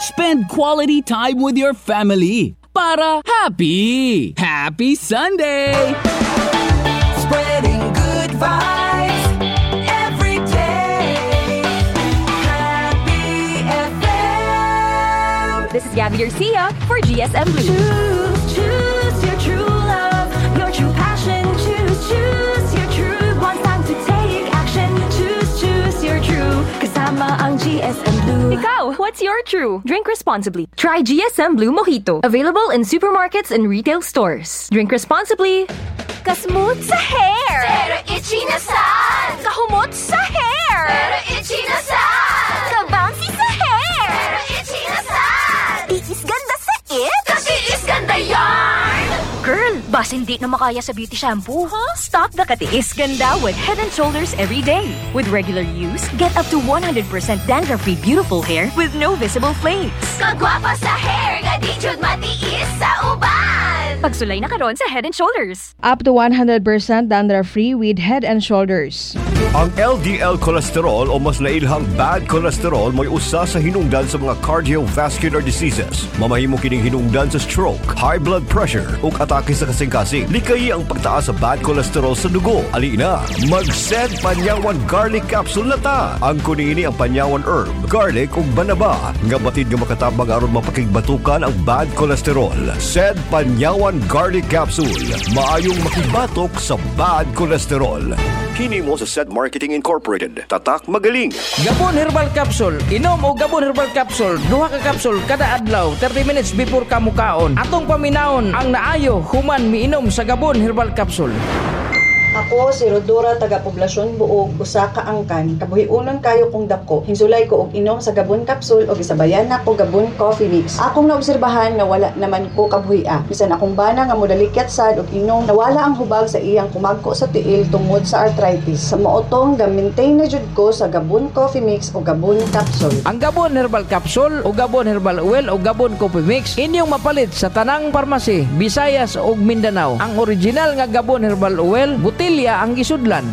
spend quality time with your family para happy! Happy Sunday! Spreading good vibes every day. Happy FM. This is Gabby Garcia for GSM Blue. Kasama ang GSM Blue. Ikaw, what's your true? Drink responsibly. Try GSM Blue Mojito. Available in supermarkets and retail stores. Drink responsibly. Kasmooth sa hair! Pero itchy na. Kahumot sa hair! Pero itchy bas hindi na makaya sa beauty shampoo, huh? Stop the katiis ganda with Head and Shoulders every day. With regular use, get up to 100% dandruff-free beautiful hair with no visible flakes. Kagwapa sa hair, nga di jud matiis sa uban. Pagsulay na karon sa Head and Shoulders. Up to 100% dandruff-free with Head and Shoulders. Ang LDL cholesterol o mas nailhang bad cholesterol mo'y usa sa hinungdan sa mga cardiovascular diseases. Mamahimo kining hinungdan sa stroke, high blood pressure ug atake sa kasing-kasing. Likay ang pagtaas sa bad cholesterol sa dugo. Ali na, mag-sed panyawan garlic capsule na ta. Ang kunini ang panyawan herb, garlic ug banaba nga batid nga makatabang aron mapakigbatukan ang bad cholesterol. Sed panyawan garlic capsule, maayong makibatok sa bad cholesterol. Hini mo sa Sed Marketing Incorporated. Tatak magaling. Gabon Herbal Capsule. Inom o Gabon Herbal Capsule. Duha ka capsule kada adlaw 30 minutes before kamukaon. Atong paminaon ang naayo human miinom sa Gabon Herbal Capsule. Ako si Rodora taga Poblasyon Buog usa ka angkan. Kabuhiunon kayo kung dako hinsulay ko og inom sa Gabon capsule og isabayan na ko Gabon coffee mix. Akong naobserbahan nga wala naman ko kabuhia. Bisan akong bana nga modalikyat sad og inom nawala ang hubag sa iyang kumagko sa tiil tungod sa arthritis. Sa maotong ga-maintain na jud ko sa Gabon coffee mix o Gabon capsule. Ang Gabon Herbal Capsule o Gabon Herbal Oil o Gabon Coffee Mix inyong mapalit sa tanang parmasi, Visayas ug Mindanao. Ang original nga Gabon Herbal Oil, butilya ang gisudlan.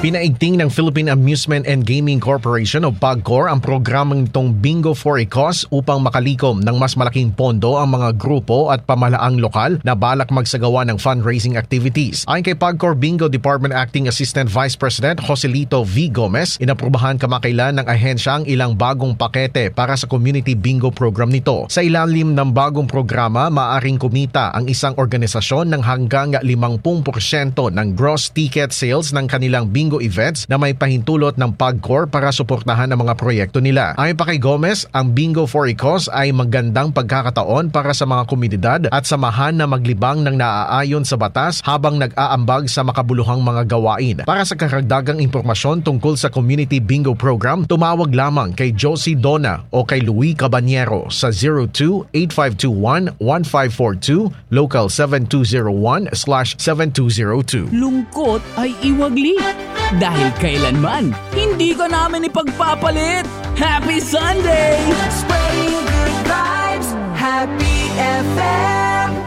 Pinaigting ng Philippine Amusement and Gaming Corporation o PAGCOR ang programang itong Bingo for a Cause upang makalikom ng mas malaking pondo ang mga grupo at pamalaang lokal na balak magsagawa ng fundraising activities. Ayon kay PAGCOR Bingo Department Acting Assistant Vice President Joselito V. Gomez, inaprubahan kamakailan ng ahensya ang ilang bagong pakete para sa community bingo program nito. Sa ilalim ng bagong programa, maaring kumita ang isang organisasyon ng hanggang 50% ng gross ticket sales ng kanilang bingo bingo events na may pahintulot ng PAGCOR para suportahan ang mga proyekto nila. Ayon pa kay Gomez, ang Bingo for a Cause ay magandang pagkakataon para sa mga komunidad at samahan na maglibang ng naaayon sa batas habang nag-aambag sa makabuluhang mga gawain. Para sa karagdagang impormasyon tungkol sa Community Bingo Program, tumawag lamang kay Josie Dona o kay Louis Cabanyero sa 02-8521-1542, local 7201-7202. Lungkot ay iwagli. Dahil kailanman, hindi ka namin ipagpapalit. Happy Sunday! Spreading good vibes, Happy FM.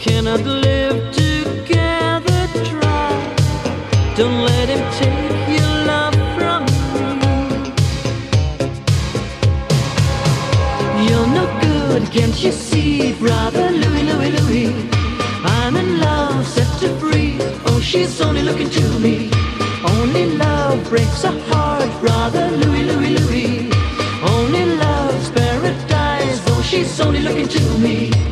Cannot live together. Try. Don't let him take your love from me. You're no good, can't you see, brother Louis, Louis, Louis? I'm in love, set to free. Oh, she's only looking to me. Only love breaks a heart, brother Louis, Louis, Louis. Only love's paradise. Oh, she's only looking to me.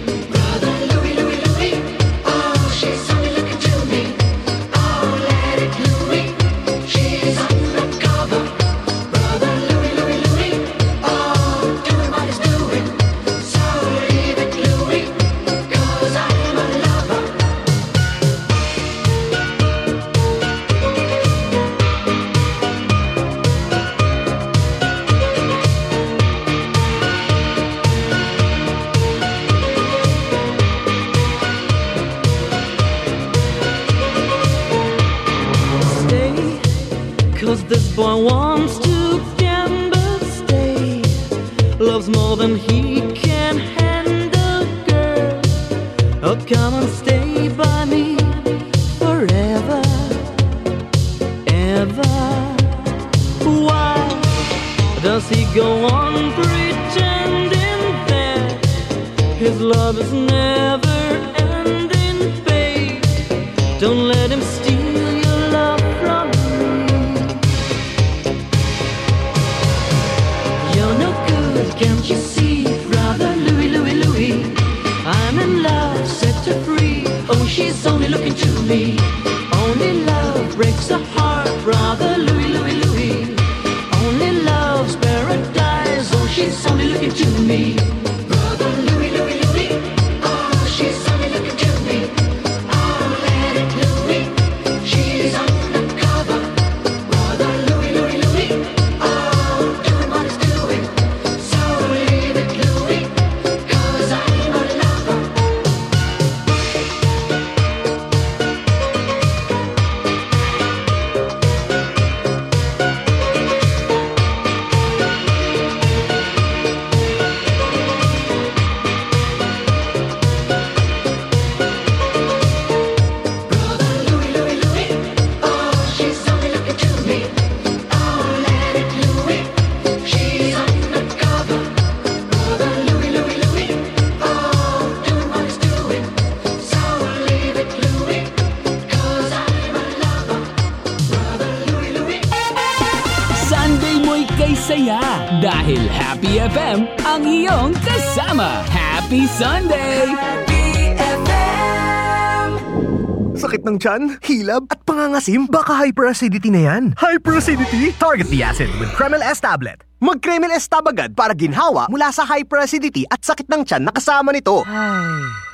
Tiyan, hilab, at pangangasim? Baka hyperacidity na yan. Hyperacidity? Target the acid with Kremel S tablet. Mag-Kremel S tab agad para ginhawa mula sa hyperacidity at sakit ng tiyan na kasama nito.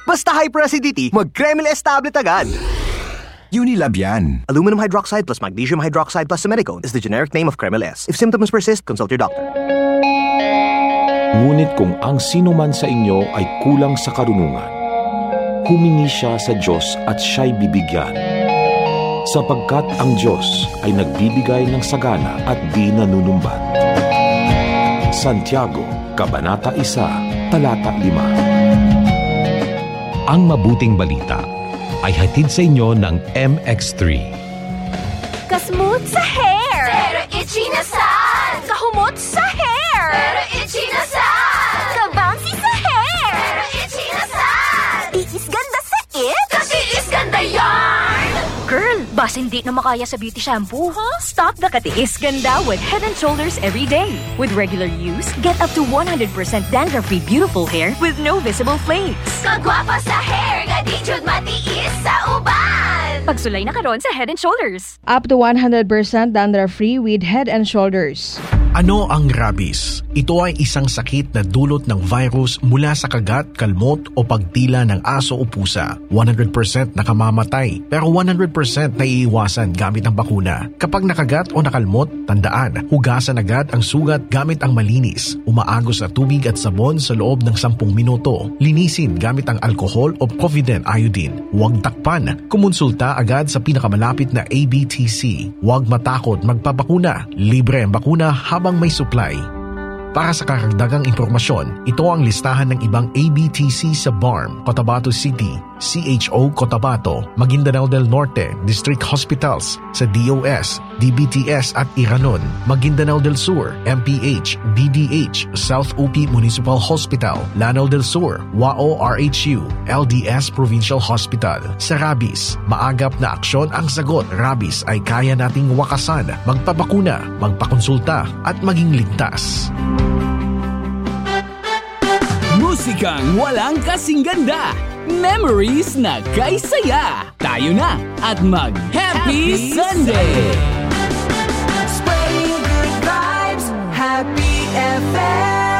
Basta hyperacidity, mag-Kremel S tablet agad. Unilab yan. Aluminum hydroxide plus magnesium hydroxide plus silicone is the generic name of Kremel S. If symptoms persist, consult your doctor. Ngunit kung ang sino man sa inyo ay kulang sa karunungan, humingi siya sa Diyos at siya'y bibigyan. Sapagkat ang Diyos ay nagbibigay ng sagana at di nanunumbat. Santiago, Kabanata 1, Talata 5 Ang mabuting balita ay hatid sa inyo ng MX3. Kasmooth sa Bas hindi na makaya sa beauty shampoo, huh? Stop the katiis ganda with Head and Shoulders every day. With regular use, get up to 100% dandruff-free beautiful hair with no visible flakes. Kagwapa sa hair! nga di jud matiis sa uban. Pagsulay na karon sa Head and Shoulders. Up to 100% dandruff-free with Head and Shoulders. Ano ang rabies? Ito ay isang sakit na dulot ng virus mula sa kagat, kalmot o pagtila ng aso o pusa. 100% nakamamatay pero 100% naiiwasan gamit ang bakuna. Kapag nakagat o nakalmot, tandaan, hugasan agad ang sugat gamit ang malinis. Umaagos na tubig at sabon sa loob ng 10 minuto. Linisin gamit ang alcohol o Provident iodine. Huwag takpan. Kumonsulta agad sa pinakamalapit na ABTC. Huwag matakot magpabakuna. Libre ang bakuna habang may supply. Para sa karagdagang impormasyon, ito ang listahan ng ibang ABTC sa BARM, Cotabato City, CHO Cotabato, Maguindanao del Norte, District Hospitals, sa DOS, DBTS at Iranon, Maguindanao del Sur, MPH, BDH, South UP Municipal Hospital, Lanao del Sur, WAO RHU, LDS Provincial Hospital. Sa Rabis, maagap na aksyon ang sagot. Rabis ay kaya nating wakasan, magpabakuna, magpakonsulta at maging ligtas. Musikang walang kasing ganda. Memories na kay saya. Tayo na at mag-Happy Sunday! Spreading good vibes, Happy FM.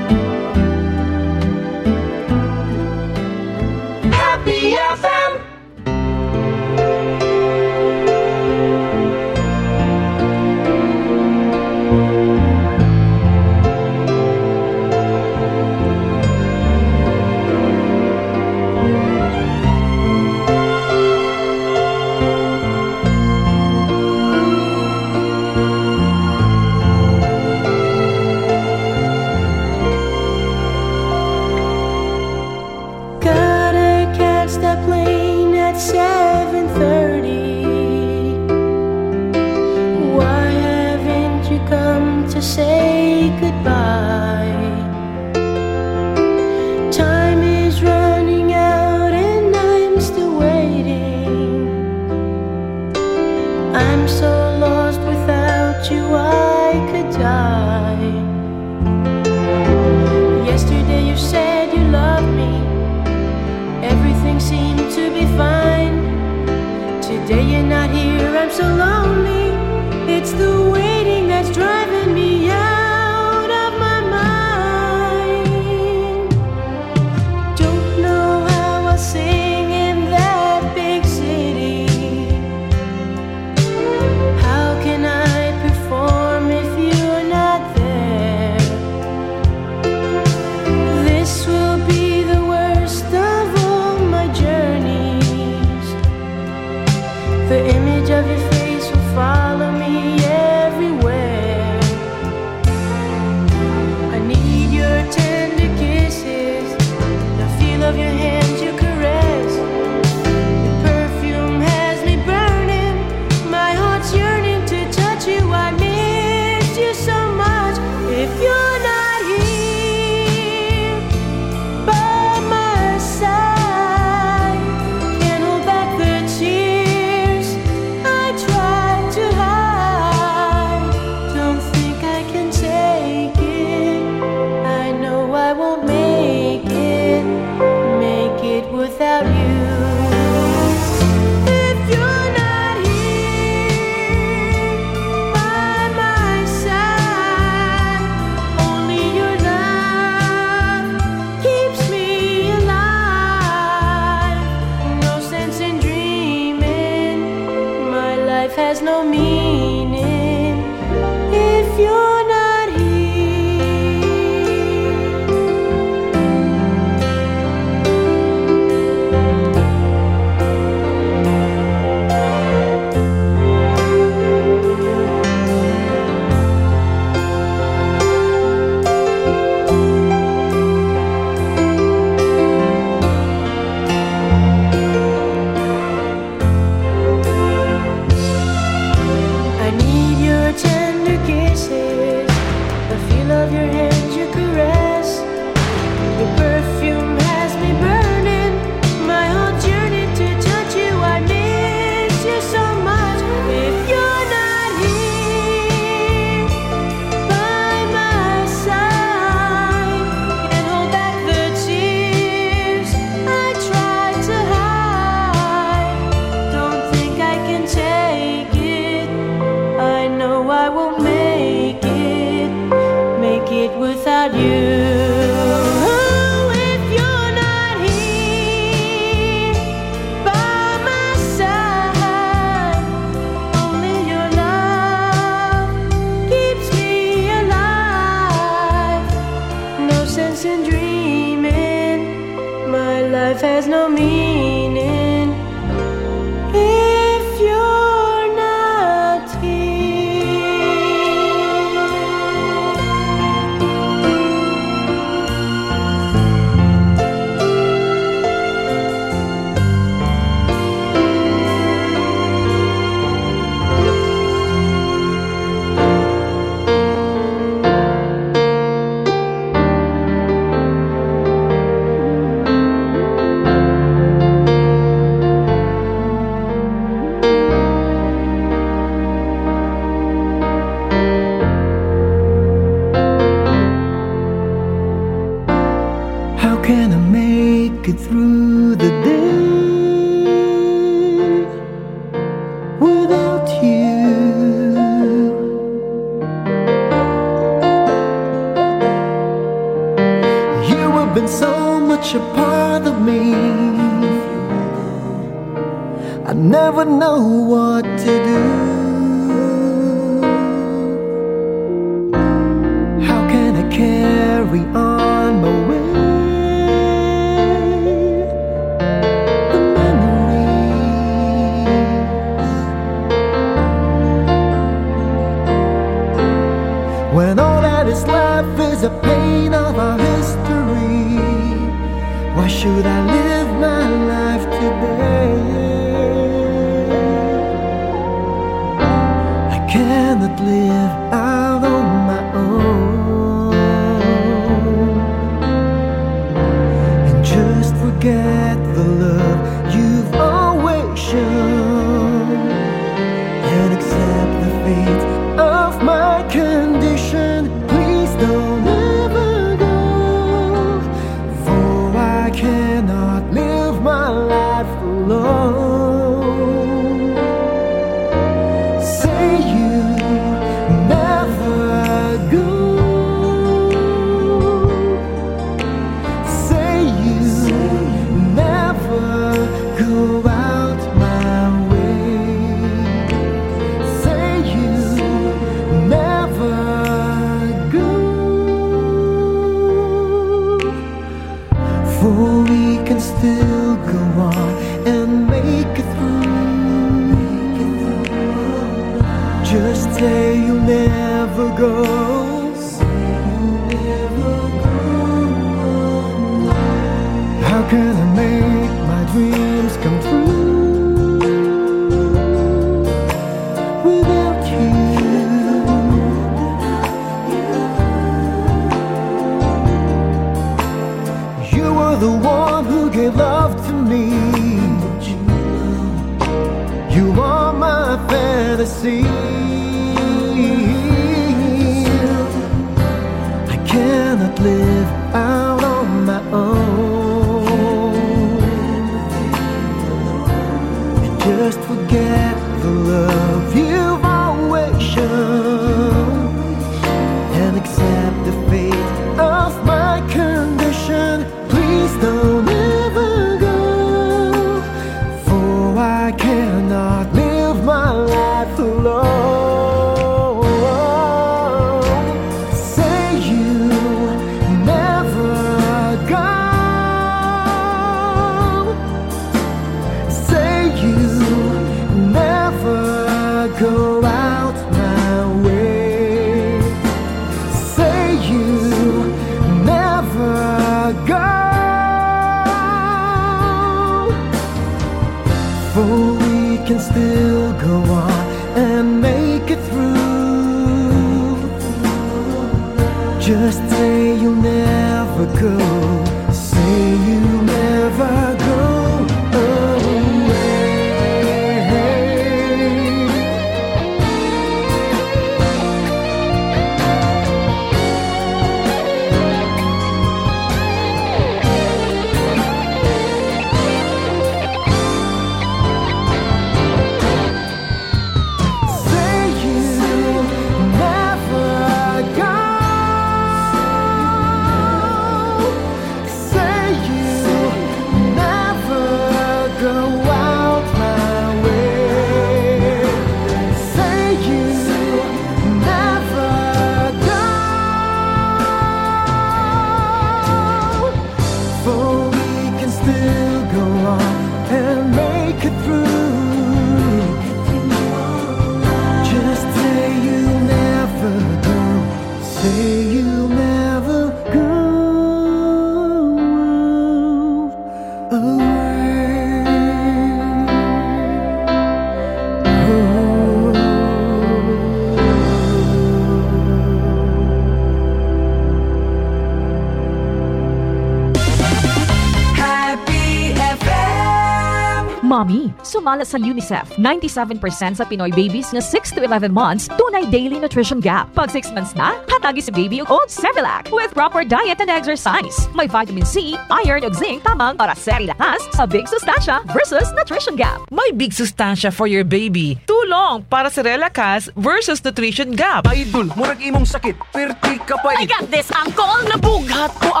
Sumala sa UNICEF. 97% sa Pinoy babies na 6 to 11 months, tunay daily nutrition gap. Pag 6 months na, hatagi si baby o Cerelac with proper diet and exercise. May vitamin C, iron ug zinc tamang para sa lakas sa big sustansya versus nutrition gap. May big sustansya for your baby. Tulong para sa relakas versus nutrition gap. Idol, murag imong sakit. Perti ka pa I got this, Uncle! Nabughat ko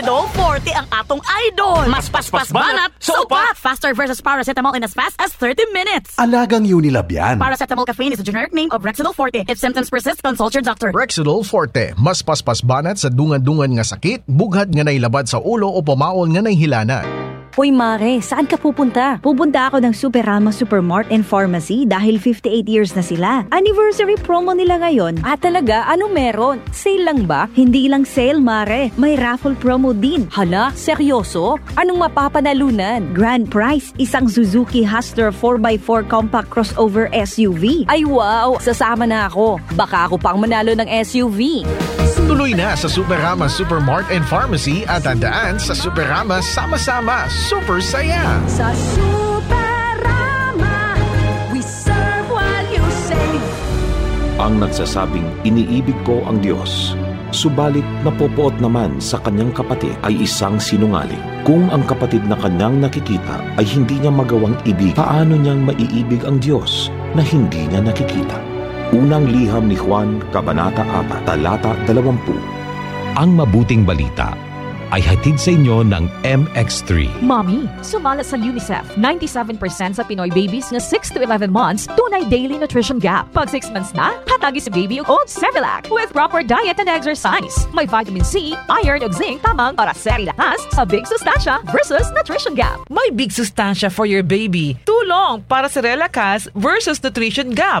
Rexidol 40 ang atong idol. Mas paspas banat, so pat! Faster versus paracetamol in as fast as 30 minutes. Alagang Unilab yan. Paracetamol caffeine is a generic name of Rexidol 40. If symptoms persist, consult your doctor. Rexidol Forte, mas paspas banat sa dungan-dungan nga sakit, bughat nga nailabad sa ulo o pamaol nga nahilana. Hoy Mare, saan ka pupunta? Pupunta ako ng Superama Supermart and Pharmacy dahil 58 years na sila. Anniversary promo nila ngayon. Ah talaga? Ano meron? Sale lang ba? Hindi lang sale, Mare. May raffle promo din. Hala, seryoso? Anong mapapanalunan? Grand prize, isang Suzuki Hustler 4x4 compact crossover SUV. Ay wow, sasama na ako. Baka ako pang manalo ng SUV. Tuloy na sa Superama Supermart and Pharmacy at tandaan sa Superama sama-sama, super saya. Sa Superama, we serve while you save. Ang nagsasabing iniibig ko ang Diyos, subalit napopoot naman sa kanyang kapatid ay isang sinungaling. Kung ang kapatid na kanyang nakikita ay hindi niya magawang ibig, paano niyang maiibig ang Diyos na hindi niya nakikita? Unang liham ni Juan, Kabanata 4, Talata 20. Ang mabuting balita ay hatid sa inyo ng MX3. Mommy, sumala sa UNICEF. 97% sa Pinoy babies na 6 to 11 months, tunay daily nutrition gap. Pag 6 months na, hatagi si baby o Cerelac with proper diet and exercise. May vitamin C, iron ug zinc tamang para sa lakas sa big sustansya versus nutrition gap. May big sustansya for your baby. Tulong para sa relakas versus nutrition gap.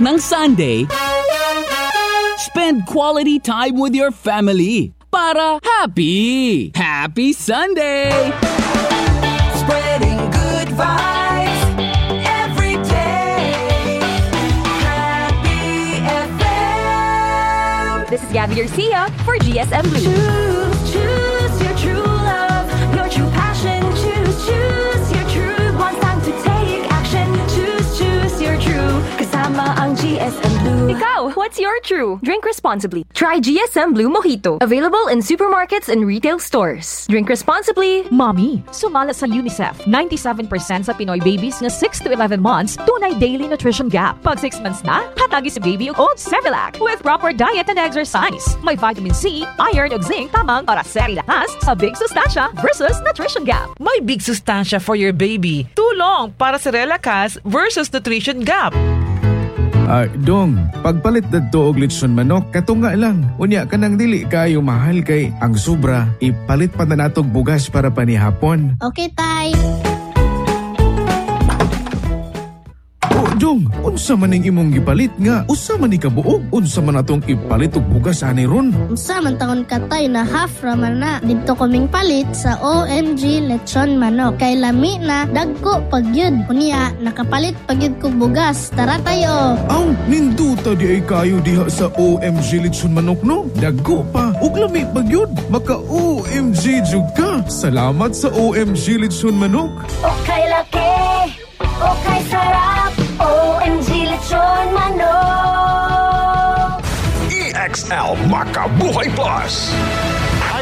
Ng Sunday, spend quality time with your family para happy! Happy Sunday! Spreading good vibes every day. Happy FM. This is Gabby Garcia for GSM Blue. Ang GSM Blue. Ikaw, what's your true? Drink responsibly. Try GSM Blue Mojito. Available in supermarkets and retail stores. Drink responsibly. Mommy, sumala sa UNICEF. 97% sa Pinoy babies nga 6 to 11 months, tunay daily nutrition gap. Pag 6 months na, hatagi si baby og old Cerelac with proper diet and exercise. May vitamin C, iron ug zinc tamang para sa lakas sa big sustansya versus nutrition gap. May big sustansya for your baby. Tulong para sa relakas versus nutrition gap. Ah, dong, pagpalit dadto og litson manok, katunga lang. Unya ka nang dili kayo mahal kay ang sobra, ipalit pa na natog bugas para panihapon. Okay, tay. Dong, unsa man ning imong gipalit nga? Usa man ni kabuok? Unsa man atong ipalit og bugas ani ron? Unsa man taon katay na half raman na dito kaming palit sa OMG Lechon Manok. Kay lami na dagko pagyud. Unya nakapalit pagyud ko bugas. Tara tayo. Aw, ninduta di ay kayo diha sa OMG Litson Manok no? Dagko pa, ug lami pagyud. Maka OMG jud ka. Salamat sa OMG Litson Manok. Okay, laki. Okay, sarap. Manok. EXL Makabuhay Plus.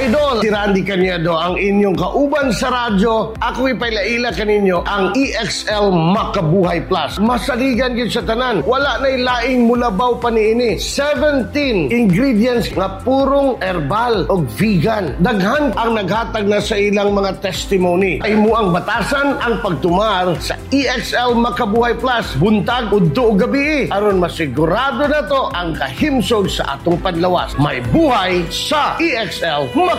Idol, si Randy Caniedo ang inyong kauban sa radyo. Ako'y pailaila kaninyo ang EXL Makabuhay Plus. Masaligan yun sa tanan. Wala na'y laing mulabaw pa niini. 17 ingredients nga purong herbal o vegan. Daghan ang naghatag na sa ilang mga testimony. Ay mo ang batasan ang pagtumar sa EXL Makabuhay Plus. Buntag, udto o gabi. Aron masigurado na to ang kahimsog sa atong panlawas. May buhay sa EXL Makabuhay.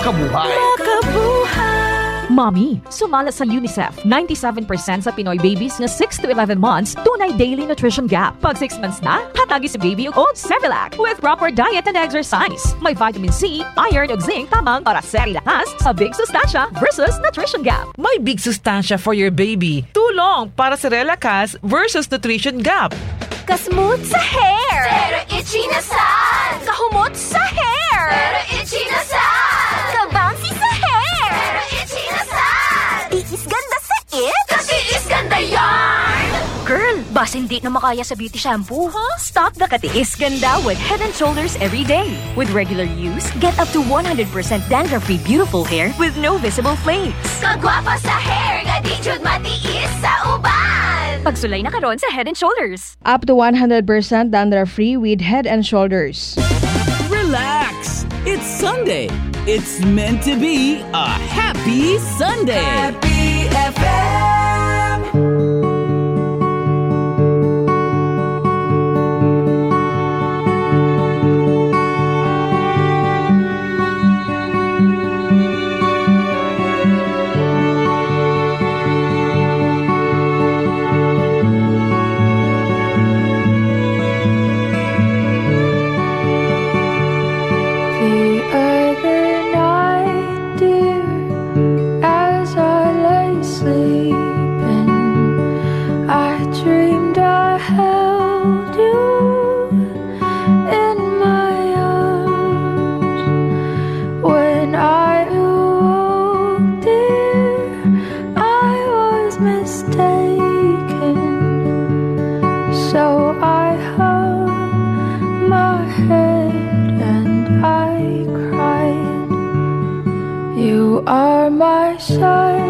Mommy, sumala sa UNICEF. 97% sa Pinoy babies nga 6 to 11 months, tunay daily nutrition gap. Pag 6 months na, hatagi si baby og old Cerelac with proper diet and exercise. May vitamin C, iron ug zinc tamang para sa lakas sa big sustansya versus nutrition gap. May big sustansya for your baby. Tulong para sa relakas versus nutrition gap. Kasmooth sa hair! Pero itchy na sad! Kahumot sa hair! Pero itchy na sad! Girl, bas hindi na makaya sa beauty shampoo, huh? Stop the katiis ganda with Head and Shoulders every day. With regular use, get up to 100% dandruff-free beautiful hair with no visible flakes. Kagwapa sa hair nga di jud matiis sa uban! Pagsulay na karon sa Head and Shoulders. Up to 100% dandruff-free with Head and Shoulders. Relax! It's Sunday. It's meant to be a happy Sunday. Happy FM. my side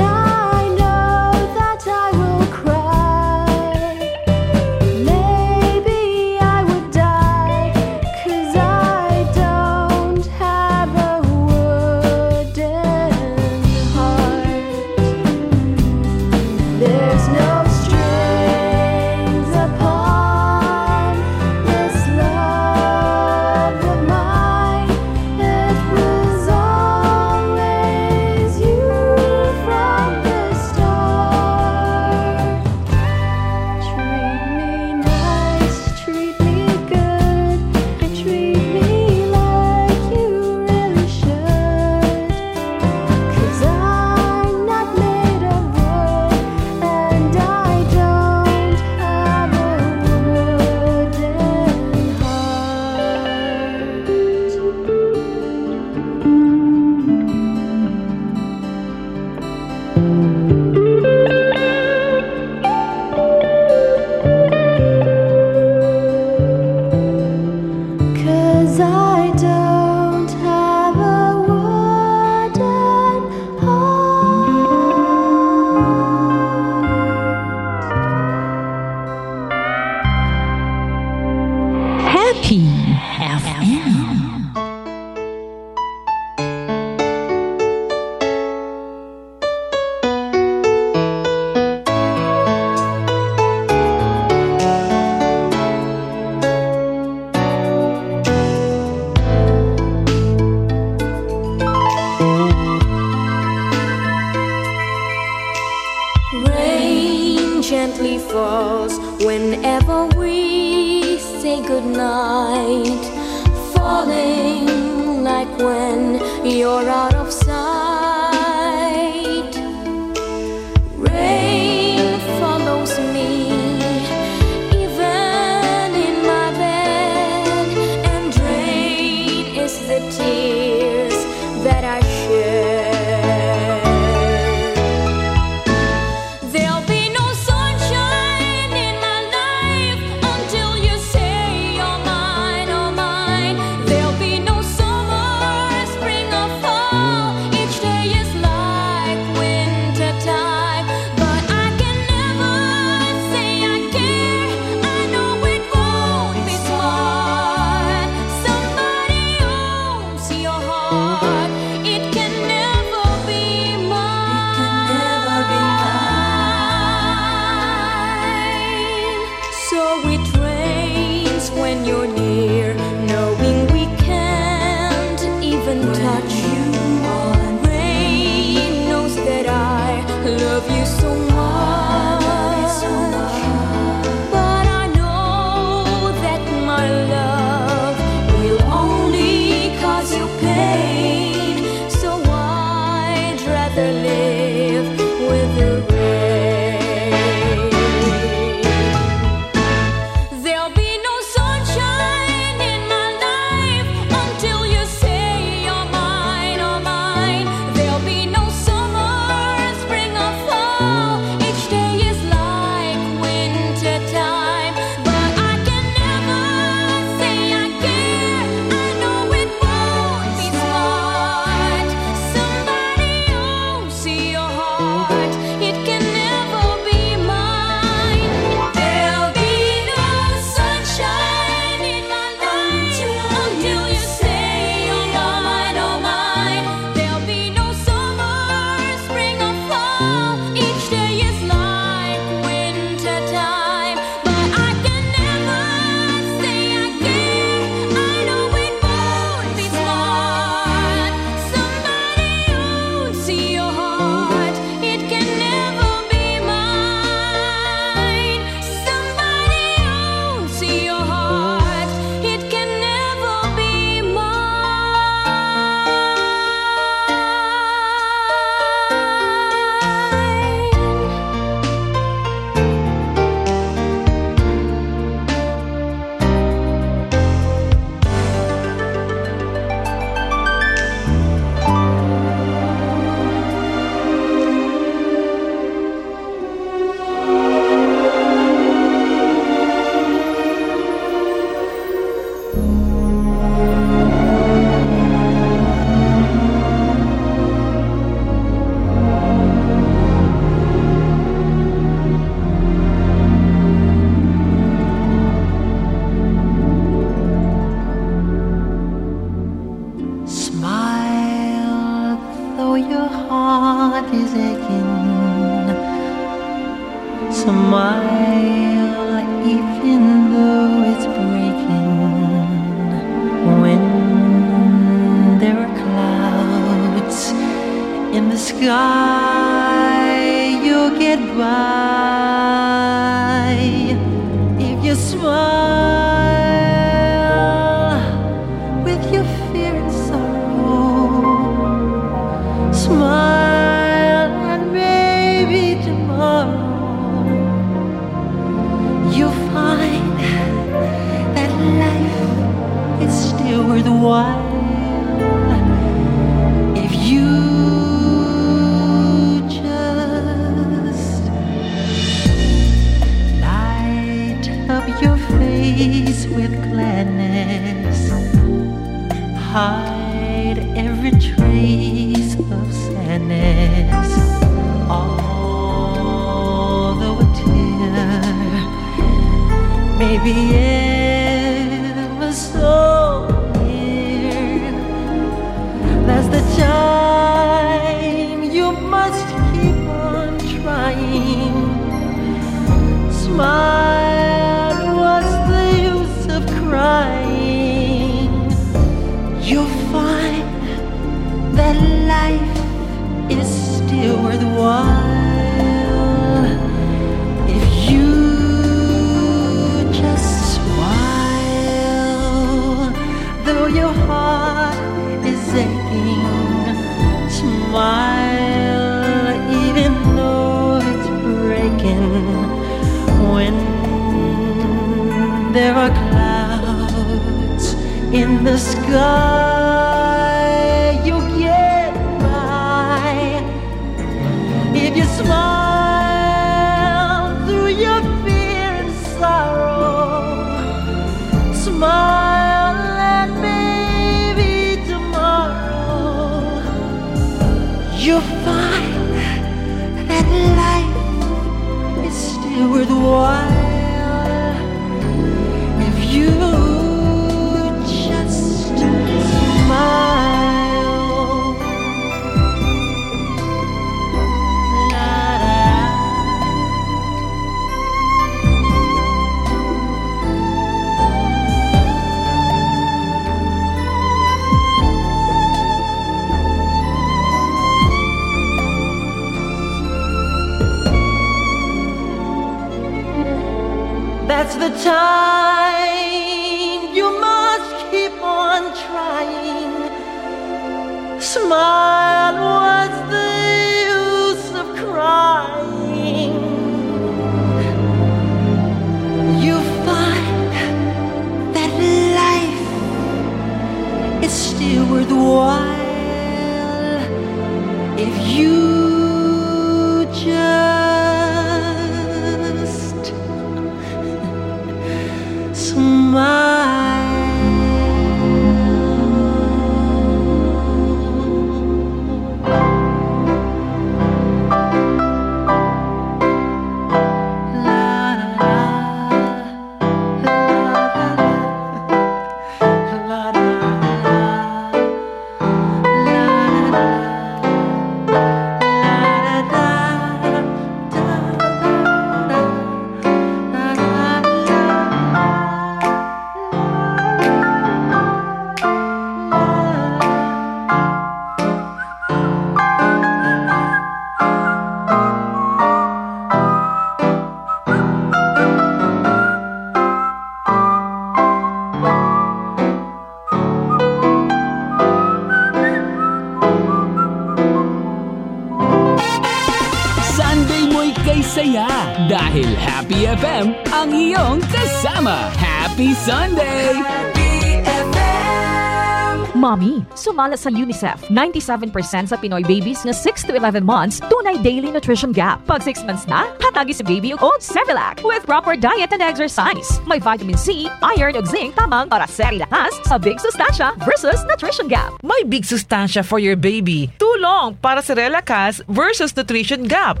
sumala sa UNICEF. 97% sa Pinoy babies na 6 to 11 months, tunay daily nutrition gap. Pag 6 months na, hatagi si baby o Cerelac with proper diet and exercise. May vitamin C, iron ug zinc tamang para sa lakas sa big sustansya versus nutrition gap. May big sustansya for your baby. Tulong para sa relakas versus nutrition gap.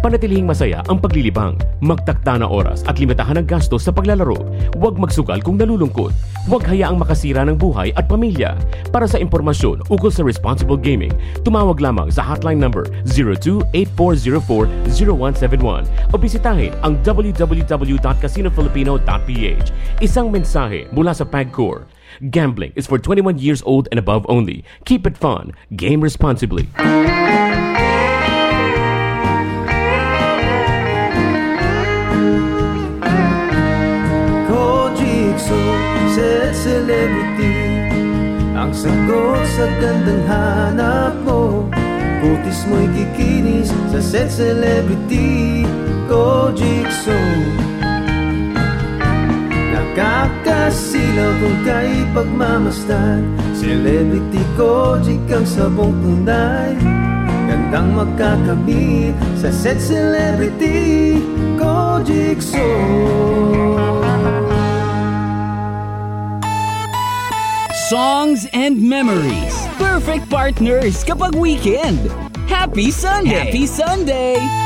Panatilihing masaya ang paglilibang. Magtakta na oras at limitahan ang gastos sa paglalaro. Huwag magsugal kung nalulungkot. Huwag hayaang makasira ng buhay at pamilya. Para sa impormasyon ukol sa responsible gaming, tumawag lamang sa hotline number 02-8404-0171 o bisitahin ang www.casinofilipino.ph. Isang mensahe mula sa PAGCOR. Gambling is for 21 years old and above only. Keep it fun. Game responsibly. Sagot sa gandang hanap mo. Kutis mo'y kikinis sa set celebrity Ko Jigsaw. Nakakasilaw kung kay pagmamasdan Celebrity ko, ang sabong tunay. Gandang magkakamit sa set celebrity Ko Songs and memories. Perfect partners kapag weekend. Happy Sunday! Happy Sunday!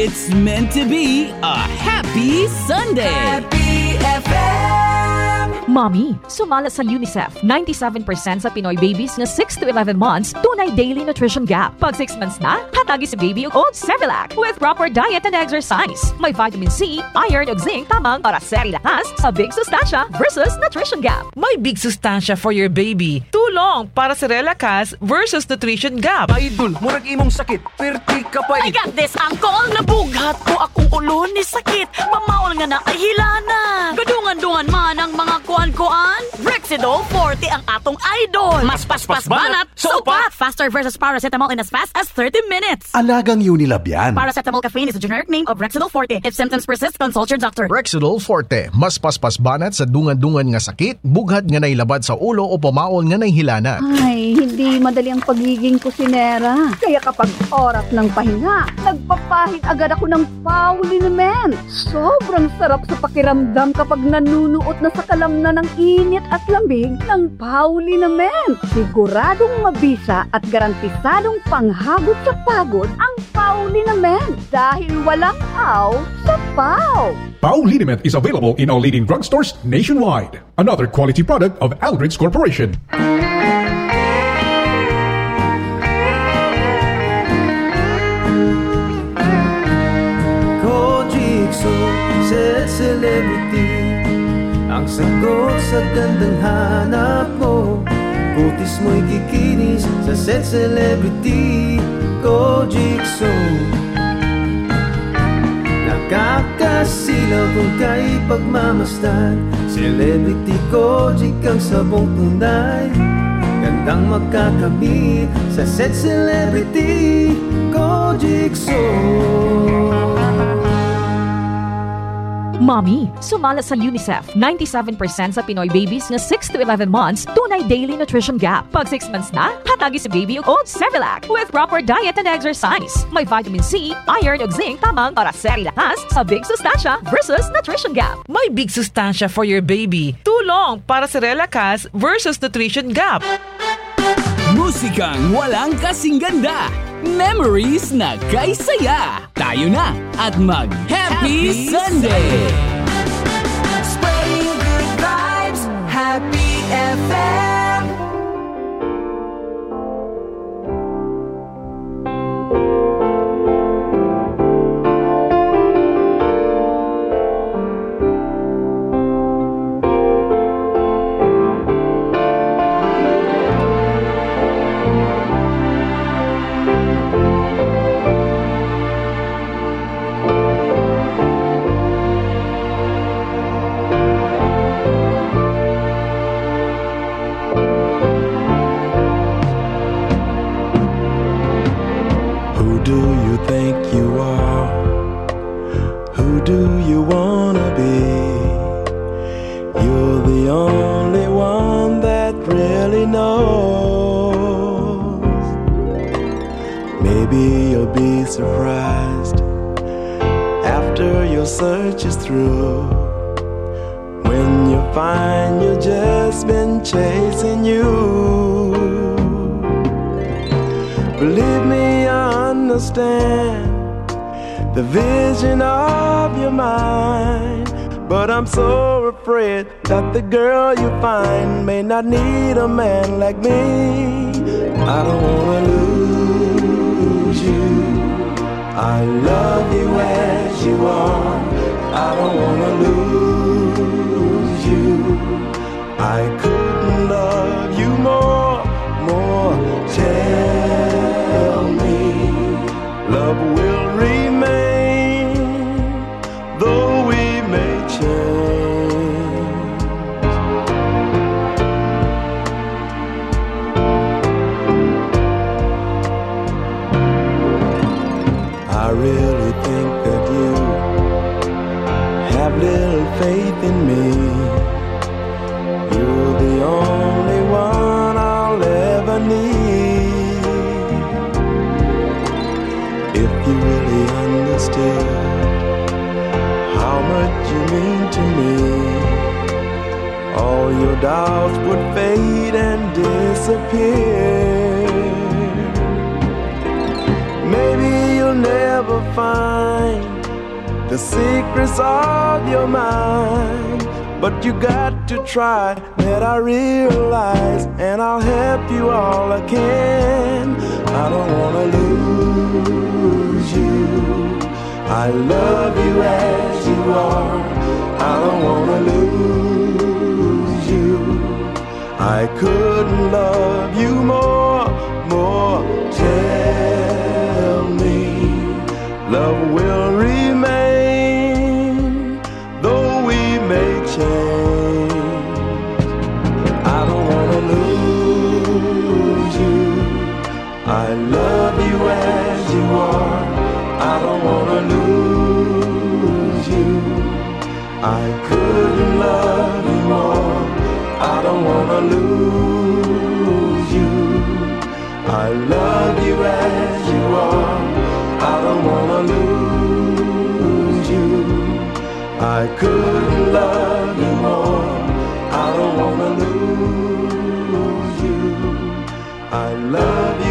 It's meant to be a happy Sunday. Happy FM. Mommy, sumala sa UNICEF. 97% sa Pinoy babies nga 6 to 11 months, tunay daily nutrition gap. Pag 6 months na, hatagi si baby og old Cerelac with proper diet and exercise. May vitamin C, iron ug zinc tamang para sa lakas sa big sustansya versus nutrition gap. May big sustansya for your baby. Tulong para sa relakas versus nutrition gap. Idol, murag imong sakit. Perti ka pa I got this, uncle. Nabughat ko akong ulo ni sakit. Mamaol nga na ay hilana. Gadungan-dungan man ang mga kuan-kuan. Rexidol 40 ang atong idol. Mas paspas banat, sopat. Faster versus paracetamol in as fast as 30 minutes. Alagang Unilab yan. Paracetamol caffeine is a generic name of Rexidol 40. If symptoms persist, consult your doctor. Rexidol Forte, mas paspas banat sa dungan-dungan nga sakit, bughat nga nailabad sa ulo o pamaol nga nahilana. Ay, hindi madali ang pagiging kusinera. Kaya kapag oras ng pahinga, nagpapahid agad ako ng Pauline Sobrang sarap sa pakiramdam kapag nanunuot na sa kalamnan ng init at lamig ng Pauline Siguradong mabisa at garantisadong panghagot sa pagod ang Pauline dahil walang aw sa pau. Pauliniment is available in all leading drugstores nationwide. Another quality product of Aldrich Corporation. Ang sagot sa gandang hanap mo Kutis mo'y kikinis sa set celebrity Kojikso Nakakasilaw kung kay pagmamasdan Celebrity Kojik ang sabong tunay. Gandang magkakamit sa set celebrity Kojikso Mommy, sumala sa UNICEF. 97% sa Pinoy babies nga 6 to 11 months, tunay daily nutrition gap. Pag 6 months na, hatagi si baby og old Cerelac with proper diet and exercise. May vitamin C, iron ug zinc tamang para sa lakas sa big sustansya versus nutrition gap. May big sustansya for your baby. Tulong para sa relakas versus nutrition gap. Musikang walang kasing ganda. Memories na kay saya. Tayo na at mag-Happy Sunday! Spreading good vibes, Happy FM. I'm so afraid that the girl you find may not need a man like me. I don't wanna lose you. I love you as you are. I don't wanna lose you. I couldn't love you more, more. Tell me, love doubts would fade and disappear. Maybe you'll never find the secrets of your mind, but you got to try. That I realize, and I'll help you all I can. I don't wanna lose you. I love you as you are. I don't wanna lose. I couldn't love you more, more. Tell me, love I couldn't love you more. I don't wanna lose you. I love you.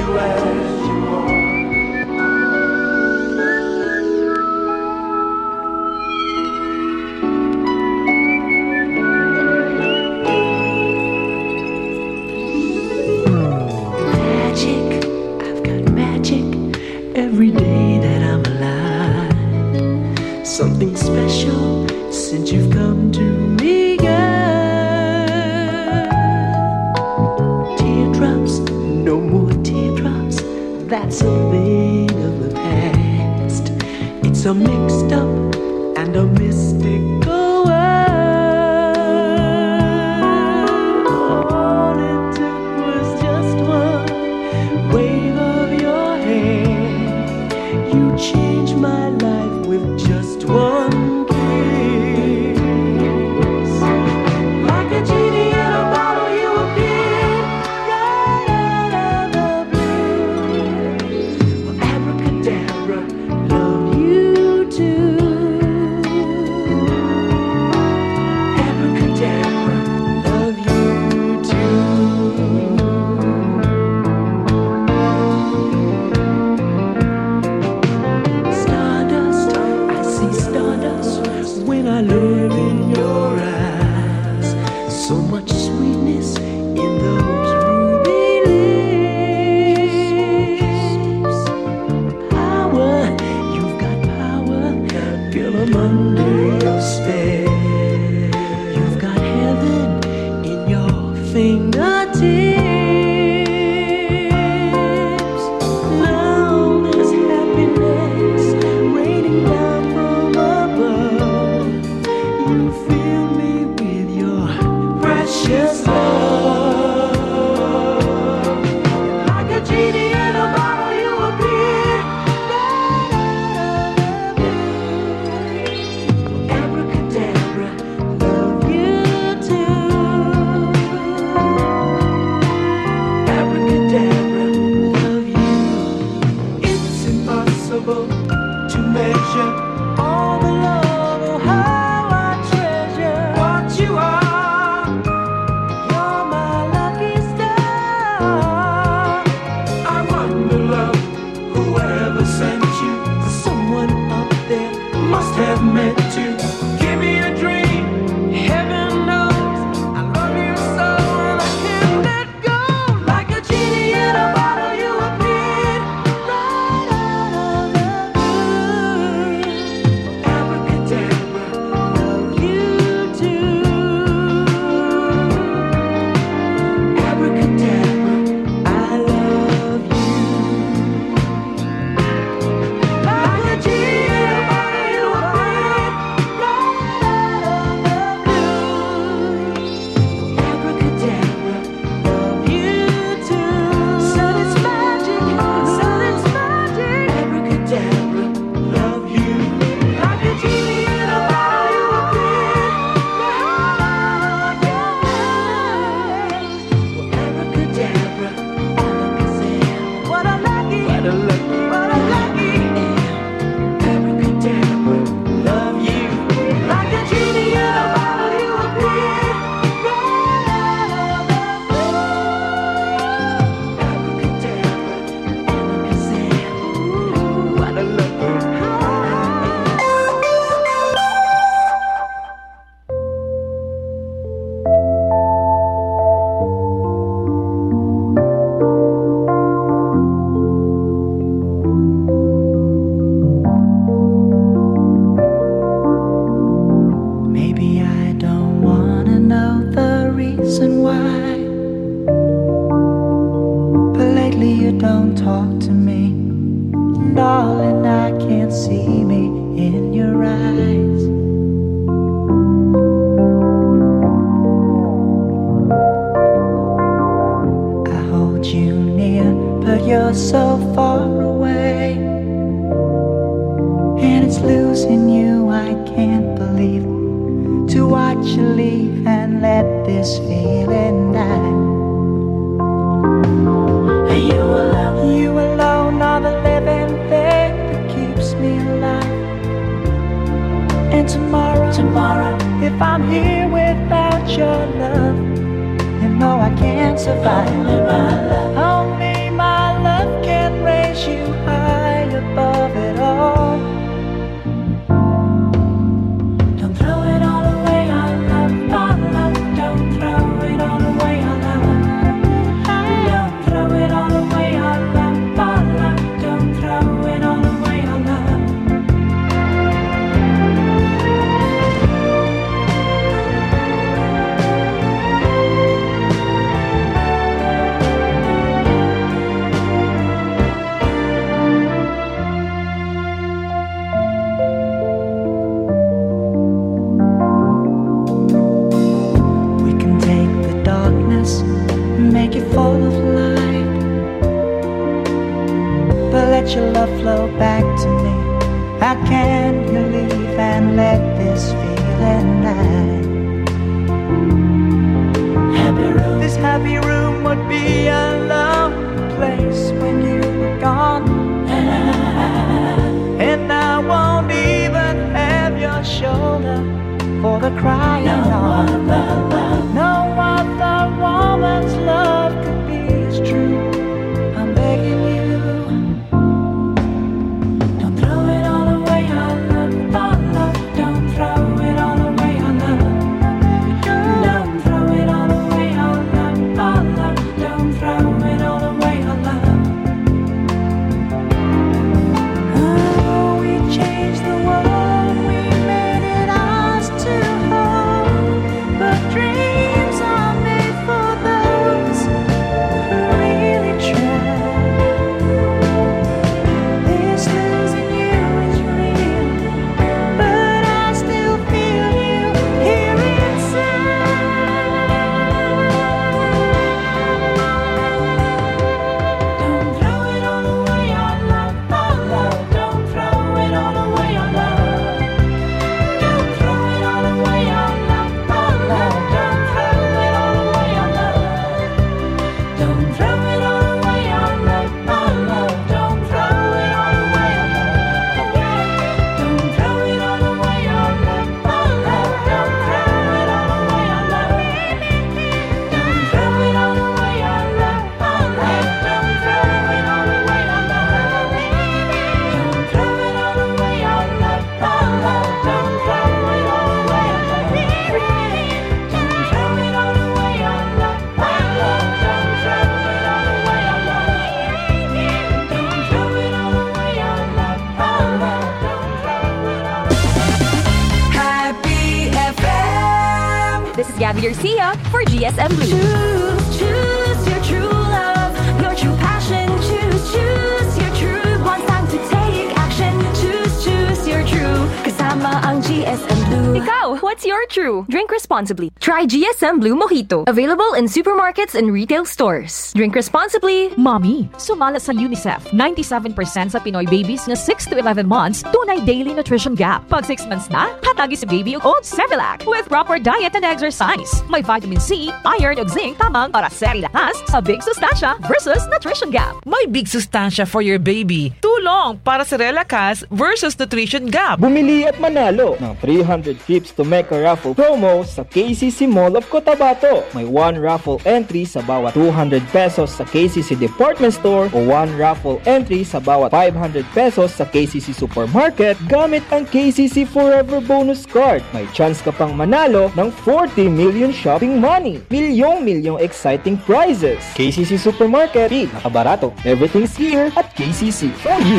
Ikaw, what's your true? Drink responsibly. Try GSM Blue Mojito. Available in supermarkets and retail stores. Drink responsibly. Mommy, sumala sa UNICEF. 97% sa Pinoy babies na 6 to 11 months, tunay daily nutrition gap. Pag 6 months na, Tagis Baby Oat Celilac with proper diet and exercise. May vitamin C, iron at zinc tamang para sa lakas sa big sustansya versus nutrition gap. May big sustansya for your baby tulong para sa Relax versus Nutrition Gap. Bumili at manalo ng 300 trips to Mecca Raffle promo sa KCC Mall of Cotabato. May 1 raffle entry sa bawat 200 pesos sa KCC Department Store o 1 raffle entry sa bawat 500 pesos sa KCC Supermarket gamit ang KCC Forever Bonus Card. May chance ka pang manalo ng 40 million shopping money. Milyong-milyong exciting prizes. KCC Supermarket, nakabarato. Everything's here at KCC for you.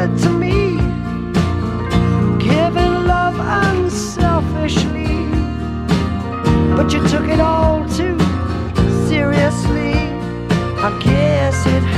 word to me, giving love unselfishly. But you took it all too seriously. I guess it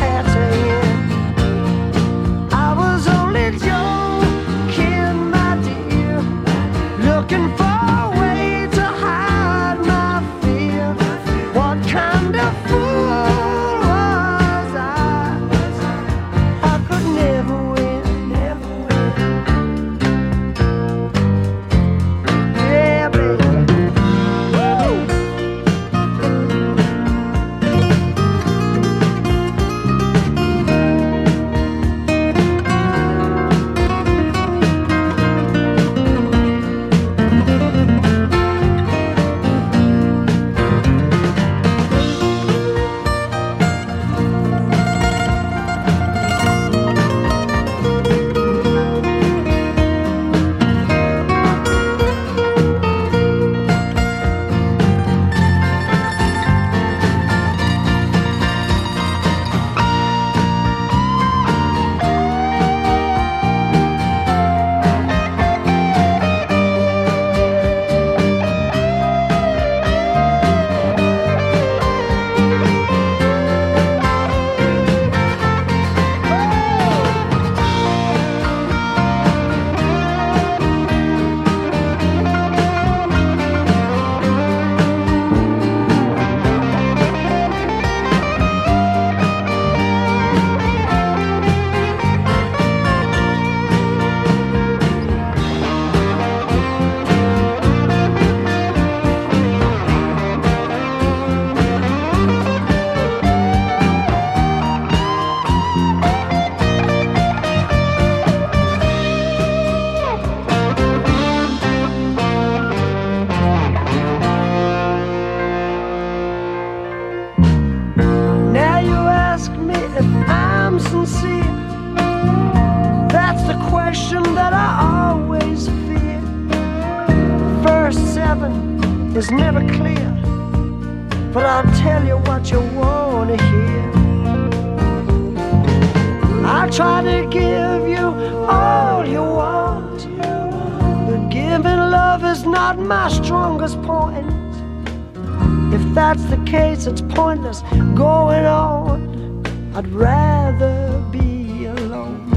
guess it's pointless going on. I'd rather be alone.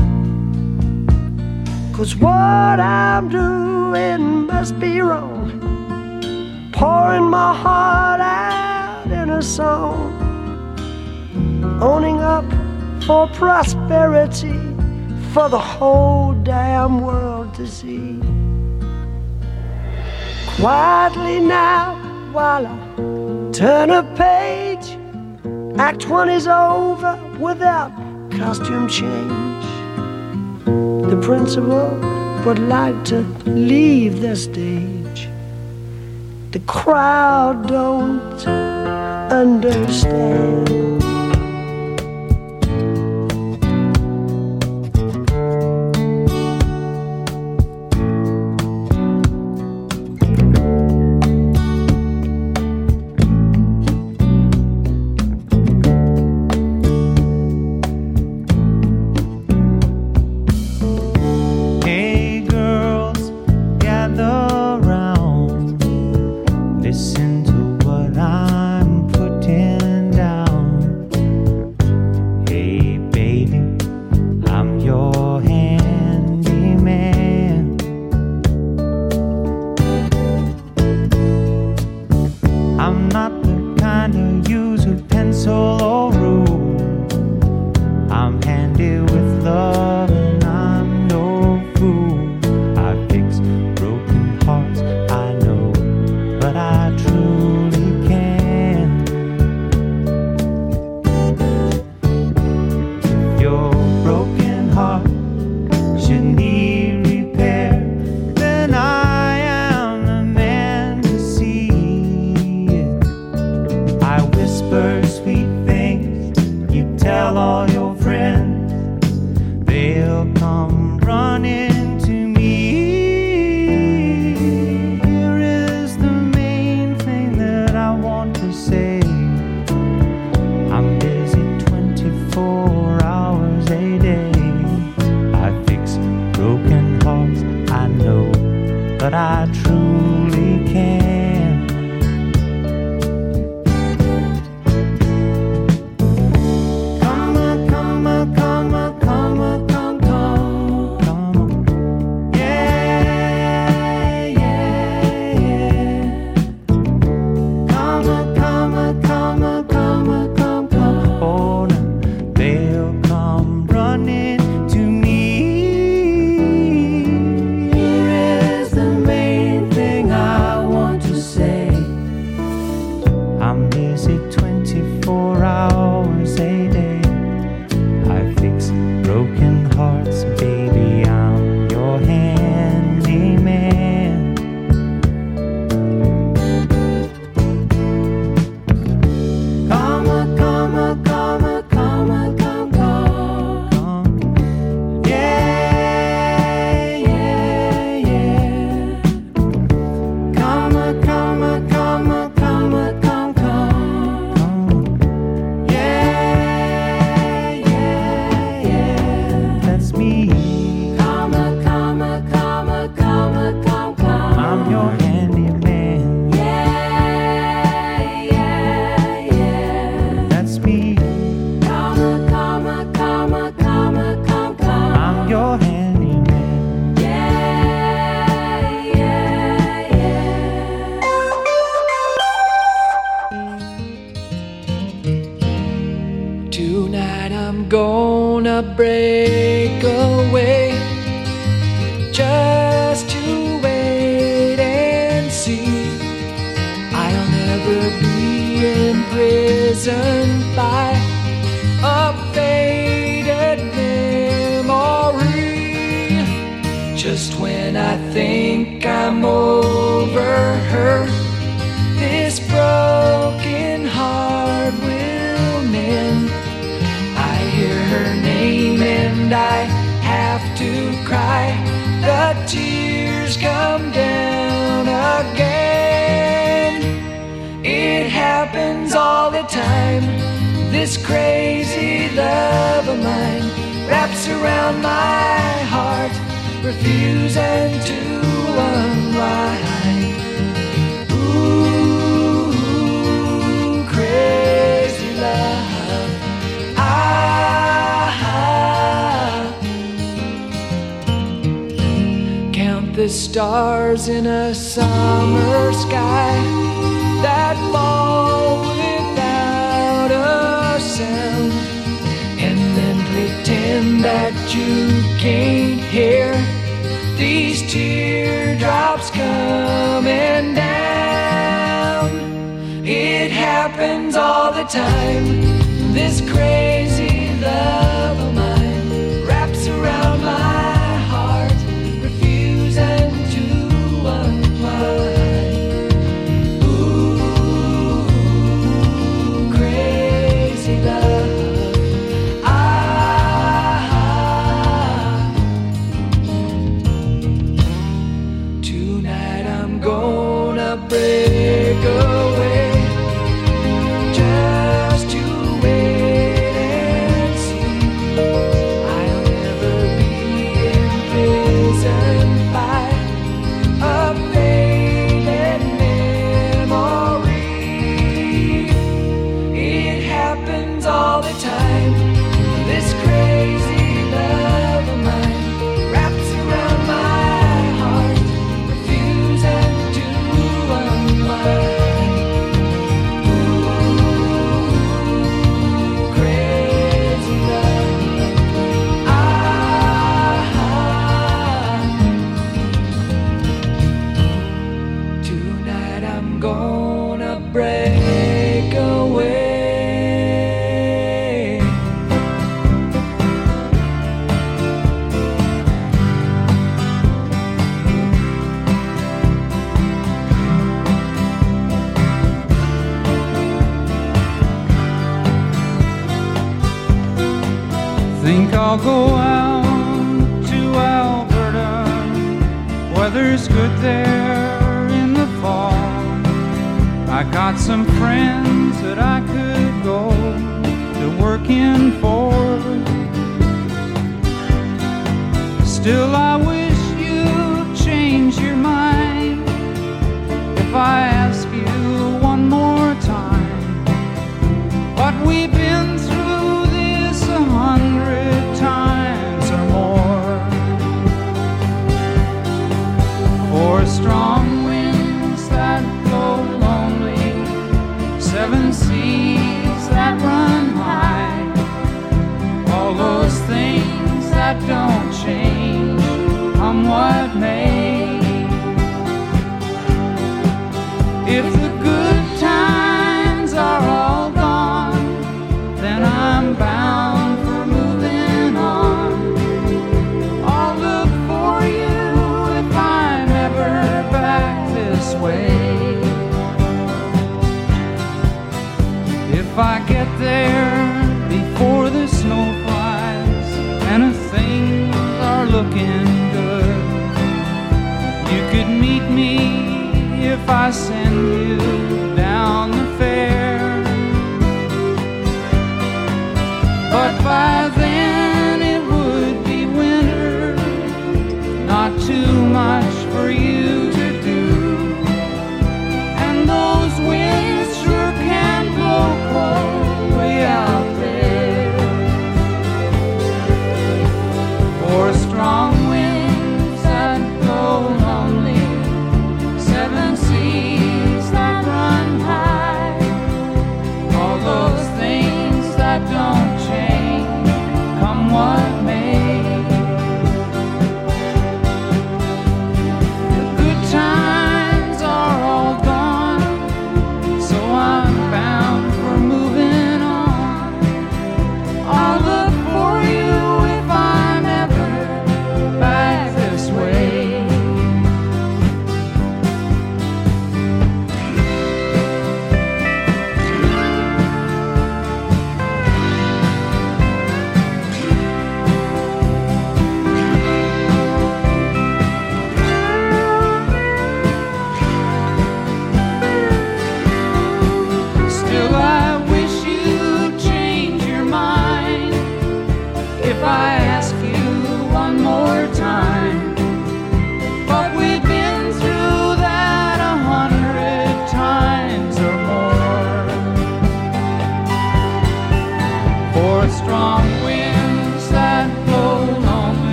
Cause what I'm doing must be wrong. Pouring my heart out in a song. Owning up for prosperity for the whole damn world to see. Quietly now while I turn a page. Act one is over without costume change. The principal would like to leave the stage. The crowd don't understand.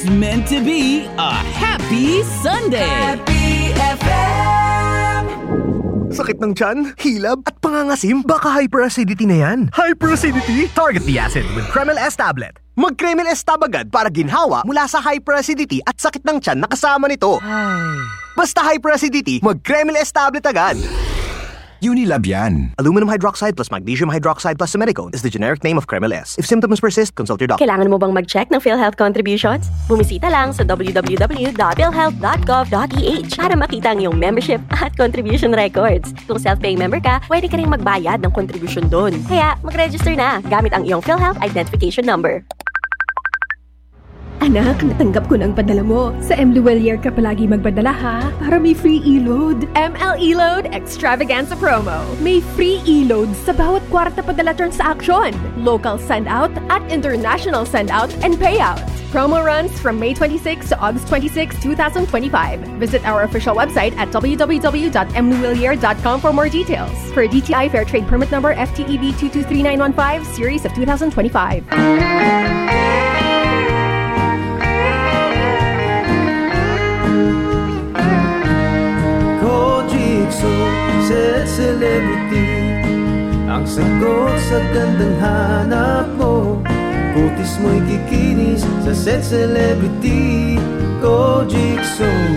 It's meant to be a happy Sunday. Happy FM! Sakit ng tiyan, hilab, at pangangasim? Baka hyperacidity na yan. Hyperacidity? Target the acid with Kremel S tablet. Mag-Kremel S tab agad para ginhawa mula sa hyperacidity at sakit ng tiyan na kasama nito. Basta hyperacidity, mag-Kremel S tablet agad. Unilab yan. Aluminum hydroxide plus magnesium hydroxide plus simeticone is the generic name of Kremel S. If symptoms persist, consult your doctor. Kailangan mo bang mag-check ng PhilHealth contributions? Bumisita lang sa www.philhealth.gov.ph para makita ang iyong membership at contribution records. Kung self-paying member ka, pwede ka rin magbayad ng contribution doon. Kaya mag-register na gamit ang iyong PhilHealth Identification Number. Anak, natanggap ko ng padala mo. Sa M. Luwelier ka palagi magpadala ha, para may free e-load. ML E-Load Extravaganza Promo. May free e-load sa bawat kwarta padala transaction. Local send-out at international send-out and payout. Promo runs from May 26 to August 26, 2025. Visit our official website at www.mluwilier.com for more details. For DTI Fair Trade Permit Number FTEB 223915, Series of 2025. Jigsaw, said celebrity. Ang sagot sa gandang hanap mo Kutis mo'y kikinis sa said celebrity Ko Jigsaw.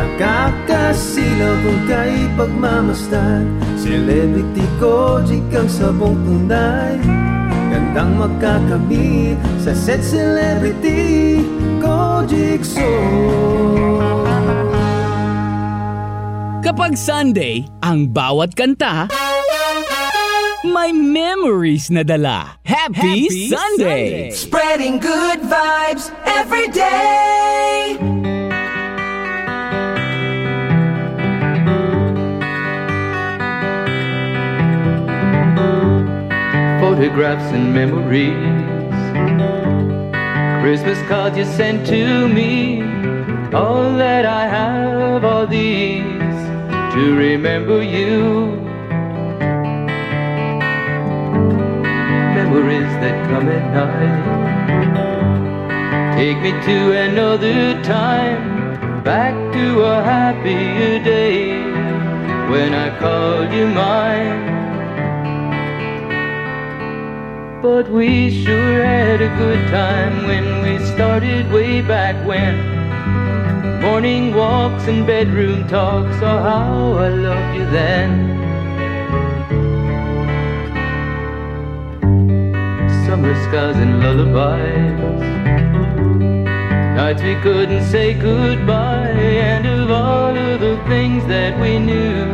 Nakakasilaw kung kay pagmamasdan Celebrity ko, jig ang sabong tunay. Gandang magkakamit sa said celebrity Ko Jigsaw Kapag Sunday, ang bawat kanta may memories na dala. Happy, Sunday! Spreading good vibes every day. photographs and memories. Christmas cards you sent to me. All that I have are these to remember you. Memories that come at night. Take me to another time, back to a happier day when I called you mine. But we sure had a good time when we started way back when. Morning walks and bedroom talks, oh how I loved you then. Summer skies and lullabies. Nights we couldn't say goodbye, and of all of the things that we knew,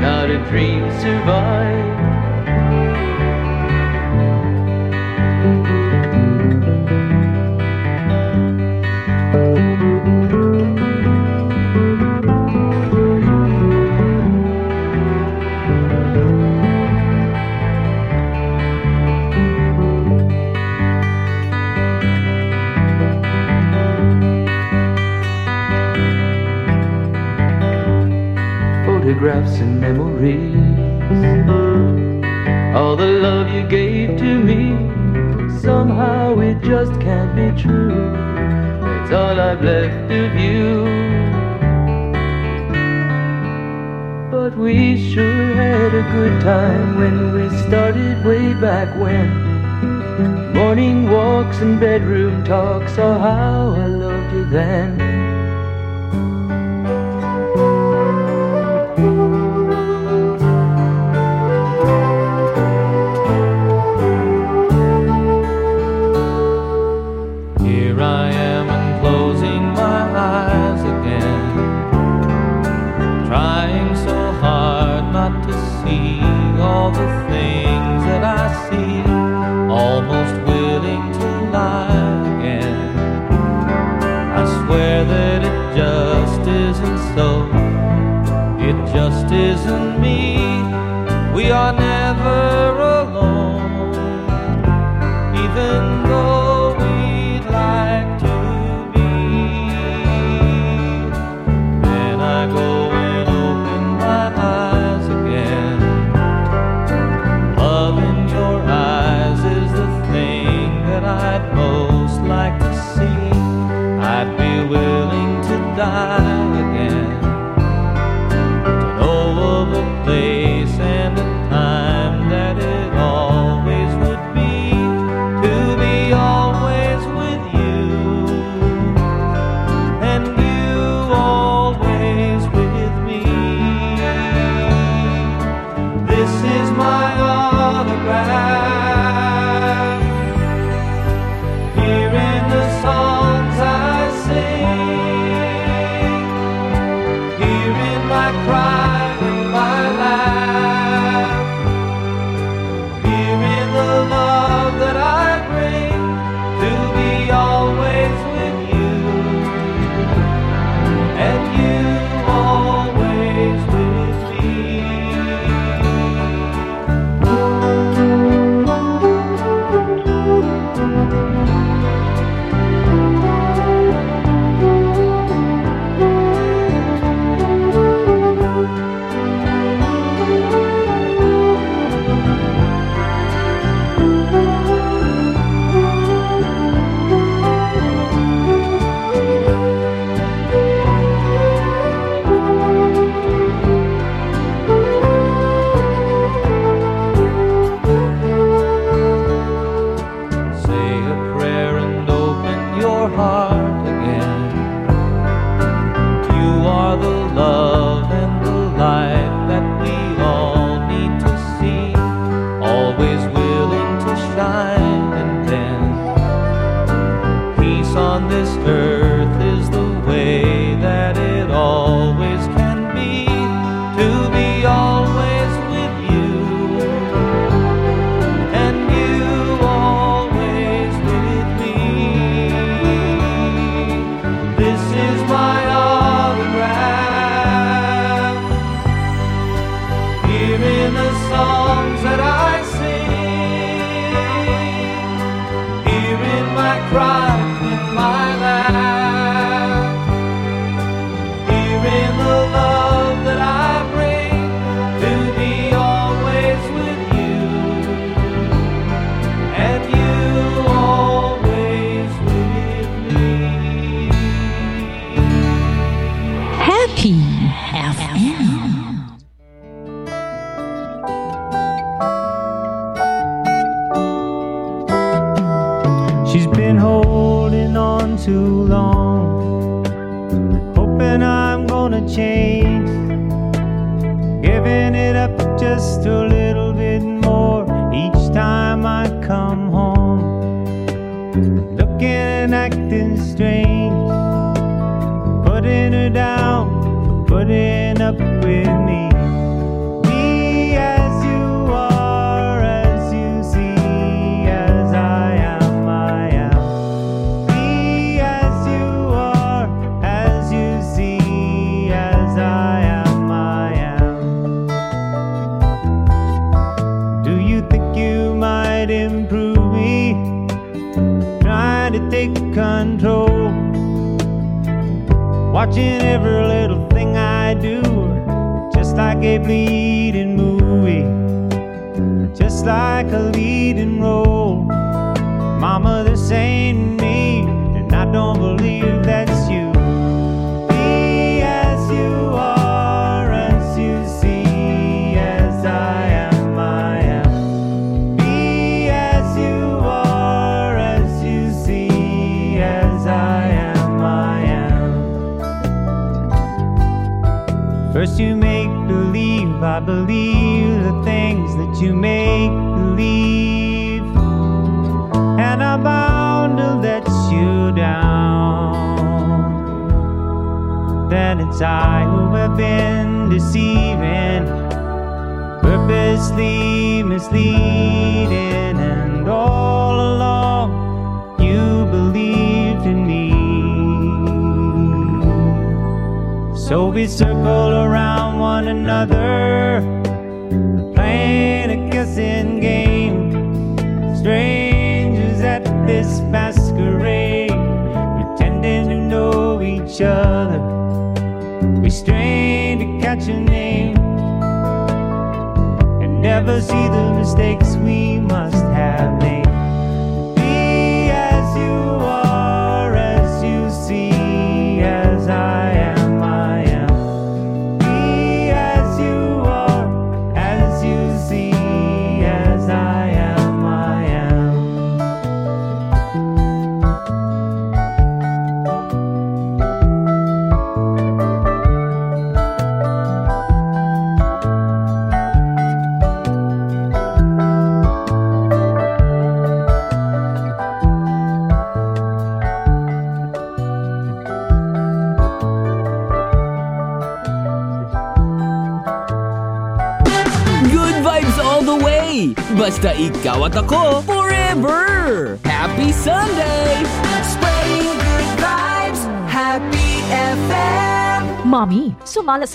not a dream survived. Photographs and memories. All the love you gave to me, somehow it just can't be true. That's all I've left of you. But we sure had a good time when we started way back when. Morning walks and bedroom talks, oh how I loved you then.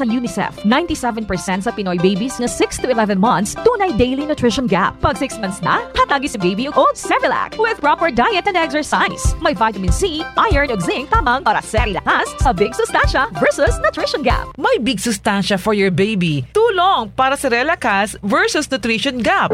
Sa UNICEF. 97% sa Pinoy babies na 6 to 11 months, tunay daily nutrition gap. Pag 6 months na, hatagi si baby o Cerelac with proper diet and exercise. May vitamin C, iron o zinc tamang para sa lakas sa big sustansya versus nutrition gap. May big sustansya for your baby. Tulong para sa relakas versus nutrition gap.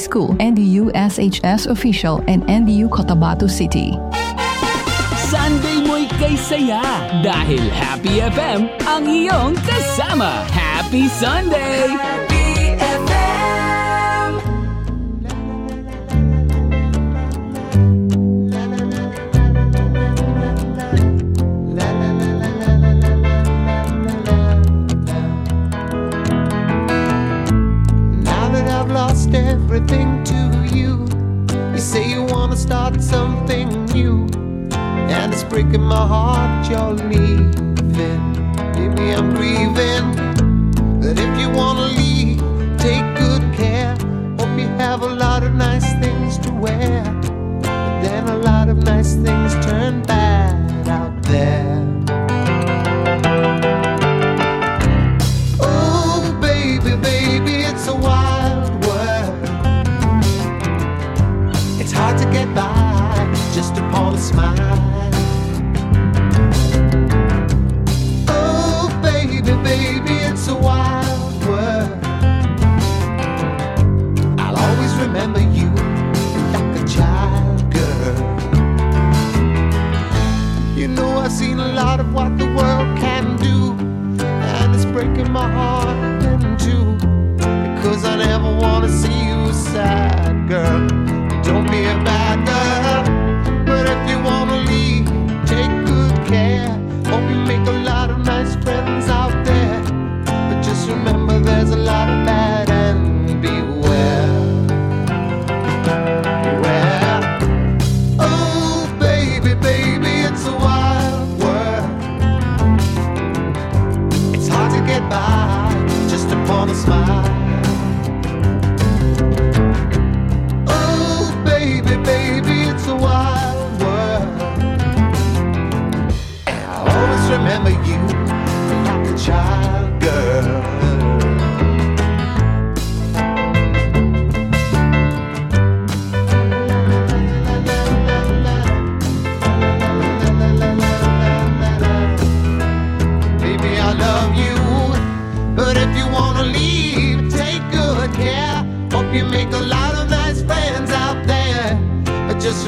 School, NDU SHS official, and NDU Cotabato City. Sunday mo'y kay saya dahil Happy FM ang iyong kasama. Happy Sunday! Lost everything to you, you say you wanna start something new, and it's breaking my heart you're leaving. Maybe I'm grieving, but if you wanna leave, take good care. Hope you have a lot of nice things to wear, but then a lot of nice things turn bad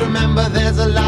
remember there's a lot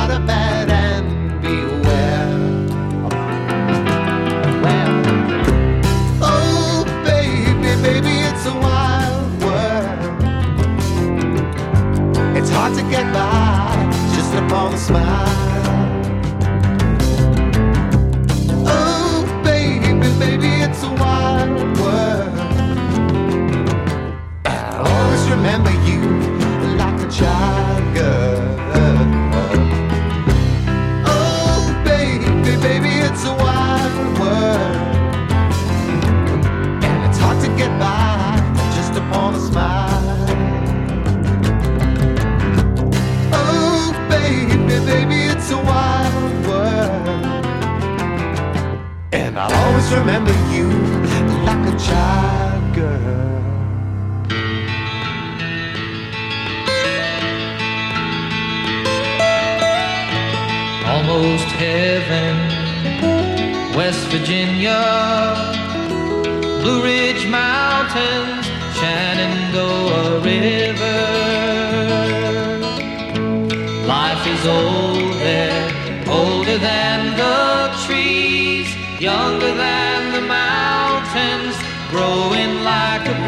remember you like a child girl. Almost heaven, West Virginia, Blue Ridge Mountains.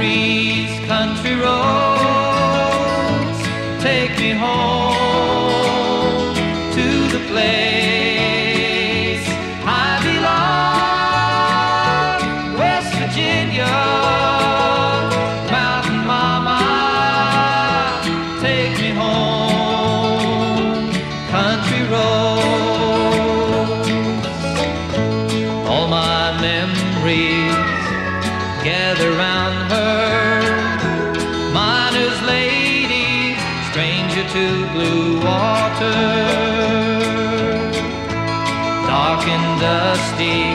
Mary. misty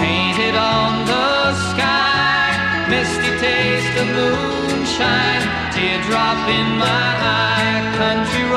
painted on the sky, misty taste of moonshine, teardrop in my eye, country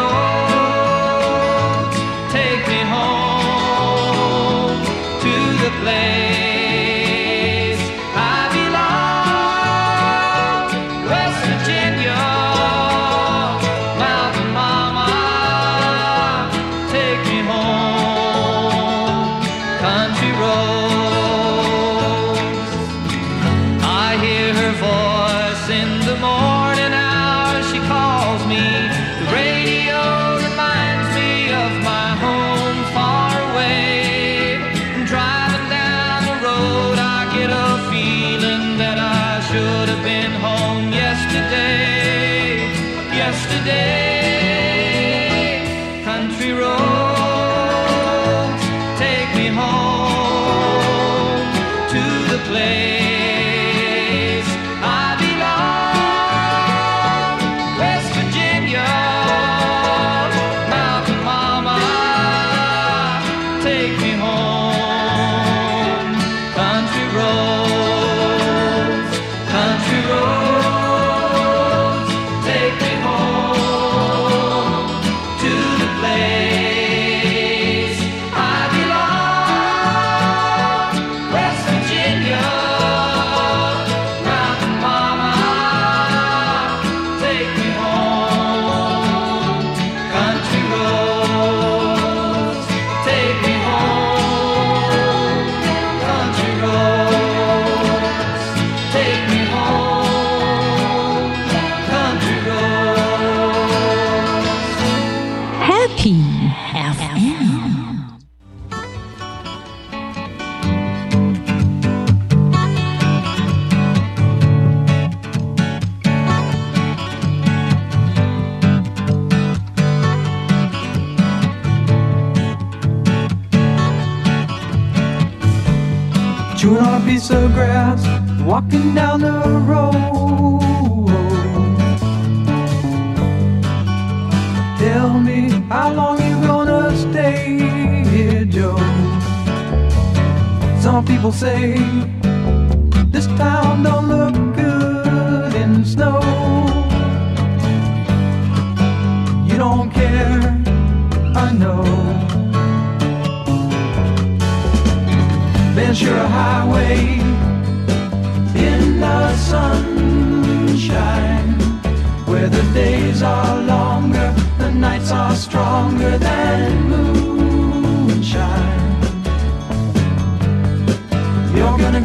people say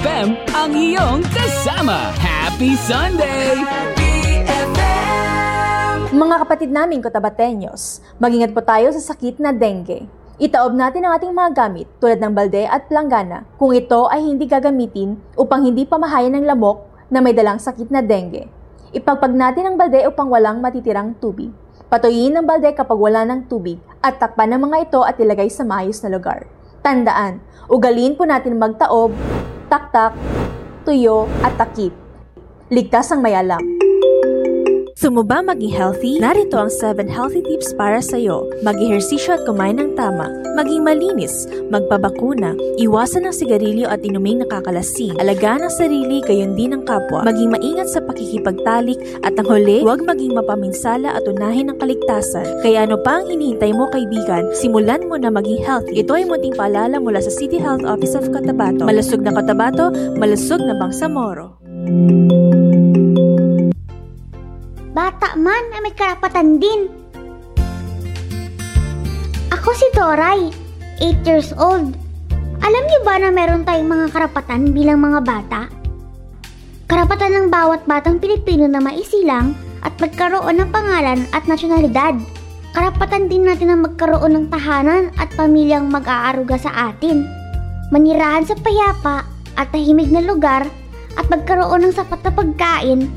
FM ang iyong kasama. Happy Sunday! Mga kapatid naming Cotabateños, magingat po tayo sa sakit na dengue. Itaob natin ang ating mga gamit tulad ng balde at planggana kung ito ay hindi gagamitin upang hindi pamahayan ng lamok na may dalang sakit na dengue. Ipagpag natin ang balde upang walang matitirang tubig. Patuyin ang balde kapag wala ng tubig at takpan ng mga ito at ilagay sa maayos na lugar. Tandaan, ugalin po natin magtaob, taktak, tuyo at takip. Ligtas ang mayalam. Gusto mo ba maging healthy? Narito ang 7 healthy tips para sa iyo. Mag-ehersisyo at kumain ng tama. Maging malinis. Magpabakuna. Iwasan ang sigarilyo at inuming nakakalasing. Alagaan ang sarili, gayon din ang kapwa. Maging maingat sa pakikipagtalik. At ang huli, huwag maging mapaminsala at unahin ang kaligtasan. Kaya ano pa ang hinihintay mo kaibigan? Simulan mo na maging healthy. Ito ay munting paalala mula sa City Health Office of Cotabato. Malusog na Cotabato, malusog na Bangsamoro. Bata man ay may karapatan din. Ako si Toray, 8 years old. Alam niyo ba na meron tayong mga karapatan bilang mga bata? Karapatan ng bawat batang Pilipino na maisilang at magkaroon ng pangalan at nasyonalidad. Karapatan din natin na magkaroon ng tahanan at pamilyang mag-aaruga sa atin. Manirahan sa payapa at tahimik na lugar at magkaroon ng sapat na pagkain